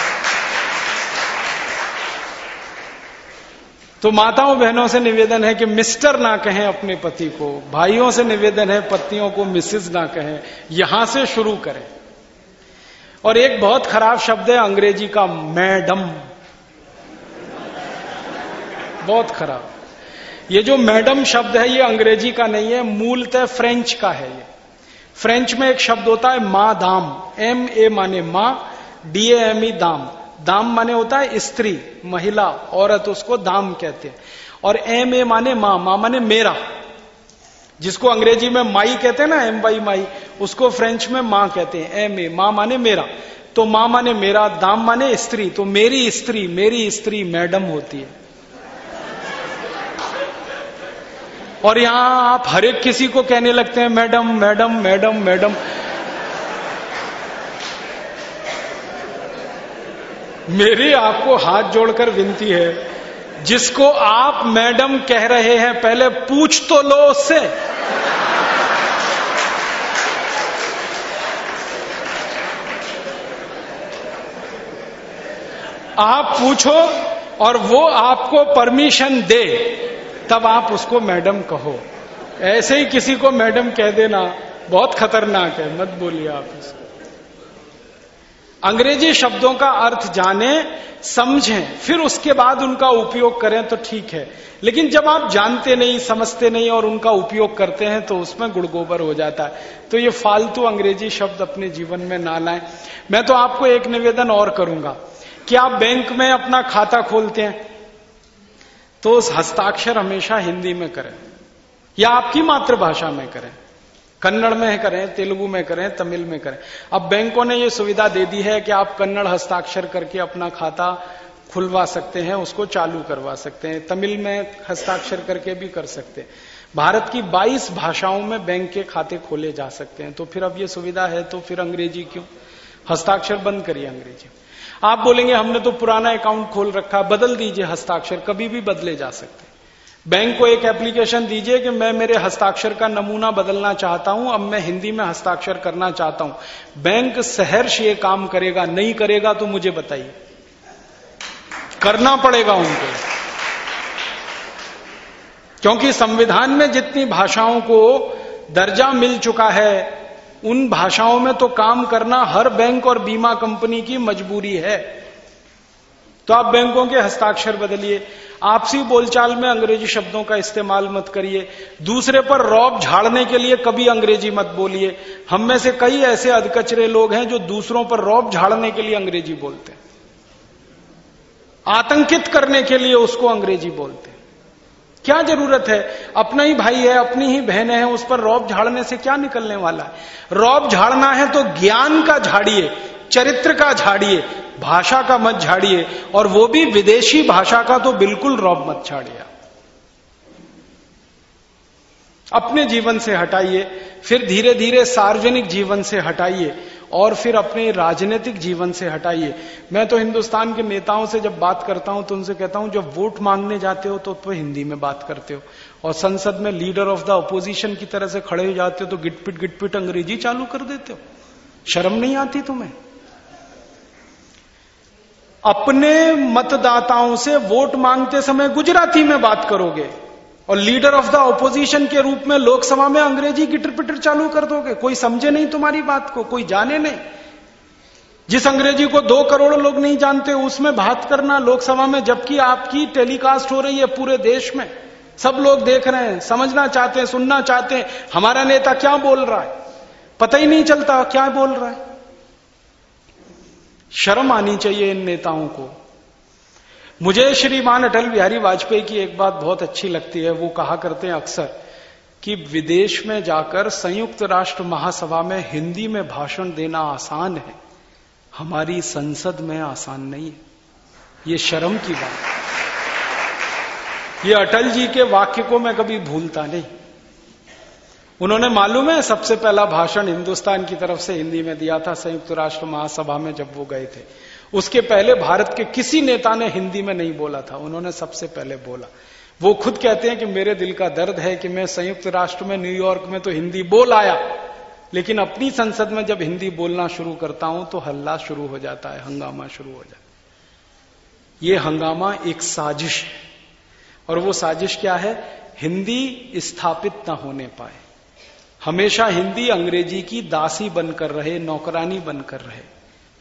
तो माताओं बहनों से निवेदन है कि मिस्टर ना कहें अपने पति को, भाइयों से निवेदन है पत्नियों को मिसिस ना कहें, यहाँ से शुरू करें। और एक बहुत खराब शब्द है अंग्रेज़ी का, मैडम। बहुत खराब। ये जो मैडम शब्द है, ये अंग्रेज़ी का नहीं है, मूलतः फ्रेंच का है ये। फ्रेंच में एक शब्द होता है माँ दाम, एम ए माने माँ, डी एम ई दाम। दाम माने होता है स्त्री, महिला, औरत, उसको दाम कहते हैं। और एम ए माने माँ माँ माने मेरा। जिसको अंग्रेज़ी में माई कहते हैं ना, एम वाई माई, उसको फ्रेंच में माँ कहते हैं। एम ए, माँ माने मेरा। तो माँ माने मेरा, दाम माने स्त्री। तो मेरी स्त्री मेरी स्त्री मैडम होती है। और यहाँ आप हर एक किसी को कहने लगते हैं, मैडम मैडम मैडम मैडम। मेरी आपको हाथ जोड़कर विनती है, जिसको आप मैडम कह रहे हैं, पहले पूछ तो लो उससे। आप पूछो और वो आपको परमिशन दे। तब आप उसको मैडम कहो। ऐसे ही किसी को मैडम कह देना, बहुत खतरनाक है, मत बोलिए आप इसको। अंग्रेज़ी शब्दों का अर्थ जाने, समझें, फिर उसके बाद उनका उपयोग करें तो ठीक है। लेकिन जब आप जानते नहीं, समझते नहीं और उनका उपयोग करते हैं तो उसमें गुड़गोबर हो जाता है। तो ये फालतू अंग्रेज़ी शब्द अपने जीवन में ना लाएँ। मैं तो आपको एक निवेदन और करूँगा कि आप बैंक में अपना खाता खोलते हैं। तो हस्ताक्षर हमेशा हिंदी में करें, या आपकी मातृभाषा में करें। कन्नड़ में करें, तेलुगु में करें, तमिल में करें। अब बैंकों ने यह सुविधा दे दी है कि आप कन्नड़ हस्ताक्षर करके अपना खाता खुलवा सकते हैं, उसको चालू करवा सकते हैं। तमिल में हस्ताक्षर करके भी कर सकते हैं। भारत की 22 भाषाओं में बैंक के खाते खोले जा सकते हैं। तो फिर अब ये सुविधा है तो फिर अंग्रेज़ी क्यों? हस्ताक्षर बंद करिए अंग्रेज़ी। आप बोलेंगे, हमने तो पुराना अकाउंट खोल रखा, बदल दीजिए हस्ताक्षर, कभी भी बदले जा सकते। बैंक को एक एप्लीकेशन दीजिए कि मैं मेरे हस्ताक्षर का नमूना बदलना चाहता हूँ, अब मैं हिंदी में हस्ताक्षर करना चाहता हूँ। बैंक सहर्ष ये काम करेगा, नहीं करेगा तो मुझे बताइए। करना पड़ेगा उनको। क्योंकि संविधान में जितनी भाषाओं को दर्जा मिल चुका है उन भाषाओं में तो काम करना हर बैंक और बीमा कंपनी की मजबूरी है। तो आप बैंकों के हस्ताक्षर बदलिए, आपसी बोलचाल में अंग्रेज़ी शब्दों का इस्तेमाल मत करिए, दूसरे पर रौब झाड़ने के लिए कभी अंग्रेज़ी मत बोलिए। हम में से कई ऐसे अधकचरे लोग हैं जो दूसरों पर रौब झाड़ने के लिए अंग्रेज़ी बोलते हैं। आतंकित करने के लिए उसको अंग्रेज़ी बोलते हैं। क्या ज़रूरत है? अपना ही भाई है, अपनी ही बहन है, उस पर रौब झाड़ने से क्या निकलने वाला है? रौब झाड़ना है तो ज्ञान का झाड़िए, चरित्र का झाड़िए, भाषा का मत झाड़िए, और वो भी विदेशी भाषा का तो बिल्कुल रौब मत झाड़िए अपने जीवन से हटाइए, फिर धीरे धीरे सार्वजनिक जीवन से हटाइए और फिर अपने राजनीतिक जीवन से हटाइए। मैं तो हिंदुस्तान के नेताओं से जब बात करता हूँ तो उनसे कहता हूँ जब वोट मांगने जाते हो तो, तो हिंदी में बात करते हो। और संसद में लीडर ऑफ़ द अपोजिशन की तरह से खड़े हो जाते हो तो गिटपिट गिटपिट अंग्रेज़ी चालू कर देते हो। शर्म नहीं आती तुम्हें? अपने मतदाताओं से वोट मांगते समय गुजराती में बात करोगे। और लीडर ऑफ़ द ऑपोजिशन के रूप में लोकसभा में अंग्रेज़ी गिटर पिटर चालू कर दोगे। कोई समझे नहीं तुम्हारी बात को, कोई जाने नहीं। जिस अंग्रेज़ी को दो करोड़ लोग नहीं जानते, उसमें बात करना लोकसभा में, जबकि आपकी टेलीकास्ट हो रही है पूरे देश में। सब लोग देख रहे हैं, समझना चाहते हैं, सुनना चाहते हैं। हमारा नेता क्या बोल रहा है? पता ही नहीं चलता, क्या बोल रहा है? शर्म आनी चाहिए इन नेताओं को। मुझे श्रीमान अटल बिहारी वाजपेयी की एक बात बहुत अच्छी लगती है, वो कहा करते हैं अक्सर कि विदेश में जाकर संयुक्त राष्ट्र महासभा में हिंदी में भाषण देना आसान है। हमारी संसद में आसान नहीं है। ये शर्म की बात। ये अटल जी के वाक्य को मैं कभी भूलता नहीं। उन्होंने मालूम है, सबसे पहला भाषण हिंदुस्तान की तरफ़ से हिंदी में दिया था संयुक्त राष्ट्र महासभा में जब वो गए थे। उसके पहले भारत के किसी नेता ने हिंदी में नहीं बोला था, उन्होंने सबसे पहले बोला। वो खुद कहते हैं कि मेरे दिल का दर्द है कि मैं संयुक्त राष्ट्र में न्यूयॉर्क में तो हिंदी बोल आया। लेकिन अपनी संसद में जब हिंदी बोलना शुरू करता हूँ तो हल्ला शुरू हो जाता है, हंगामा शुरू हो जाता है। ये हंगामा एक साजिश है। और वो साजिश क्या है? हिंदी स्थापित ना होने पाए। हमेशा हिंदी अंग्रेज़ी की दासी बनकर रहे, नौकरानी बनकर रहे।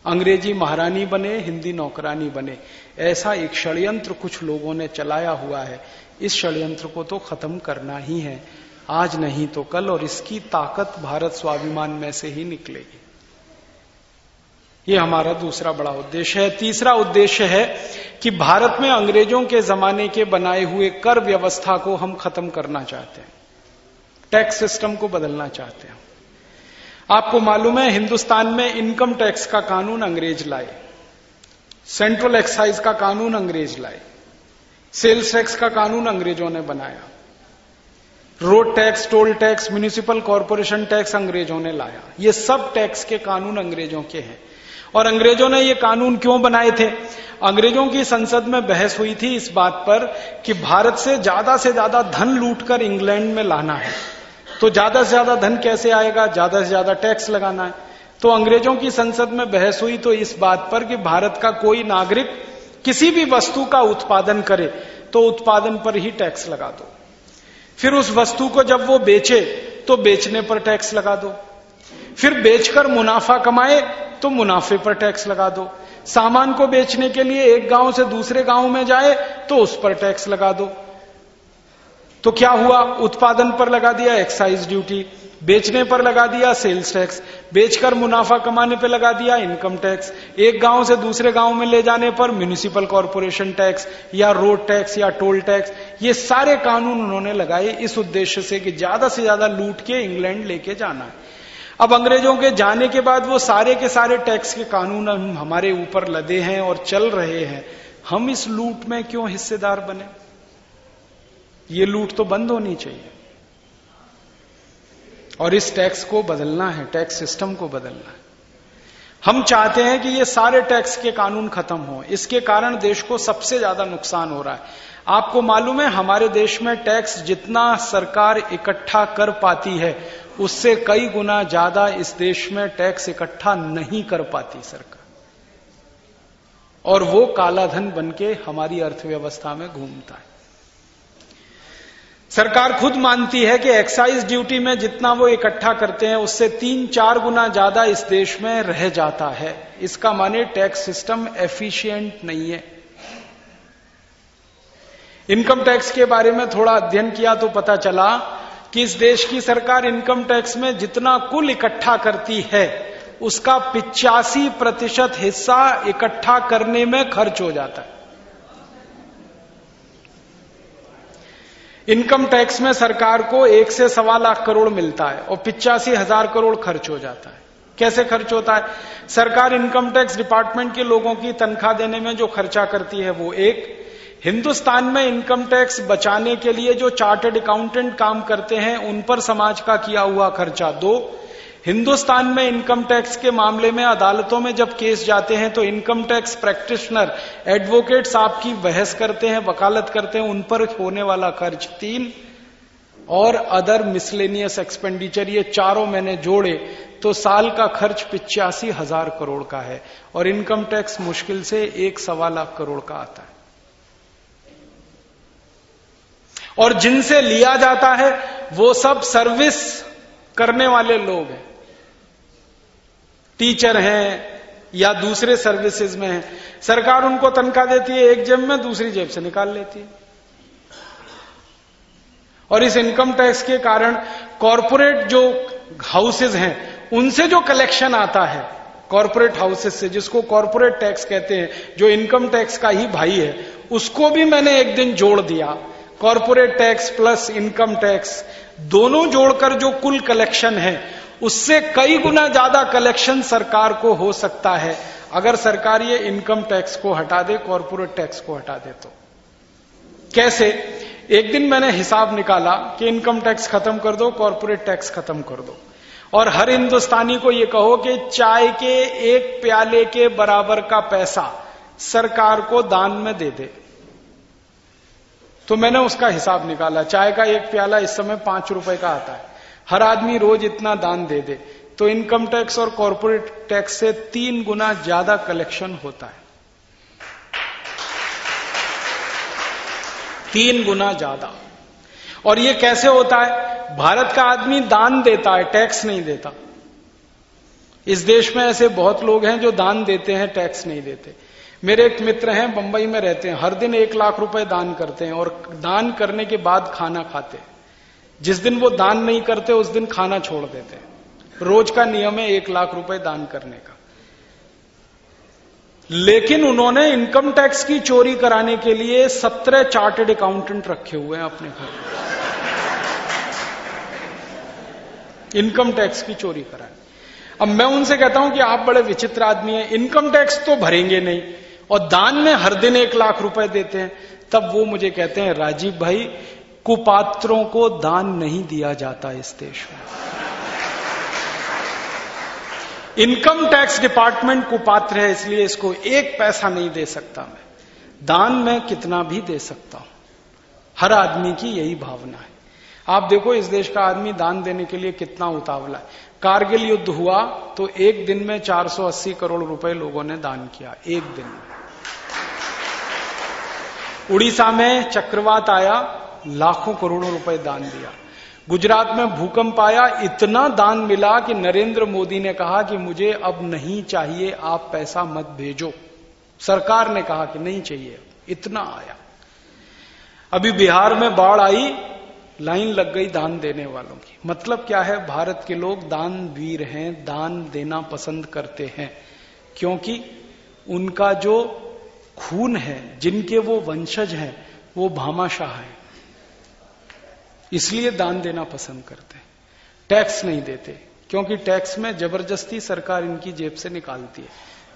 अंग्रेज़ी महारानी बने, हिंदी नौकरानी बने। ऐसा एक षड्यंत्र कुछ लोगों ने चलाया हुआ है। इस षड्यंत्र को तो खत्म करना ही है। आज नहीं तो कल, और इसकी ताकत भारत स्वाभिमान में से ही निकलेगी। ये हमारा दूसरा बड़ा उद्देश्य है। तीसरा उद्देश्य है कि भारत में अंग्रेज़ों के जमाने के बनाए हुए कर व्यवस्था को हम खत्म करना चाहते हैं। टैक्स सिस्टम को बदलना चाहते हैं। आपको मालूम है, हिंदुस्तान में इनकम टैक्स का कानून अंग्रेज़ लाए। सेंट्रल एक्साइज का कानून अंग्रेज़ लाए। सेल्स टैक्स का कानून अंग्रेज़ों ने बनाया। Road tax, toll tax, municipal corporation tax अंग्रेज़ों ने लाया। ये सब टैक्स के कानून अंग्रेज़ों के हैं। और अंग्रेज़ों ने ये कानून क्यों बनाए थे? अंग्रेज़ों की संसद में बहस हुई थी इस बात पर कि भारत से ज़्यादा से ज़्यादा धन लूटकर इंग्लैंड में लाना है। तो ज़्यादा से ज़्यादा धन कैसे आएगा? ज़्यादा से ज़्यादा टैक्स लगाना है। तो अंग्रेज़ों की संसद में बहस हुई तो इस बात पर कि भारत का कोई नागरिक किसी भी वस्तु का उत्पादन करे तो उत्पादन पर ही टैक्स लगा दो। फिर उस वस्तु को जब वो बेचे तो बेचने पर टैक्स लगा दो। फिर बेचकर मुनाफा कमाए तो मुनाफे पर टैक्स लगा दो। सामान को बेचने के लिए एक गाँव से दूसरे गाँव में जाए तो उस पर टैक्स लगा दो। तो क्या हुआ? उत्पादन पर लगा दिया एक्साइज ड्यूटी बेचने पर लगा दिया सेल्स टैक्स बेचकर मुनाफा कमाने पर लगा दिया इनकम टैक्स एक गाँव से दूसरे गाँव में ले जाने पर म्यूनिसिपल कॉरपोरेशन टैक्स या रोड टैक्स या टोल टैक्स ये सारे कानून उन्होंने लगाए इस उद्देश्य से कि ज़्यादा से ज़्यादा लूट के इंग्लैंड लेके जाना है। अब अंग्रेज़ों के जाने के बाद वो सारे के सारे टैक्स के कानून हमारे ऊपर लदे हैं और चल रहे हैं। हम इस लूट में क्यों हिस्सेदार बने? ये लूट तो बंद होनी चाहिए। और इस टैक्स को बदलना है, टैक्स सिस्टम को बदलना है। हम चाहते हैं कि ये सारे टैक्स के कानून खत्म हो। इसके कारण देश को सबसे ज़्यादा नुकसान हो रहा है। आपको मालूम है, हमारे देश में टैक्स जितना सरकार इकट्ठा कर पाती है, उससे कई गुना ज़्यादा इस देश में टैक्स इकट्ठा नहीं कर पाती सरकार। और वो काला धन हमारी अर्थव्यवस्था में घूमता है। सरकार खुद मानती है कि एक्साइज ड्यूटी में जितना वो इकट्ठा करते हैं, उससे तीन चार गुना ज़्यादा इस देश में रह जाता है। इसका माने टैक्स सिस्टम एफिशिएंट नहीं है। इनकम टैक्स के बारे में थोड़ा अध्ययन किया तो पता चला कि इस देश की सरकार इनकम टैक्स में जितना कुल इकट्ठा करती है, उसका पिचासी प्रतिशत हिस्सा इकट्ठा करने में खर्च हो जाता है। इनकम टैक्स में सरकार को एक से सवा लाख करोड़ मिलता है और पिचासी हज़ार करोड़ खर्च हो जाता है। कैसे खर्च होता है? सरकार इनकम टैक्स डिपार्टमेंट के लोगों की तनख्वाह देने में जो खर्चा करती है वो एक। हिंदुस्तान में इनकम टैक्स बचाने के लिए जो चार्टर्ड अकाउंटेंट काम करते हैं, उन पर समाज का किया हुआ खर्चा दो। हिंदुस्तान में इनकम टैक्स के मामले में अदालतों में जब केस जाते हैं तो इनकम टैक्स प्रैक्टिशनर एडवोकेट साहब की बहस करते हैं, वकालत करते हैं, उन पर होने वाला खर्च तीन और अदर मिसलेनियस एक्सपेंडिचर, ये चारों मैंने जोड़े तो साल का खर्च पिचासी हज़ार करोड़ का है और इनकम टैक्स मुश्किल से एक सवा लाख करोड़ का आता है। और जिनसे लिया जाता है, वो सब सर्विस करने वाले लोग हैं। टीचर हैं या दूसरे सर्विसेज़ में हैं। सरकार उनको तनख्वाह देती है, एक जेब में दूसरी जेब से निकाल लेती है। और इस इनकम टैक्स के कारण कॉरपोरेट जो हाउसेज हैं, उनसे जो कलेक्शन आता है, कॉरपोरेट हाउसेज से, जिसको कॉरपोरेट टैक्स कहते हैं, जो इनकम टैक्स का ही भाई है, उसको भी मैंने एक दिन जोड़ दिया। Corporate tax plus income tax, दोनों जोड़कर जो कुल कलेक्शन है उससे कई गुना ज़्यादा कलेक्शन सरकार को हो सकता है। अगर सरकार ये इनकम टैक्स को हटा दे कॉरपोरेट टैक्स को हटा दे तो। कैसे? एक दिन मैंने हिसाब निकाला कि इनकम टैक्स खत्म कर दो कॉरपोरेट टैक्स खत्म कर दो। और हर हिंदुस्तानी को यह कहो कि चाय के एक प्याले के बराबर का पैसा सरकार को दान में दे दे। तो मैंने उसका हिसाब निकाला। चाय का एक प्याला इस समय पाँच रुपए का आता है। हर आदमी रोज इतना दान दे दे। तो इनकम टैक्स और कॉरपोरेट टैक्स से तीन गुना ज़्यादा कलेक्शन होता है। तीन गुना ज़्यादा। और ये कैसे होता है? भारत का आदमी दान देता है टैक्स नहीं देता। इस देश में ऐसे बहुत लोग हैं जो दान देते हैं टैक्स नहीं देते। मेरे एक मित्र हैं, बंबई में रहते हैं। हर दिन एक लाख रुपए दान करते हैं और दान करने के बाद खाना खाते हैं। जिस दिन वो दान नहीं करते, उस दिन खाना छोड़ देते हैं। रोज का नियम है एक लाख रुपए दान करने का। लेकिन उन्होंने इनकम टैक्स की चोरी कराने के लिए सत्रह चार्टेड अकाउंटेंट रखे हुए हैं अपने घर। इनकम टैक्स की चोरी कराने अब मैं उनसे कहता हूँ कि आप बड़े विचित्र आदमी हैं, इनकम टैक्स तो भरेंगे नहीं, और दान में हर दिन एक लाख रुपए देते हैं। तब वो मुझे कहते हैं, राजीव भाई कुपात्रों को दान नहीं दिया जाता इस देश में। इनकम टैक्स डिपार्टमेंट कुपात्र है, इसलिए इसको एक पैसा नहीं दे सकता मैं। दान में कितना भी दे सकता हूँ। हर आदमी की यही भावना है। आप देखो, इस देश का आदमी दान देने के लिए कितना उतावला है। कारगिल युद्ध हुआ तो एक दिन में 480 करोड़ रुपए लोगों ने दान किया, एक दिन में। उड़ीसा में चक्रवात आया लाखों करोड़ों रुपए दान दिया। गुजरात में भूकंप आया, इतना दान मिला कि नरेंद्र मोदी ने कहा कि मुझे अब नहीं चाहिए, आप पैसा मत भेजो। सरकार ने कहा कि नहीं चाहिए, इतना आया। अभी बिहार में बाढ़ आई, लाइन लग गई दान देने वालों की। मतलब क्या है, भारत के लोग दान वीर हैं, दान देना पसंद करते हैं, क्योंकि उनका जो खून है, जिनके वो वंशज हैं, वो भामाशाह है। इसलिए दान देना पसंद करते हैं। टैक्स नहीं देते, क्योंकि टैक्स में ज़बरदस्ती सरकार इनकी जेब से निकालती है।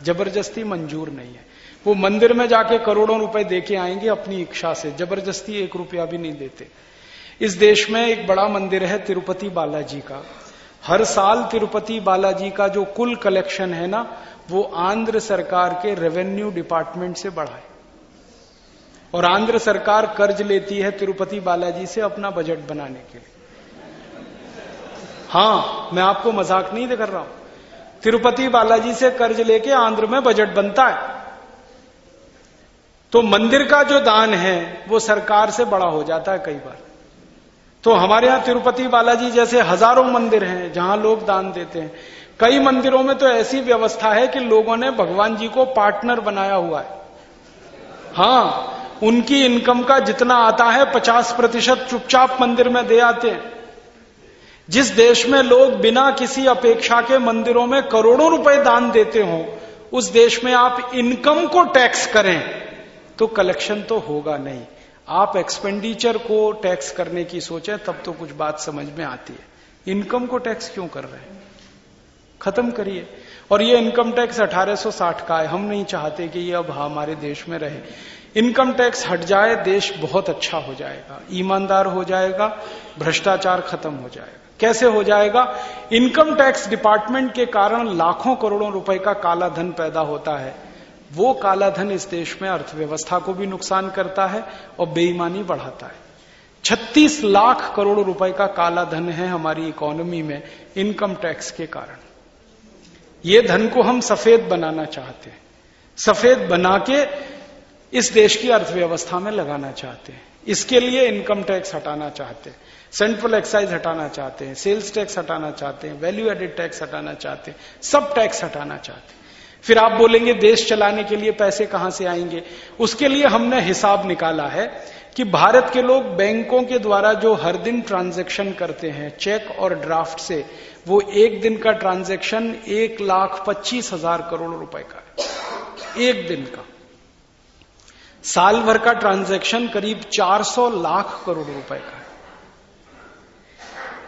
ज़बरदस्ती मंजूर नहीं है। वो मंदिर में जाके करोड़ों रुपए देके आएँगे अपनी इच्छा से, ज़बरदस्ती एक रुपया भी नहीं देते। इस देश में एक बड़ा मंदिर है तिरुपति बालाजी का। हर साल तिरुपति बालाजी का जो कुल कलेक्शन है ना, वो आंध्र सरकार के रेवेन्यू डिपार्टमेंट से बढ़ाए और आंध्र सरकार कर्ज लेती है तिरुपति बालाजी से अपना बजट बनाने के लिए। हाँ, मैं आपको मज़ाक नहीं कर रहा हूँ। तिरुपति बालाजी से कर्ज लेके आंध्र में बजट बनता है। तो मंदिर का जो दान है, वो सरकार से बड़ा हो जाता है कई बार। तो हमारे यहाँ तिरुपति बालाजी जैसे हज़ारों मंदिर हैं, जहाँ लोग दान देते हैं। कई मंदिरों में तो ऐसी व्यवस्था है कि लोगों ने भगवान जी को पार्टनर बनाया हुआ है। हाँ उनकी इनकम का जितना आता है, पचास प्रतिशत चुपचाप मंदिर में दे आते हैं। जिस देश में लोग बिना किसी अपेक्षा के मंदिरों में करोड़ों रुपए दान देते हो, उस देश में आप इनकम को टैक्स करें तो कलेक्शन तो होगा नहीं। आप एक्सपेंडिचर को टैक्स करने की सोचें, तब तो कुछ बात समझ में आती है। इनकम को टैक्स क्यों कर रहे हैं? खत्म करिए। और ये इनकम टैक्स 1860 का है। हम नहीं चाहते कि ये अब हमारे देश में रहे। इनकम टैक्स हट जाए, देश बहुत अच्छा हो जाएगा, ईमानदार हो जाएगा, भ्रष्टाचार खत्म हो जाएगा। कैसे हो जाएगा? इनकम टैक्स डिपार्टमेंट के कारण लाखों करोड़ों रुपए का काला धन पैदा होता है। वो काला धन इस देश में अर्थव्यवस्था को भी नुकसान करता है और बेईमानी बढ़ाता है। 36 लाख करोड़ रुपए का काला धन है हमारी इकोनॉमी में इनकम टैक्स के कारण। ये धन को हम सफ़ेद बनाना चाहते हैं। सफ़ेद बना के इस देश की अर्थव्यवस्था में लगाना चाहते हैं। इसके लिए इनकम टैक्स हटाना चाहते हैं। सेंट्रल एक्साइज हटाना चाहते हैं। सेल्स टैक्स हटाना चाहते हैं। वैल्यू एडेड टैक्स हटाना चाहते हैं। सब टैक्स हटाना चाहते हैं। फिर आप बोलेंगे, देश चलाने के लिए पैसे कहाँ से आएँगे? उसके लिए हमने हिसाब निकाला है कि भारत के लोग बैंकों के द्वारा जो हर दिन ट्रांजैक्शन करते हैं चेक और ड्राफ्ट से, वो एक दिन का ट्रांजैक्शन एक लाख पच्चीस हज़ार करोड़ रुपए का है। एक दिन का। साल भर का ट्रांजैक्शन करीब 400 लाख करोड़ रुपए का है।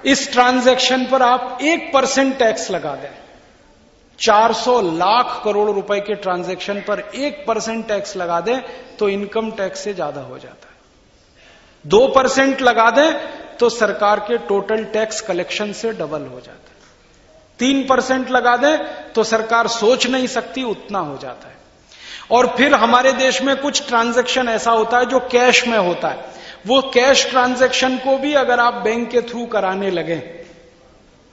इस ट्रांजैक्शन पर आप एक परसेंट टैक्स लगा दें। 400 लाख करोड़ रुपए के ट्रांजैक्शन पर एक परसेंट टैक्स लगा दें तो इनकम टैक्स से ज़्यादा हो जाता है। दो परसेंट लगा दें तो सरकार के टोटल टैक्स कलेक्शन से डबल हो जाता है। तीन परसेंट लगा दें तो सरकार सोच नहीं सकती उतना हो जाता है। और फिर हमारे देश में कुछ ट्रांजैक्शन ऐसा होता है जो कैश में होता है। वो कैश ट्रांजैक्शन को भी अगर आप बैंक के थ्रू कराने लगे,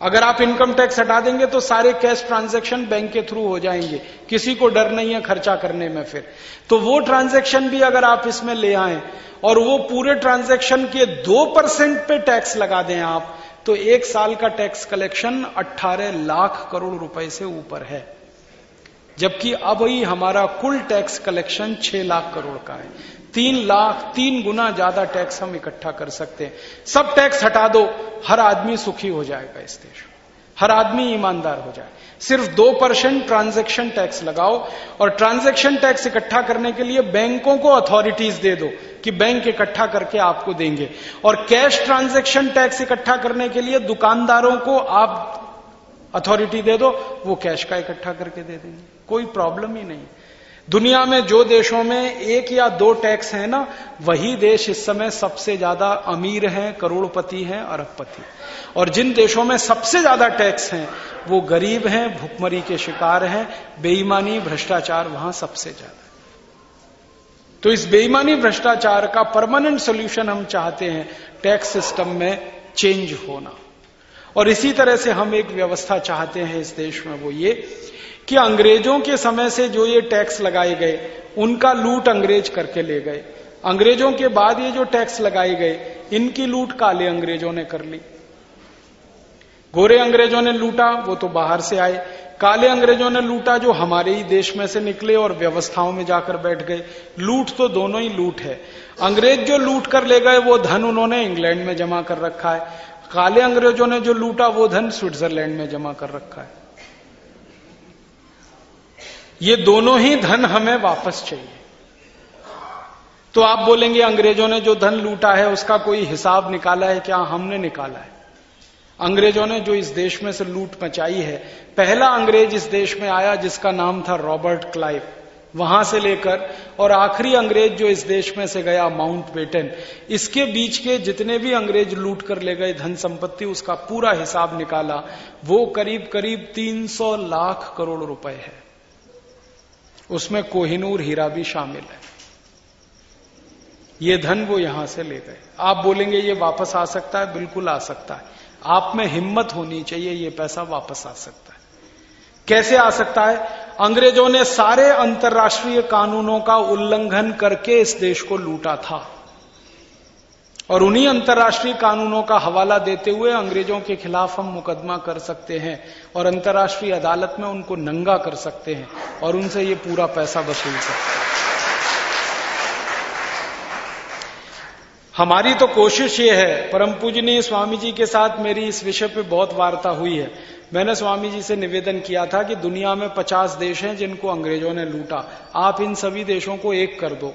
अगर आप इनकम टैक्स हटा देंगे तो सारे कैश ट्रांजैक्शन बैंक के थ्रू हो जाएँगे। किसी को डर नहीं है खर्चा करने में फिर। तो वो ट्रांजैक्शन भी अगर आप इसमें ले आए और वो पूरे ट्रांजैक्शन के दो परसेंट पे टैक्स लगा दें आप तो एक साल का टैक्स कलेक्शन 18 लाख करोड़ रुपए से ऊपर है। जबकि अब ही हमारा कुल टैक्स कलेक्शन 6 लाख करोड़ का है। तीन लाख, तीन गुना ज़्यादा टैक्स हम इकट्ठा कर सकते हैं। सब टैक्स हटा दो, हर आदमी सुखी हो जाएगा इस देश में। हर आदमी ईमानदार हो जाए। सिर्फ़ दो परसेंट ट्रांजेक्शन टैक्स लगाओ और ट्रांजेक्शन टैक्स इकट्ठा करने के लिए बैंकों को अथॉरिटीज दे दो कि बैंक इकट्ठा करके आपको देंगे। और कैश ट्रांजेक्शन टैक्स इकट्ठा करने के लिए दुकानदारों को आप अथॉरिटी दे दो, वो कैश का इकट्ठा करके दे देंगे। कोई प्रॉब्लम ही नहीं। दुनिया में जो देशों में एक या दो टैक्स है ना, वही देश इस समय सबसे ज़्यादा अमीर हैं, करोड़पति हैं, अरबपति। और जिन देशों में सबसे ज़्यादा टैक्स हैं, वो गरीब हैं, भुखमरी के शिकार हैं, बेईमानी, भ्रष्टाचार वहाँ सबसे ज़्यादा। तो इस बेईमानी, भ्रष्टाचार का परमानेंट सोल्यूशन हम चाहते हैं, टैक्स सिस्टम में चेंज होना। और इसी तरह से हम एक व्यवस्था चाहते हैं इस देश में, वो ये कि अंग्रेज़ों के समय से जो ये टैक्स लगाए गए, उनका लूट अंग्रेज़ करके ले गए। अंग्रेज़ों के बाद ये जो टैक्स लगाए गए, इनकी लूट काले अंग्रेज़ों ने कर ली। गोरे अंग्रेज़ों ने लूटा, वो तो बाहर से आए। काले अंग्रेज़ों ने लूटा जो हमारे ही देश में से निकले और व्यवस्थाओं में जाकर बैठ गए। लूट तो दोनों ही लूट है। अंग्रेज़ जो लूट कर ले गए, वो धन उन्होंने इंग्लैंड में जमा कर रखा है। काले अंग्रेज़ों ने जो लूटा, वो धन स्विट्जरलैंड में जमा कर रखा है। ये दोनों ही धन हमें वापस चाहिए। तो आप बोलेंगे, अंग्रेज़ों ने जो धन लूटा है, उसका कोई हिसाब निकाला है? क्या हमने निकाला है? अंग्रेज़ों ने जो इस देश में से लूट मचाई है, पहला अंग्रेज़ इस देश में आया जिसका नाम था रॉबर्ट क्लाइव। वहाँ से लेकर, और आखिरी अंग्रेज़ जो इस देश में से गया, माउंट बेटन इसके बीच के जितने भी अंग्रेज़ लूट कर ले गए, धन संपत्ति, उसका पूरा हिसाब निकाला, वो करीब करीब 300 लाख करोड़ रुपए है। उसमें कोहिनूर हीरा भी शामिल है। ये धन वो यहाँ से ले गए। आप बोलेंगे, ये वापस आ सकता है? बिल्कुल आ सकता है। आप में हिम्मत होनी चाहिए, ये पैसा वापस आ सकता है। कैसे आ सकता है? अंग्रेज़ों ने सारे अंतर्राष्ट्रीय कानूनों का उल्लंघन करके इस देश को लूटा था। और उन्हीं अंतर्राष्ट्रीय कानूनों का हवाला देते हुए अंग्रेज़ों के खिलाफ हम मुकदमा कर सकते हैं और अंतर्राष्ट्रीय अदालत में उनको नंगा कर सकते हैं और उनसे ये पूरा पैसा वसूल सकते हैं। हमारी तो कोशिश ये है, परम पूजनीय स्वामी जी के साथ मेरी इस विषय पे बहुत वार्ता हुई है। मैंने स्वामी जी से निवेदन किया था कि दुनिया में पचास देश हैं जिनको अंग्रेज़ों ने लूटा। आप इन सभी देशों को एक कर दो।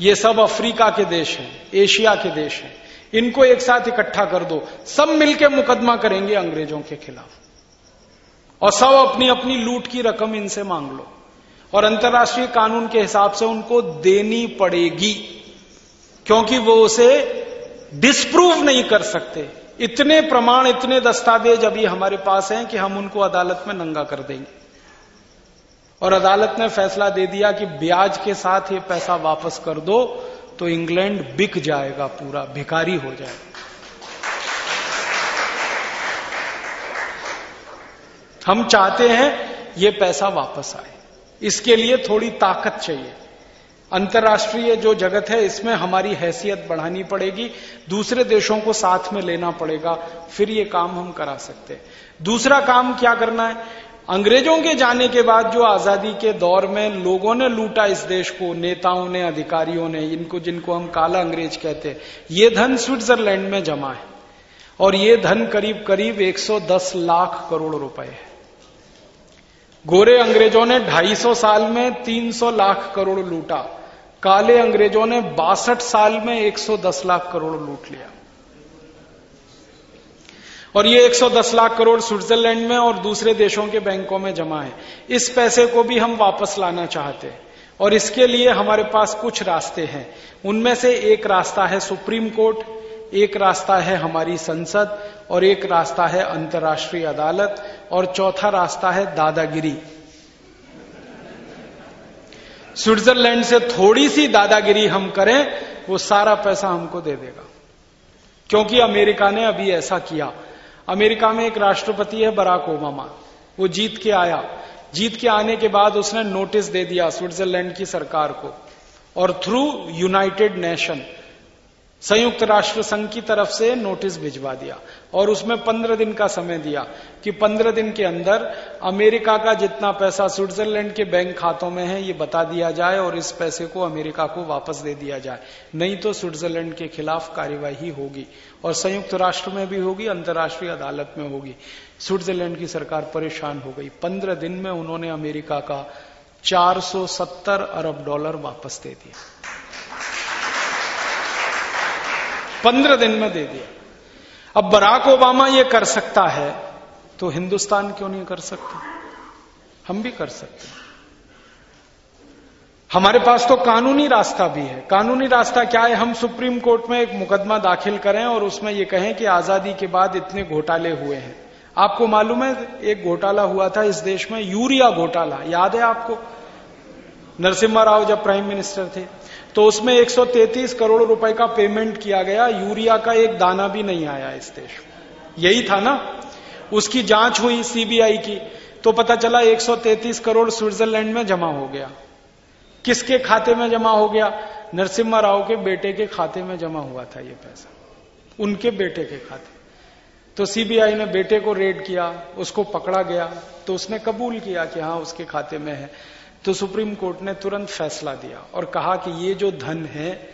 ये सब अफ्रीका के देश हैं, एशिया के देश हैं। इनको एक साथ इकट्ठा कर दो। सब मिलकर मुकदमा करेंगे अंग्रेज़ों के खिलाफ। और सब अपनी अपनी लूट की रकम इनसे मांग लो। और अंतर्राष्ट्रीय कानून के हिसाब से उनको देनी पड़ेगी। क्योंकि वो उसे डिस्प्रूव नहीं कर सकते। इतने प्रमाण, इतने दस्तावेज़ अभी हमारे पास हैं कि हम उनको अदालत में नंगा कर देंगे। और अदालत ने फैसला दे दिया कि ब्याज के साथ ये पैसा वापस कर दो तो इंग्लैंड बिक जाएगा पूरा, भिखारी हो जाएगा। हम चाहते हैं ये पैसा वापस आए। इसके लिए थोड़ी ताकत चाहिए। अंतर्राष्ट्रीय जो जगत है, इसमें हमारी हैसियत बढ़ानी पड़ेगी, दूसरे देशों को साथ में लेना पड़ेगा, फिर ये काम हम करा सकते हैं। दूसरा काम क्या करना है? अंग्रेज़ों के जाने के बाद जो आज़ादी के दौर में लोगों ने लूटा इस देश को, नेताओं ने, अधिकारियों ने, इनको जिनको हम काला अंग्रेज़ कहते हैं, ये धन स्विट्जरलैंड में जमा है। और ये धन करीब करीब 110 लाख करोड़ रुपए है। गोरे अंग्रेज़ों ने 250 साल में 300 लाख करोड़ लूटा। काले अंग्रेज़ों ने बासठ साल में 110 लाख करोड़ लूट लिया। और ये 110 लाख करोड़ स्विट्जरलैंड में और दूसरे देशों के बैंकों में जमा है। इस पैसे को भी हम वापस लाना चाहते हैं। और इसके लिए हमारे पास कुछ रास्ते हैं। उनमें से एक रास्ता है सुप्रीम कोर्ट, एक रास्ता है हमारी संसद और एक रास्ता है अंतर्राष्ट्रीय अदालत और चौथा रास्ता है दादागिरी। स्विट्जरलैंड से थोड़ी सी दादागिरी हम करें, वो सारा पैसा हमको दे देगा। क्योंकि अमेरिका ने अभी ऐसा किया। अमेरिका में एक राष्ट्रपति है, बराक ओबामा। वो जीत के आया। जीत के आने के बाद उसने नोटिस दे दिया स्विट्जरलैंड की सरकार को। और थ्रू यूनाइटेड नेशन, संयुक्त राष्ट्र संघ की तरफ़ से नोटिस भिजवा दिया। और उसमें पंद्रह दिन का समय दिया कि पंद्रह दिन के अंदर अमेरिका का जितना पैसा स्विट्जरलैंड के बैंक खातों में है, ये बता दिया जाए और इस पैसे को अमेरिका को वापस दे दिया जाए। नहीं तो स्विट्जरलैंड के खिलाफ कार्यवाही होगी। और संयुक्त राष्ट्र में भी होगी, अंतर्राष्ट्रीय अदालत में होगी। स्विट्जरलैंड की सरकार परेशान हो गई। पंद्रह दिन में उन्होंने अमेरिका का 470 अरब डॉलर वापस दे दिया। पंद्रह दिन में दे दिया। अब बराक ओबामा ये कर सकता है तो हिंदुस्तान क्यों नहीं कर सकता? हम भी कर सकते हैं। हमारे पास तो कानूनी रास्ता भी है। कानूनी रास्ता क्या है? हम सुप्रीम कोर्ट में एक मुकदमा दाखिल करें और उसमें यह कहें कि आज़ादी के बाद इतने घोटाले हुए हैं। आपको मालूम है, एक घोटाला हुआ था इस देश में, यूरिया घोटाला। याद है आपको? नरसिम्हा राव जब प्राइम मिनिस्टर थे तो उसमें 133 करोड़ रुपए का पेमेंट किया गया। यूरिया का एक दाना भी नहीं आया इस देश में। यही था ना? उसकी जाँच हुई सीबीआई की तो पता चला 133 करोड़ स्विट्जरलैंड में जमा हो गया। किसके खाते में जमा हो गया? नरसिम्हा राव के बेटे के खाते में जमा हुआ था ये पैसा। उनके बेटे के खाते। तो सीबीआई ने बेटे को रेड किया, उसको पकड़ा गया तो उसने कबूल किया कि हाँ उसके खाते में है। तो सुप्रीम कोर्ट ने तुरंत फैसला दिया और कहा कि ये जो धन है,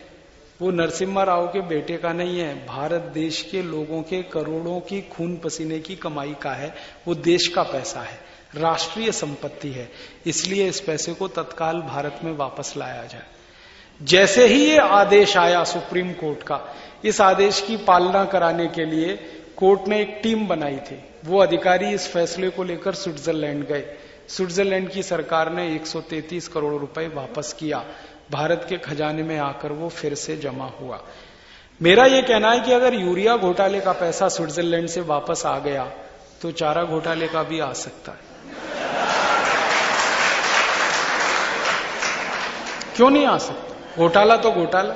वो नरसिम्हा राव के बेटे का नहीं है। भारत देश के लोगों के करोड़ों की खून पसीने की कमाई का है। वो देश का पैसा है। राष्ट्रीय संपत्ति है, इसलिए इस पैसे को तत्काल भारत में वापस लाया जाए। जैसे ही ये आदेश आया सुप्रीम कोर्ट का, इस आदेश की पालना कराने के लिए कोर्ट ने एक टीम बनाई थी। वो अधिकारी इस फैसले को लेकर स्विट्जरलैंड गए। स्विट्जरलैंड की सरकार ने 133 करोड़ रुपए वापस किया। भारत के खजाने में आकर वो फिर से जमा हुआ। मेरा यह कहना है कि अगर यूरिया घोटाले का पैसा स्विट्जरलैंड से वापस आ गया तो चारा घोटाले का भी आ सकता है। क्यों नहीं आ सकता? घोटाला तो घोटाला।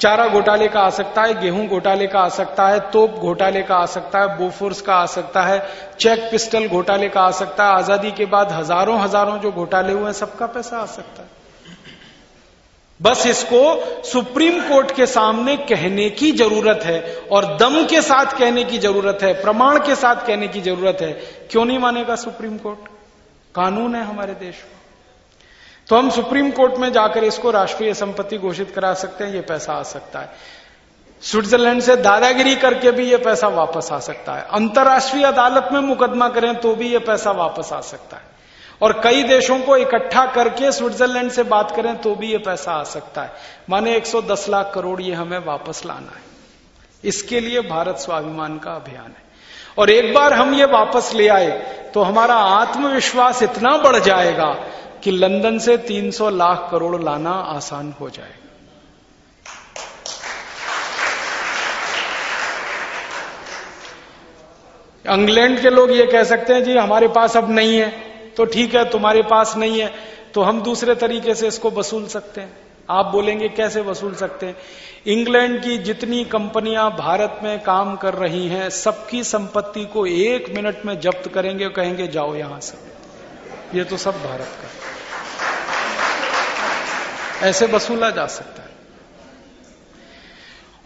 चारा घोटाले का आ सकता है, गेहूँ घोटाले का आ सकता है, तोप घोटाले का आ सकता है बोफोर्स का आ सकता है चेक पिस्टल घोटाले का आ सकता है, आज़ादी के बाद हज़ारों हज़ारों जो घोटाले हुए हैं, सबका पैसा आ सकता है। बस इसको सुप्रीम कोर्ट के सामने कहने की ज़रूरत है और दम के साथ कहने की ज़रूरत है, प्रमाण के साथ कहने की ज़रूरत है। क्यों नहीं मानेगा सुप्रीम कोर्ट? कानून है हमारे देश में। तो हम सुप्रीम कोर्ट में जाकर इसको राष्ट्रीय संपत्ति घोषित करा सकते हैं, ये पैसा आ सकता है। स्विट्जरलैंड से दादागिरी करके भी ये पैसा वापस आ सकता है। अंतर्राष्ट्रीय अदालत में मुकदमा करें तो भी ये पैसा वापस आ सकता है। और कई देशों को इकट्ठा करके स्विट्जरलैंड से बात करें तो भी ये पैसा आ सकता है। माने 110 लाख करोड़ ये हमें वापस लाना है। इसके लिए भारत स्वाभिमान का अभियान है। और एक बार हम ये वापस ले आए तो हमारा आत्मविश्वास इतना बढ़ जाएगा कि लंदन से 300 लाख करोड़ लाना आसान हो जाएगा। इंग्लैंड के लोग ये कह सकते हैं, जी, हमारे पास अब नहीं है। तो ठीक है, तुम्हारे पास नहीं है तो हम दूसरे तरीके से इसको वसूल सकते हैं। आप बोलेंगे, कैसे वसूल सकते हैं? इंग्लैंड की जितनी कंपनियाँ भारत में काम कर रही हैं, सबकी संपत्ति को एक मिनट में जब्त करेंगे, कहेंगे, जाओ यहाँ से। ये तो सब भारत का। ऐसे वसूला जा सकता है।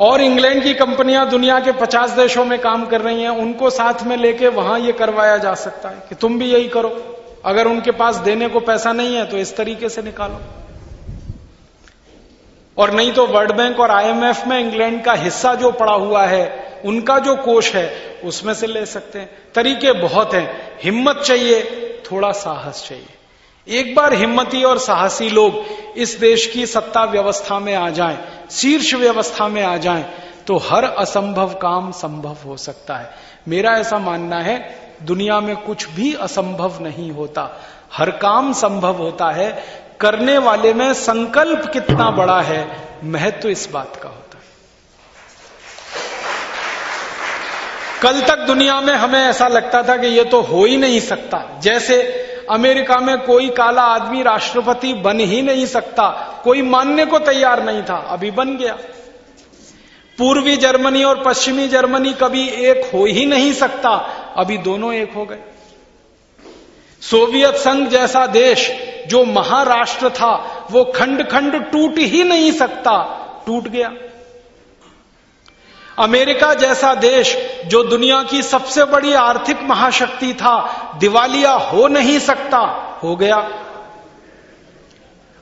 और इंग्लैंड की कंपनियाँ दुनिया के 50 देशों में काम कर रही हैं, उनको साथ में लेके वहाँ ये करवाया जा सकता है कि तुम भी यही करो। अगर उनके पास देने को पैसा नहीं है तो इस तरीके से निकालो। और नहीं तो वर्ल्ड बैंक और आईएमएफ में इंग्लैंड का हिस्सा जो पड़ा हुआ है उनका जो कोष है उसमें से ले सकते हैं। तरीके बहुत हैं। हिम्मत चाहिए थोड़ा साहस चाहिए। एक बार हिम्मती और साहसी लोग इस देश की सत्ता व्यवस्था में आ जाएँ, शीर्ष व्यवस्था में आ जाएँ, तो हर असंभव काम संभव हो सकता है। मेरा ऐसा मानना है, दुनिया में कुछ भी असंभव नहीं होता। हर काम संभव होता है। करने वाले में संकल्प कितना बड़ा है, महत्व तो इस बात का होता है। कल तक दुनिया में हमें ऐसा लगता था कि यह तो हो ही नहीं सकता। जैसे अमेरिका में कोई काला आदमी राष्ट्रपति बन ही नहीं सकता, कोई मानने को तैयार नहीं था, अभी बन गया। पूर्वी जर्मनी और पश्चिमी जर्मनी कभी एक हो ही नहीं सकता, अभी दोनों एक हो गए। सोवियत संघ जैसा देश जो महाराष्ट्र था, वो खंड खंड टूट ही नहीं सकता, टूट गया। अमेरिका जैसा देश जो दुनिया की सबसे बड़ी आर्थिक महाशक्ति था, दिवालिया हो नहीं सकता, हो गया।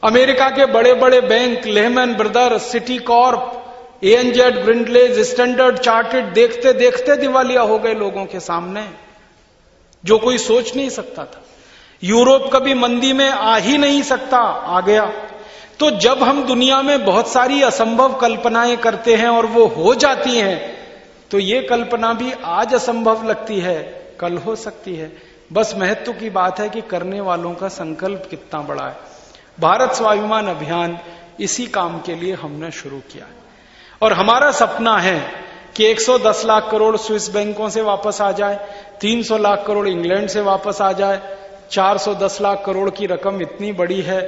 अमेरिका के बड़े बड़े bank, Lehman Brother Citicorp ANZ Grindlays Standard Chartered देखते देखते दिवालिया हो गए लोगों के सामने, जो कोई सोच नहीं सकता था। यूरोप कभी मंदी में आ ही नहीं सकता आ गया तो जब हम दुनिया में बहुत सारी असंभव कल्पनाएँ करते हैं और वो हो जाती हैं तो ये कल्पना भी आज असंभव लगती है, कल हो सकती है। बस महत्व की बात है कि करने वालों का संकल्प कितना बड़ा है। भारत स्वाभिमान अभियान इसी काम के लिए हमने शुरू किया और हमारा सपना है कि 110 लाख करोड़ स्विस बैंकों से वापस आ जाए 300 लाख करोड़ इंग्लैंड से वापस आ जाए 410 लाख करोड़ की रकम इतनी बड़ी है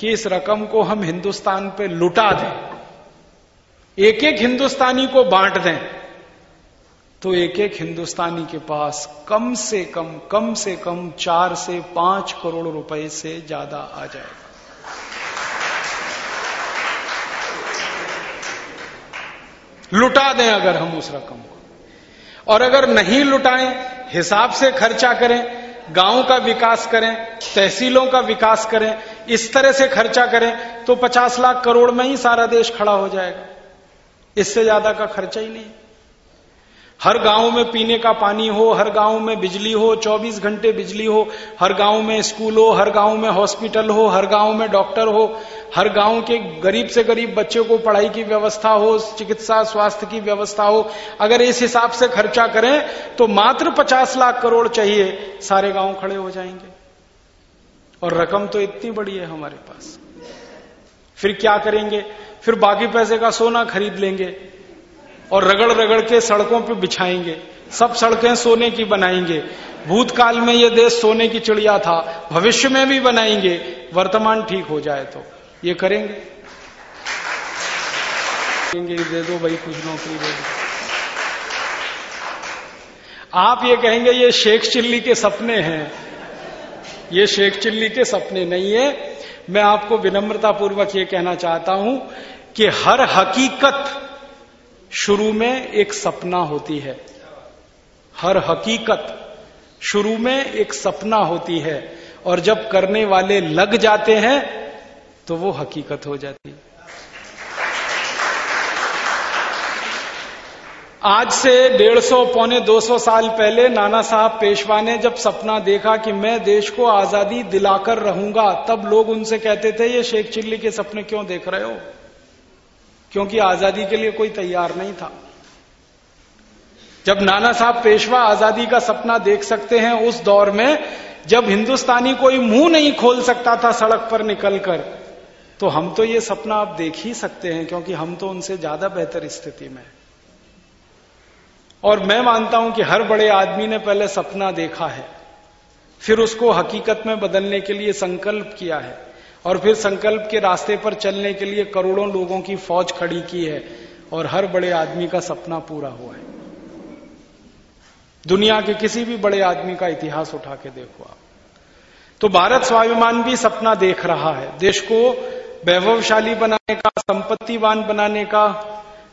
कि इस रकम को हम हिंदुस्तान पे लुटा दें। एक एक हिंदुस्तानी को बांट दें। तो एक एक हिंदुस्तानी के पास कम से कम कम से कम चार से पाँच करोड़ रुपए से ज़्यादा आ जाएगा। लुटा दें अगर हम उस रकम को। और अगर नहीं लुटाएँ, हिसाब से खर्चा करें, गाँव का विकास करें, तहसीलों का विकास करें, इस तरह से खर्चा करें तो 50 लाख करोड़ में ही सारा देश खड़ा हो जाएगा। इससे ज़्यादा का खर्चा ही नहीं। हर गाँव में पीने का पानी हो, हर गाँव में बिजली हो 24 घंटे बिजली हो, हर गाँव में स्कूल हो, हर गाँव में हॉस्पिटल हो, हर गाँव में डॉक्टर हो, हर गाँव के गरीब से गरीब बच्चों को पढ़ाई की व्यवस्था हो, चिकित्सा, स्वास्थ्य की व्यवस्था हो, अगर इस हिसाब से खर्चा करें तो मात्र 50 लाख करोड़ चाहिए, सारे गाँव खड़े हो जाएँगे। और रकम तो इतनी बड़ी है हमारे पास। फिर क्या करेंगे? फिर बाकी पैसे का सोना खरीद लेंगे। और रगड़ रगड़ के सड़कों पे बिछाएँगे। सब सड़कें सोने की बनाएँगे। भूतकाल में ये देश सोने की चिड़िया था, भविष्य में भी बनाएँगे। वर्तमान ठीक हो जाए तो। ये करेंगे। दे दो भाई, कुछ नौकरी दे दो। आप ये कहेंगे, ये शेख चिल्ली के सपने हैं। ये शेख चिल्ली के सपने नहीं है। मैं आपको विनम्रता पूर्वक ये कहना चाहता हूँ कि हर हकीकत शुरू में एक सपना होती है। हर हकीकत शुरू में एक सपना होती है और जब करने वाले लग जाते हैं तो वो हकीकत हो जाती है। आज से डेढ़ सौ, पौने दो सौ साल पहले नाना साहब पेशवा ने जब सपना देखा कि मैं देश को आज़ादी दिलाकर रहूँगा, तब लोग उनसे कहते थे, ये शेख चिल्ली के सपने क्यों देख रहे हो? क्योंकि आज़ादी के लिए कोई तैयार नहीं था। जब नाना साहब पेशवा आज़ादी का सपना देख सकते हैं, उस दौर में जब हिंदुस्तानी कोई मुँह नहीं खोल सकता था सड़क पर निकलकर तो हम तो ये सपना आप देख ही सकते हैं, क्योंकि हम तो उनसे ज़्यादा बेहतर स्थिति में और मैं मानता हूँ कि हर बड़े आदमी ने पहले सपना देखा है, फिर उसको हकीकत में बदलने के लिए संकल्प किया है। और फिर संकल्प के रास्ते पर चलने के लिए करोड़ों लोगों की फौज खड़ी की है और हर बड़े आदमी का सपना पूरा हुआ है। दुनिया के किसी भी बड़े आदमी का इतिहास उठा के देखो आप। तो भारत स्वाभिमान भी सपना देख रहा है। देश को वैभवशाली बनाने का, संपत्तिवान बनाने का,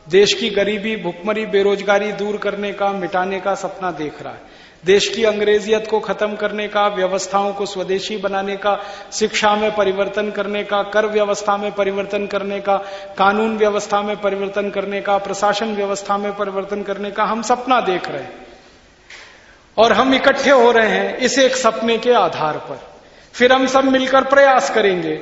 देश की गरीबी, भुखमरी, बेरोजगारी दूर करने का, मिटाने का सपना देख रहा है। देश की अंग्रेजियत को खत्म करने का, व्यवस्थाओं को स्वदेशी बनाने का, शिक्षा में परिवर्तन करने का, कर व्यवस्था में परिवर्तन करने का, कानून व्यवस्था में परिवर्तन करने का, प्रशासन व्यवस्था में परिवर्तन करने का हम सपना देख रहे हैं। और हम इकट्ठे हो रहे हैं इस एक सपने के आधार पर। फिर हम सब मिलकर प्रयास करेंगे।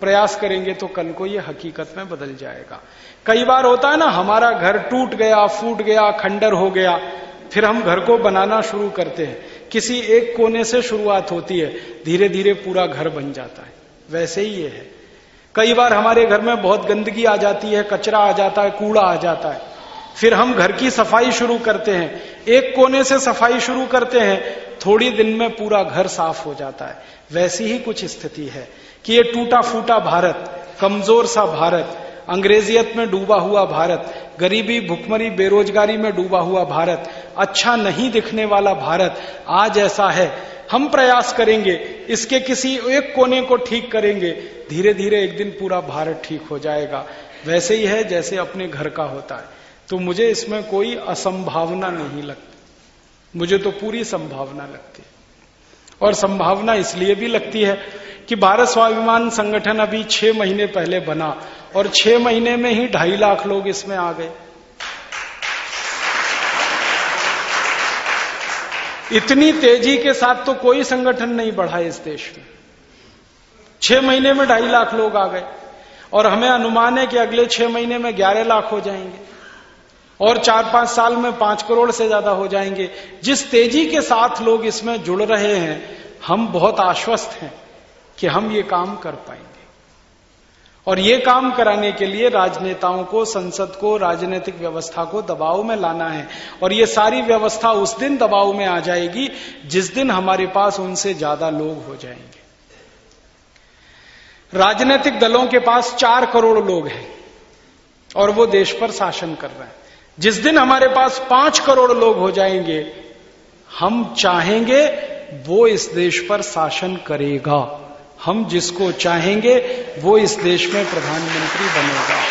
प्रयास करेंगे तो कल को यह हकीकत में बदल जाएगा। कई बार होता है ना, हमारा घर टूट गया, फूट गया, खंडर हो गया फिर हम घर को बनाना शुरू करते हैं। किसी एक कोने से शुरुआत होती है धीरे धीरे पूरा घर बन जाता है। वैसे ही ये है। कई बार हमारे घर में बहुत गंदगी आ जाती है, कचरा आ जाता है, कूड़ा आ जाता है। फिर हम घर की सफ़ाई शुरू करते हैं। एक कोने से सफ़ाई शुरू करते हैं, थोड़ी दिन में पूरा घर साफ़ हो जाता है। वैसी ही कुछ स्थिति है कि ये टूटा फूटा भारत, कमज़ोर सा भारत अंग्रेजियत में डूबा हुआ भारत, गरीबी, भुखमरी, बेरोजगारी में डूबा हुआ भारत अच्छा नहीं दिखने वाला भारत आज ऐसा है। हम प्रयास करेंगे, इसके किसी एक कोने को ठीक करेंगे धीरे धीरे एक दिन पूरा भारत ठीक हो जाएगा। वैसे ही है जैसे अपने घर का होता है। तो मुझे इसमें कोई असंभावना नहीं लगती। मुझे तो पूरी संभावना लगती है। और संभावना इसलिए भी लगती है कि भारत स्वाभिमान संगठन अभी छह महीने पहले बना और छह महीने में ही ढाई लाख लोग इसमें आ गए। इतनी तेज़ी के साथ तो कोई संगठन नहीं बढ़ा इस देश में। छह महीने में ढाई लाख लोग आ गए और हमें अनुमान है कि अगले छह महीने में ग्यारह लाख हो जाएँगे। और चार पाँच साल में पाँच करोड़ से ज़्यादा हो जाएँगे। जिस तेज़ी के साथ लोग इसमें जुड़ रहे हैं, हम बहुत आश्वस्त हैं कि हम ये काम कर पाएँगे। और ये काम कराने के लिए राजनेताओं को, संसद को, राजनीतिक व्यवस्था को दबाव में लाना है। और ये सारी व्यवस्था उस दिन दबाव में आ जाएगी जिस दिन हमारे पास उनसे ज़्यादा लोग हो जाएँगे। राजनीतिक दलों के पास चार करोड़ लोग हैं और वो देश पर शासन कर रहे हैं। जिस दिन हमारे पास पाँच करोड़ लोग हो जाएँगे, हम चाहेंगे वो इस देश पर शासन करेगा। हम जिसको चाहेंगे वो इस देश में प्रधानमंत्री बनेगा।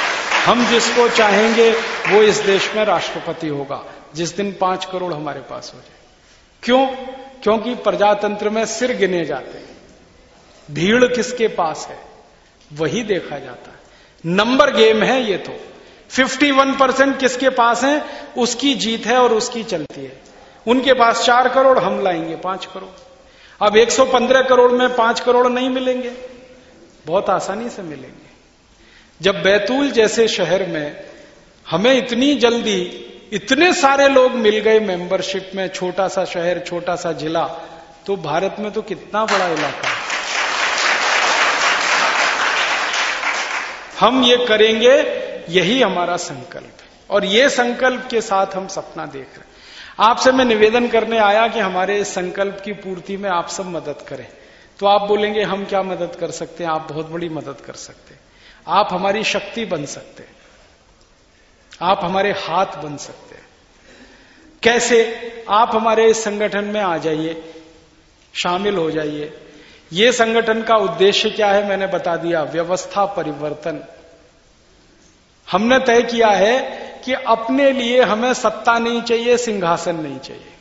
हम जिसको चाहेंगे वो इस देश में राष्ट्रपति होगा। जिस दिन पाँच करोड़ हमारे पास हो जाए। क्यों? क्योंकि प्रजातंत्र में सिर गिने जाते हैं। भीड़ किसके पास है? वही देखा जाता है। नंबर गेम है ये तो। 51 परसेंट किसके पास है? उसकी जीत है और उसकी चलती है। उनके पास चार करोड़ हम लाएँगे, पाँच करोड़। अब 115 करोड़ में पाँच करोड़ नहीं मिलेंगे। बहुत आसानी से मिलेंगे। जब बैतूल जैसे शहर में हमें इतनी जल्दी इतने सारे लोग मिल गए मेंबरशिप में, छोटा सा शहर, छोटा सा जिला तो भारत में तो कितना बड़ा इलाका है। हम ये करेंगे यही हमारा संकल्प है। और ये संकल्प के साथ हम सपना देख रहे हैं। आपसे मैं निवेदन करने आया कि हमारे इस संकल्प की पूर्ति में आप सब मदद करें। तो आप बोलेंगे, हम क्या मदद कर सकते हैं? आप बहुत बड़ी मदद कर सकते हैं। आप हमारी शक्ति बन सकते हैं। आप हमारे हाथ बन सकते हैं। कैसे? आप हमारे इस संगठन में आ जाइए। शामिल हो जाइए। ये संगठन का उद्देश्य क्या है? मैंने बता दिया, व्यवस्था परिवर्तन। हमने तय किया है कि अपने लिए हमें सत्ता नहीं चाहिए, सिंहासन नहीं चाहिए।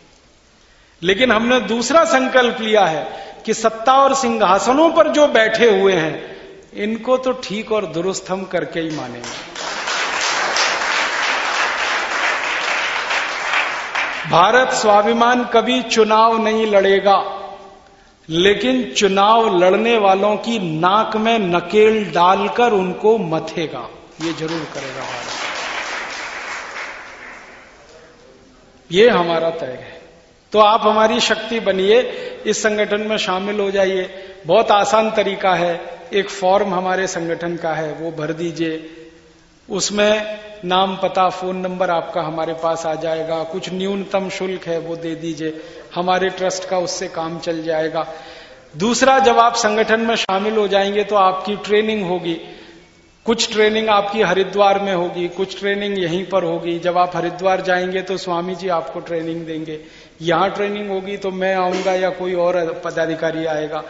लेकिन हमने दूसरा संकल्प लिया है कि सत्ता और सिंहासनों पर जो बैठे हुए हैं, इनको तो ठीक और दुरुस्त हम करके ही मानेंगे। भारत स्वाभिमान कभी चुनाव नहीं लड़ेगा, लेकिन चुनाव लड़ने वालों की नाक में नकेल डालकर उनको मथेगा। ये ज़रूर करेगा भारत ये हमारा तय है। तो आप हमारी शक्ति बनिए, इस संगठन में शामिल हो जाइए। बहुत आसान तरीका है। एक फॉर्म हमारे संगठन का है, वो भर दीजिए। उसमें नाम, पता, फ़ोन नंबर आपका हमारे पास आ जाएगा। कुछ न्यूनतम शुल्क है, वो दे दीजिए। हमारे ट्रस्ट का उससे काम चल जाएगा। दूसरा, जब आप संगठन में शामिल हो जाएँगे तो आपकी ट्रेनिंग होगी। कुछ ट्रेनिंग आपकी हरिद्वार में होगी, कुछ ट्रेनिंग यहीं पर होगी। जब आप हरिद्वार जाएँगे तो स्वामी जी आपको ट्रेनिंग देंगे। यहाँ ट्रेनिंग होगी तो मैं आऊँगा या कोई और पदाधिकारी आएगा।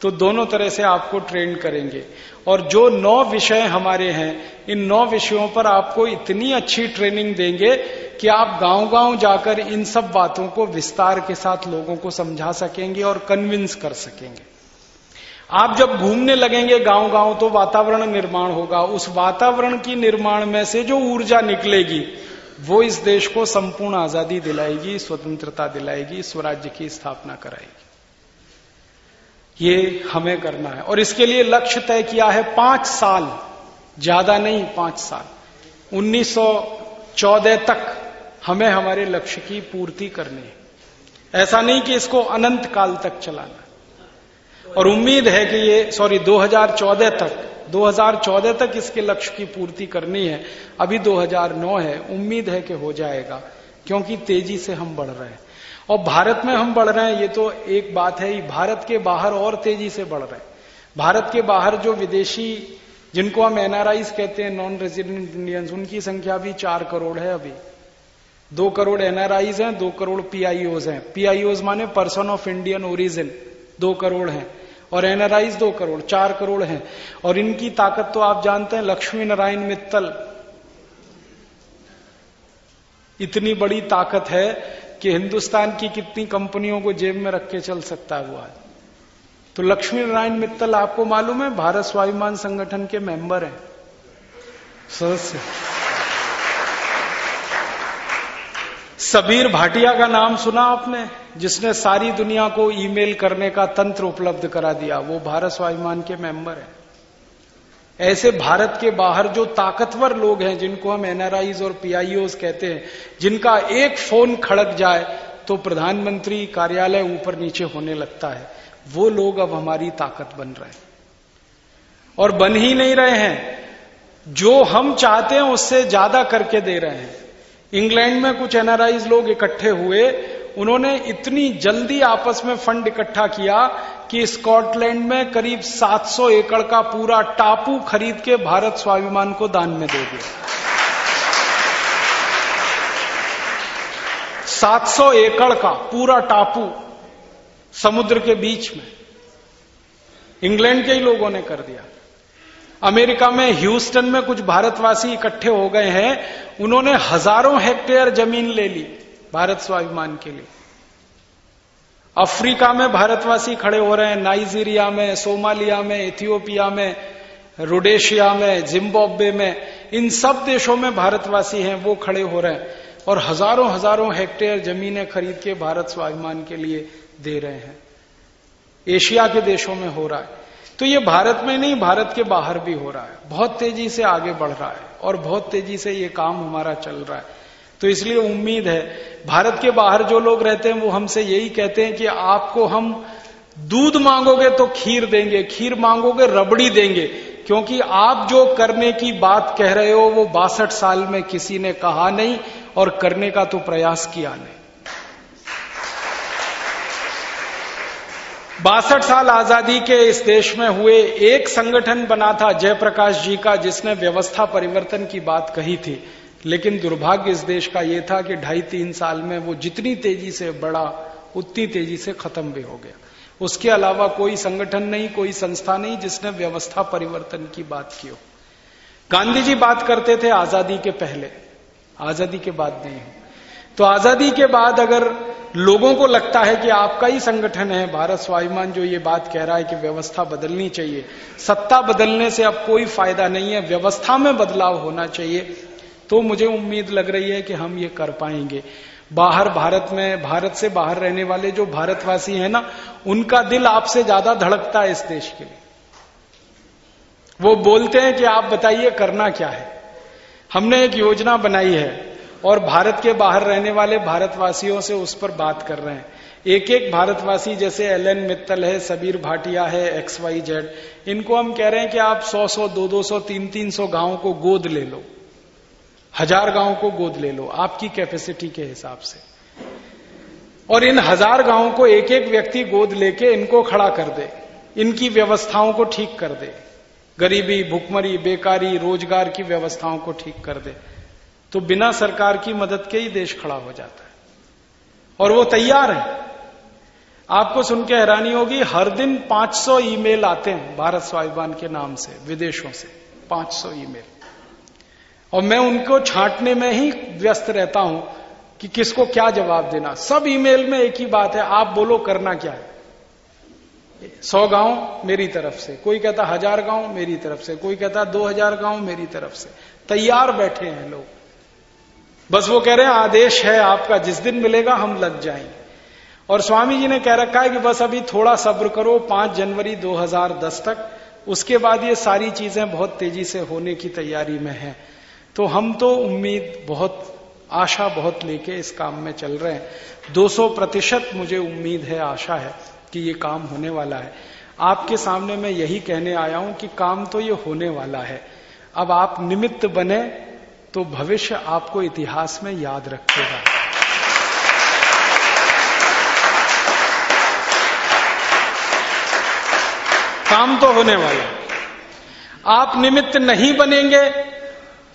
तो दोनों तरह से आपको ट्रेन करेंगे। और जो नौ विषय हमारे हैं, इन नौ विषयों पर आपको इतनी अच्छी ट्रेनिंग देंगे कि आप गाँव गाँव जाकर इन सब बातों को विस्तार के साथ लोगों को समझा सकेंगे और कन्विंस कर सकेंगे। आप जब घूमने लगेंगे गाँव गाँव तो वातावरण निर्माण होगा। उस वातावरण की निर्माण में से जो ऊर्जा निकलेगी, वो इस देश को संपूर्ण आज़ादी दिलाएगी, स्वतंत्रता दिलाएगी, स्वराज्य की स्थापना कराएगी। ये हमें करना है। और इसके लिए लक्ष्य तय किया है पाँच साल, ज़्यादा नहीं, पाँच साल। 1914 तक हमें हमारे लक्ष्य की पूर्ति करनी है। ऐसा नहीं कि इसको अनंत काल तक चलाना और उम्मीद है कि ये सॉरी 2014 तक 2014 तक इसके लक्ष्य की पूर्ति करनी है। अभी 2009 है, उम्मीद है कि हो जाएगा, क्योंकि तेज़ी से हम बढ़ रहे हैं। और भारत में हम बढ़ रहे हैं, ये तो एक बात है भारत के बाहर और तेज़ी से बढ़ रहे हैं। भारत के बाहर जो विदेशी, जिनको हम एनआरआईज कहते हैं नॉन रेजिडेंट इंडियंस उनकी संख्या भी चार करोड़ है अभी। दो करोड़ एनआरआईज हैं, दो करोड़ पीआईओज हैं। पीआईओज माने पर्सन ऑफ़ इंडियन ओरिजिन दो करोड़ हैं। और एनआरआईज दो करोड़, चार करोड़ हैं। और इनकी ताकत तो आप जानते हैं, लक्ष्मी नारायण मित्तल। इतनी बड़ी ताकत है कि हिंदुस्तान की कितनी कंपनियों को जेब में रख के चल सकता है तो लक्ष्मी नारायण मित्तल, आपको मालूम है, भारत स्वाभिमान संगठन के मेंबर हैं। सदस्य। सबीर भाटिया का नाम सुना आपने, जिसने सारी दुनिया को ईमेल करने का तंत्र उपलब्ध करा दिया। वो भारत स्वाभिमान के मेंबर है। ऐसे भारत के बाहर जो ताकतवर लोग हैं, जिनको हम एनआरआईज और पीआईओ कहते हैं, जिनका एक फ़ोन खड़क जाए तो प्रधानमंत्री कार्यालय ऊपर नीचे होने लगता है। वो लोग अब हमारी ताकत बन रहे हैं। और बन ही नहीं रहे हैं। जो हम चाहते हैं, उससे ज़्यादा करके दे रहे हैं। इंग्लैंड में कुछ एनआरआईज लोग इकट्ठे हुए, उन्होंने इतनी जल्दी आपस में फंड इकट्ठा किया कि स्कॉटलैंड में करीब 700 एकड़ का पूरा टापू खरीद के भारत स्वाभिमान को दान में दे दिया। 700 एकड़ का पूरा टापू समुद्र के बीच में। इंग्लैंड के ही लोगों ने कर दिया। अमेरिका में, ह्यूस्टन में कुछ भारतवासी इकट्ठे हो गए हैं। उन्होंने हज़ारों हेक्टेयर ज़मीन ले ली भारत स्वाभिमान के लिए। अफ्रीका में भारतवासी खड़े हो रहे हैं। नाइजीरिया में, सोमालिया में, इथियोपिया में, रोडेशिया में, जिम्बाब्वे में, इन सब देशों में भारतवासी हैं, वो खड़े हो रहे हैं और हज़ारों हज़ारों हेक्टेयर जमीनें खरीद के भारत स्वाभिमान के लिए दे रहे हैं। एशिया के देशों में हो रहा है। तो ये भारत में नहीं, भारत के बाहर भी हो रहा है। बहुत तेज़ी से आगे बढ़ रहा है और बहुत तेज़ी से ये काम हमारा चल रहा है। तो इसलिए उम्मीद है, भारत के बाहर जो लोग रहते हैं वो हमसे यही कहते हैं कि आपको हम दूध मांगोगे तो खीर देंगे, खीर मांगोगे रबड़ी देंगे, क्योंकि आप जो करने की बात कह रहे हो वो बासठ साल में किसी ने कहा नहीं और करने का तो प्रयास किया नहीं। बासठ साल आज़ादी के इस देश में हुए एक संगठन बना था जयप्रकाश जी का, जिसने व्यवस्था परिवर्तन की बात कही थी। लेकिन दुर्भाग्य इस देश का यह था कि ढाई तीन साल में वो जितनी तेज़ी से बढ़ा, उतनी तेज़ी से खत्म भी हो गया। उसके अलावा कोई संगठन नहीं, कोई संस्था नहीं जिसने व्यवस्था परिवर्तन की बात की हो। गांधी जी बात करते थे आज़ादी के पहले, आज़ादी के बाद नहीं। हो तो आज़ादी के बाद अगर लोगों को लगता है कि आपका ही संगठन है। भारत स्वाभिमान जो ये बात कह रहा है कि व्यवस्था बदलनी चाहिए। सत्ता बदलने से अब कोई फ़ायदा नहीं है। व्यवस्था में बदलाव होना चाहिए। तो मुझे उम्मीद लग रही है कि हम ये कर पाएँगे। बाहर भारत में, भारत से बाहर रहने वाले जो भारतवासी हैं ना, उनका दिल आपसे ज़्यादा धड़कता है इस देश के लिए। वो बोलते हैं कि आप बताइए करना क्या है? हमने एक योजना बनाई है। और भारत के बाहर रहने वाले भारतवासियों से उस पर बात कर रहे हैं। एक एक भारतवासी जैसे एल एन मित्तल है, सबीर भाटिया है, एक्स वाई जेड, इनको हम कह रहे हैं कि आप सौ सौ, दो दो सौ, तीन तीन सौ गाँवों को गोद ले लो। हज़ार गाँवों को गोद ले लो, आपकी कैपेसिटी के हिसाब से। और इन हज़ार गाँवों को एक एक व्यक्ति गोद लेके इनको खड़ा कर दे, इनकी व्यवस्थाओं को ठीक कर दे। गरीबी, भुखमरी, बेकारी, रोज़गार की व्यवस्थाओं को ठीक कर दे। तो बिना सरकार की मदद के ही देश खड़ा हो जाता है। और वो तैयार है। आपको सुन के हैरानी होगी, हर दिन 500 ईमेल आते हैं भारत स्वाभिमान के नाम से, विदेशों से। 500 ईमेल। और मैं उनको छांटने में ही व्यस्त रहता हूँ कि किसको क्या जवाब देना। सब ईमेल में एक ही बात है, आप बोलो करना क्या है? सौ गाँव मेरी तरफ़ से, कोई कहता हज़ार गाँव मेरी तरफ़ से, कोई कहता दो हज़ार गाँव मेरी तरफ़ से। तैयार बैठे हैं लोग। बस वो कह रहे हैं, आदेश है आपका, जिस दिन मिलेगा हम लग जाएँगे। और स्वामी जी ने कह रखा है कि बस अभी थोड़ा सब्र करो, पाँच जनवरी 2010 तक, उसके बाद ये सारी चीज़ें बहुत तेज़ी से होने की तैयारी में है। तो हम तो उम्मीद बहुत, आशा बहुत लेके इस काम में चल रहे हैं। 200 प्रतिशत मुझे उम्मीद है, आशा है कि ये काम होने वाला है। आपके सामने मैं यही कहने आया हूँ कि काम तो ये होने वाला है। अब आप निमित्त बने तो भविष्य आपको इतिहास में याद रखेगा। काम तो होने वाला आप निमित्त नहीं बनेंगे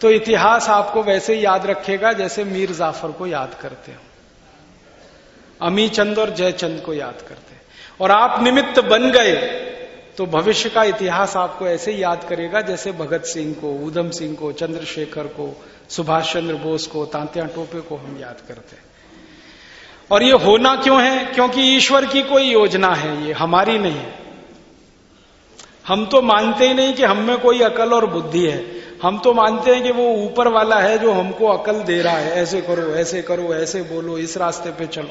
तो इतिहास आपको वैसे ही याद रखेगा जैसे मीर जाफ़र को याद करते हो। अमी चंद और जयचंद को याद करते और आप निमित्त बन गए तो भविष्य का इतिहास आपको ऐसे याद करेगा जैसे भगत सिंह को, उधम सिंह को, चंद्रशेखर को सुभाष चंद्र बोस को, तांत्या टोपे को हम याद करते हैं। और ये होना क्यों है? क्योंकि ईश्वर की कोई योजना है, ये हमारी नहीं है। हम तो मानते ही नहीं कि हम में कोई अकल और बुद्धि है। हम तो मानते हैं कि वो ऊपर वाला है जो हमको अकल दे रहा है। ऐसे करो ऐसे करो, ऐसे बोलो, इस रास्ते पे चलो।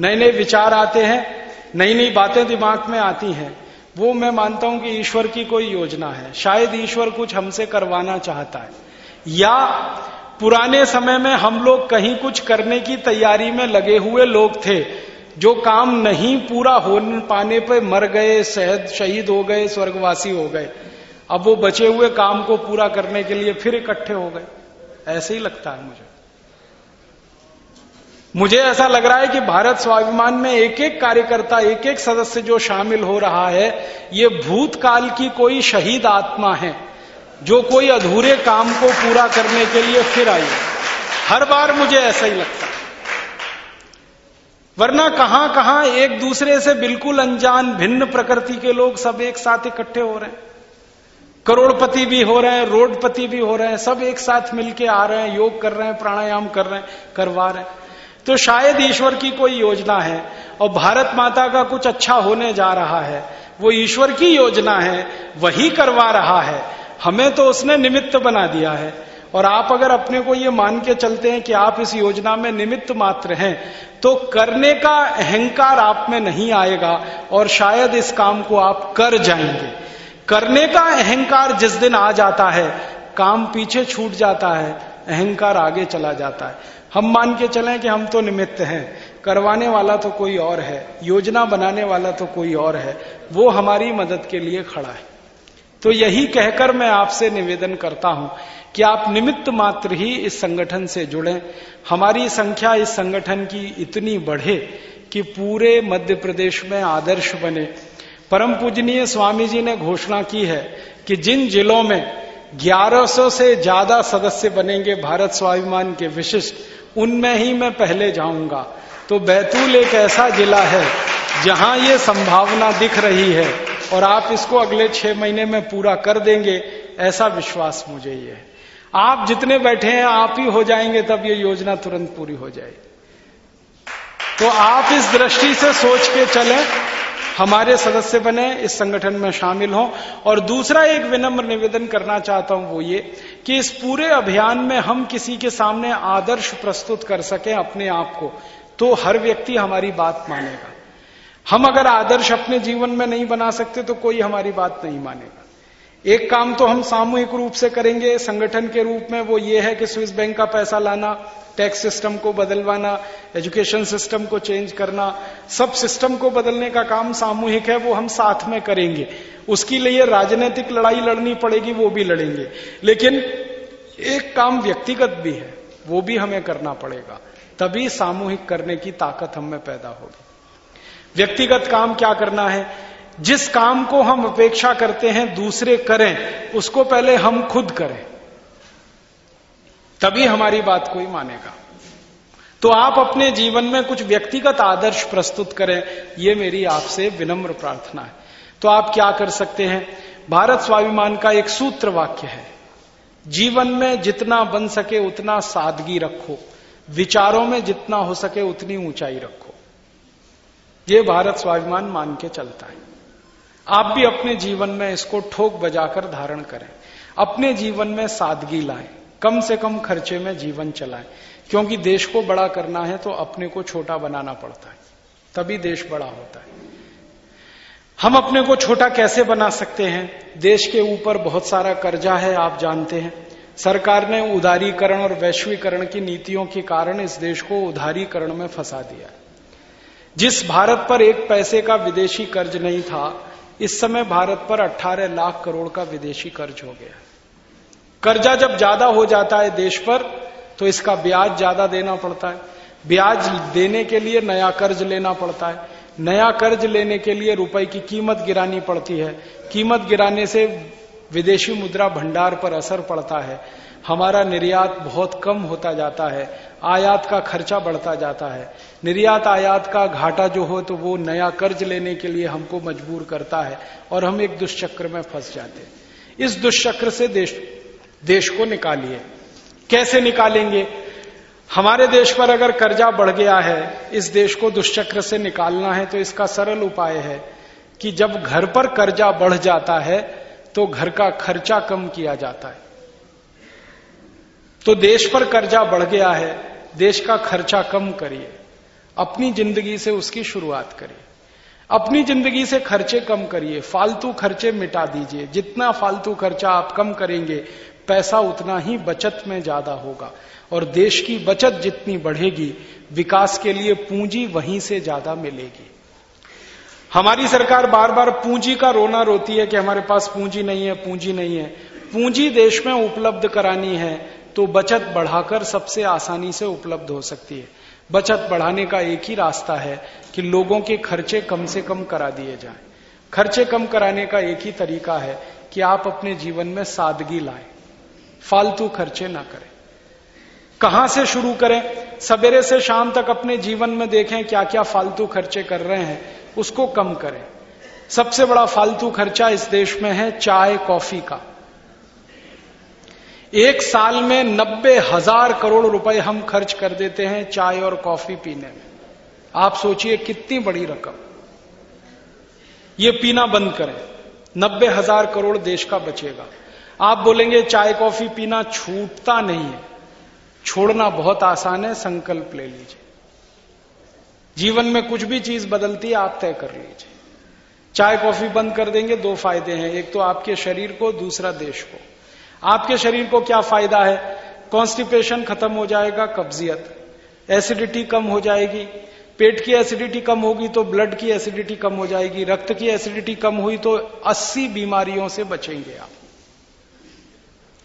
नए नए विचार आते हैं नई नई बातें दिमाग में आती हैं। वो मैं मानता हूँ कि ईश्वर की कोई योजना है। शायद ईश्वर कुछ हमसे करवाना चाहता है। या पुराने समय में हम लोग कहीं कुछ करने की तैयारी में लगे हुए लोग थे, जो काम नहीं पूरा हो पाने पर मर गए, शहद, शहीद हो गए, स्वर्गवासी हो गए। अब वो बचे हुए काम को पूरा करने के लिए फिर इकट्ठे हो गए। ऐसे ही लगता है मुझे। मुझे ऐसा लग रहा है कि भारत स्वाभिमान में एक एक कार्यकर्ता एक एक सदस्य जो शामिल हो रहा है, ये भूतकाल की कोई शहीद आत्मा है। जो कोई अधूरे काम को पूरा करने के लिए फिर आई। हर बार मुझे ऐसा ही लगता है। वरना कहाँ कहाँ एक दूसरे से बिल्कुल अनजान, भिन्न प्रकृति के लोग सब एक साथ इकट्ठे हो रहे हैं। करोड़पति भी हो रहे हैं, रोडपति भी हो रहे हैं, सब एक साथ मिलके आ रहे हैं, योग कर रहे हैं, प्राणायाम कर रहे हैं, करवा रहे हैं। तो शायद ईश्वर की कोई योजना है और भारत माता का कुछ अच्छा होने जा रहा है, वो ईश्वर की योजना है, वही करवा रहा है। हमें तो उसने निमित्त बना दिया है। और आप अगर अपने को ये मान के चलते हैं कि आप इस योजना में निमित्त मात्र हैं तो करने का अहंकार आप में नहीं आएगा और शायद इस काम को आप कर जाएँगे। करने का अहंकार जिस दिन आ जाता है, काम पीछे छूट जाता है, अहंकार आगे चला जाता है। हम मान के चले कि हम तो निमित्त हैं, करवाने वाला तो कोई और है, योजना बनाने वाला तो कोई और है, वो हमारी मदद के लिए खड़ा है। तो यही कहकर मैं आपसे निवेदन करता हूँ कि आप निमित्त मात्र ही इस संगठन से जुड़े। हमारी संख्या इस संगठन की इतनी बढ़े कि पूरे मध्य प्रदेश में आदर्श बने। परम पूजनीय स्वामी जी ने घोषणा की है कि जिन जिलों में 1100 से ज़्यादा सदस्य बनेंगे भारत स्वाभिमान के विशिष्ट, उनमें ही मैं पहले जाऊँगा। तो बैतूल एक ऐसा जिला है जहाँ ये संभावना दिख रही है। और आप इसको अगले छह महीने में पूरा कर देंगे, ऐसा विश्वास मुझे ये है। आप जितने बैठे हैं, आप ही हो जाएँगे, तब ये योजना तुरंत पूरी हो जाएगी। तो आप इस दृष्टि से सोच के चलें, हमारे सदस्य बने, इस संगठन में शामिल हों। और दूसरा एक विनम्र निवेदन करना चाहता हूँ, वो ये कि इस पूरे अभियान में हम किसी के सामने आदर्श प्रस्तुत कर सके अपने आप को तो हर व्यक्ति हमारी बात मानेगा। हम अगर आदर्श अपने जीवन में नहीं बना सकते तो कोई हमारी बात नहीं मानेगा। एक काम तो हम सामूहिक रूप से करेंगे, संगठन के रूप में वो ये है कि स्विस बैंक का पैसा लाना, टैक्स सिस्टम को बदलवाना, एजुकेशन सिस्टम को चेंज करना, सब सिस्टम को बदलने का काम सामूहिक है, वो हम साथ में करेंगे। उसके लिए राजनीतिक लड़ाई लड़नी पड़ेगी, वो भी लड़ेंगे। लेकिन एक काम व्यक्तिगत भी है, वो भी हमें करना पड़ेगा। तभी सामूहिक करने की ताकत हमें पैदा होगी। व्यक्तिगत काम क्या करना है? जिस काम को हम अपेक्षा करते हैं, दूसरे करें, उसको पहले हम खुद करें। तभी हमारी बात कोई मानेगा। तो आप अपने जीवन में कुछ व्यक्तिगत आदर्श प्रस्तुत करें यह मेरी आपसे विनम्र प्रार्थना है। तो आप क्या कर सकते हैं? भारत स्वाभिमान का एक सूत्र वाक्य है, जीवन में जितना बन सके उतना सादगी रखो, विचारों में जितना हो सके उतनी ऊंचाई रखो। ये भारत स्वाभिमान मान के चलता है। आप भी अपने जीवन में इसको ठोक बजाकर धारण करें। अपने जीवन में सादगी लाएँ। कम से कम खर्चे में जीवन चलाएँ। क्योंकि देश को बड़ा करना है तो अपने को छोटा बनाना पड़ता है। तभी देश बड़ा होता है। हम अपने को छोटा कैसे बना सकते हैं? देश के ऊपर बहुत सारा कर्जा है, आप जानते हैं। सरकार ने उदारीकरण और वैश्वीकरण की नीतियों के कारण इस देश को उदारीकरण में फंसा दिया जिस भारत पर एक पैसे का विदेशी कर्ज नहीं था, इस समय भारत पर 18 लाख करोड़ का विदेशी कर्ज हो गया। कर्जा जब ज़्यादा हो जाता है देश पर तो इसका ब्याज ज़्यादा देना पड़ता है। ब्याज देने के लिए नया कर्ज लेना पड़ता है। नया कर्ज लेने के लिए रुपए की कीमत गिरानी पड़ती है। कीमत गिराने से विदेशी मुद्रा भंडार पर असर पड़ता है। हमारा निर्यात बहुत कम होता जाता है, आयात का खर्चा बढ़ता जाता है। निर्यात आयात का घाटा जो हो तो वो नया कर्ज लेने के लिए हमको मजबूर करता है और हम एक दुष्चक्र में फंस जाते हैं। इस दुष्चक्र से देश देश को निकालिए। कैसे निकालेंगे? हमारे देश पर अगर कर्जा बढ़ गया है, इस देश को दुष्चक्र से निकालना है तो इसका सरल उपाय है कि जब घर पर कर्जा बढ़ जाता है तो घर का खर्चा कम किया जाता है। तो देश पर कर्जा बढ़ गया है, देश का खर्चा कम करिए। अपनी ज़िंदगी से उसकी शुरुआत करिए। अपनी ज़िंदगी से खर्चे कम करिए, फालतू खर्चे मिटा दीजिए। जितना फालतू खर्चा आप कम करेंगे, पैसा उतना ही बचत में ज़्यादा होगा। और देश की बचत जितनी बढ़ेगी, विकास के लिए पूंजी वहीं से ज़्यादा मिलेगी। हमारी सरकार बार बार पूंजी का रोना रोती है कि हमारे पास पूंजी नहीं है, पूंजी नहीं है। पूंजी देश में उपलब्ध करानी है। तो बचत बढ़ाकर सबसे आसानी से उपलब्ध हो सकती है। बचत बढ़ाने का एक ही रास्ता है कि लोगों के खर्चे कम से कम करा दिए जाएँ। खर्चे कम कराने का एक ही तरीका है कि आप अपने जीवन में सादगी लाएँ। फालतू खर्चे ना करें। कहाँ से शुरू करें? सवेरे से शाम तक अपने जीवन में देखें क्या क्या फालतू खर्चे कर रहे हैं। उसको कम करें। सबसे बड़ा फालतू खर्चा इस देश में है चाय कॉफ़ी का। एक साल में नब्बे हज़ार करोड़ रुपए हम खर्च कर देते हैं चाय और कॉफ़ी पीने में। आप सोचिए कितनी बड़ी रकम। ये पीना बंद करें। नब्बे हज़ार करोड़ देश का बचेगा। आप बोलेंगे चाय कॉफ़ी पीना छूटता नहीं है। छोड़ना बहुत आसान है, संकल्प ले लीजिए। जीवन में कुछ भी चीज़ बदलती है, आप तय कर लीजिए। चाय कॉफ़ी बंद कर देंगे, दो फ़ायदे हैं। एक तो आपके शरीर को, दूसरा देश को। आपके शरीर को क्या फ़ायदा है? कॉन्स्टिपेशन खत्म हो जाएगा, कब्जियत। एसिडिटी कम हो जाएगी। पेट की एसिडिटी कम होगी तो ब्लड की एसिडिटी कम हो जाएगी। रक्त की एसिडिटी कम हुई तो 80 बीमारियों से बचेंगे आप।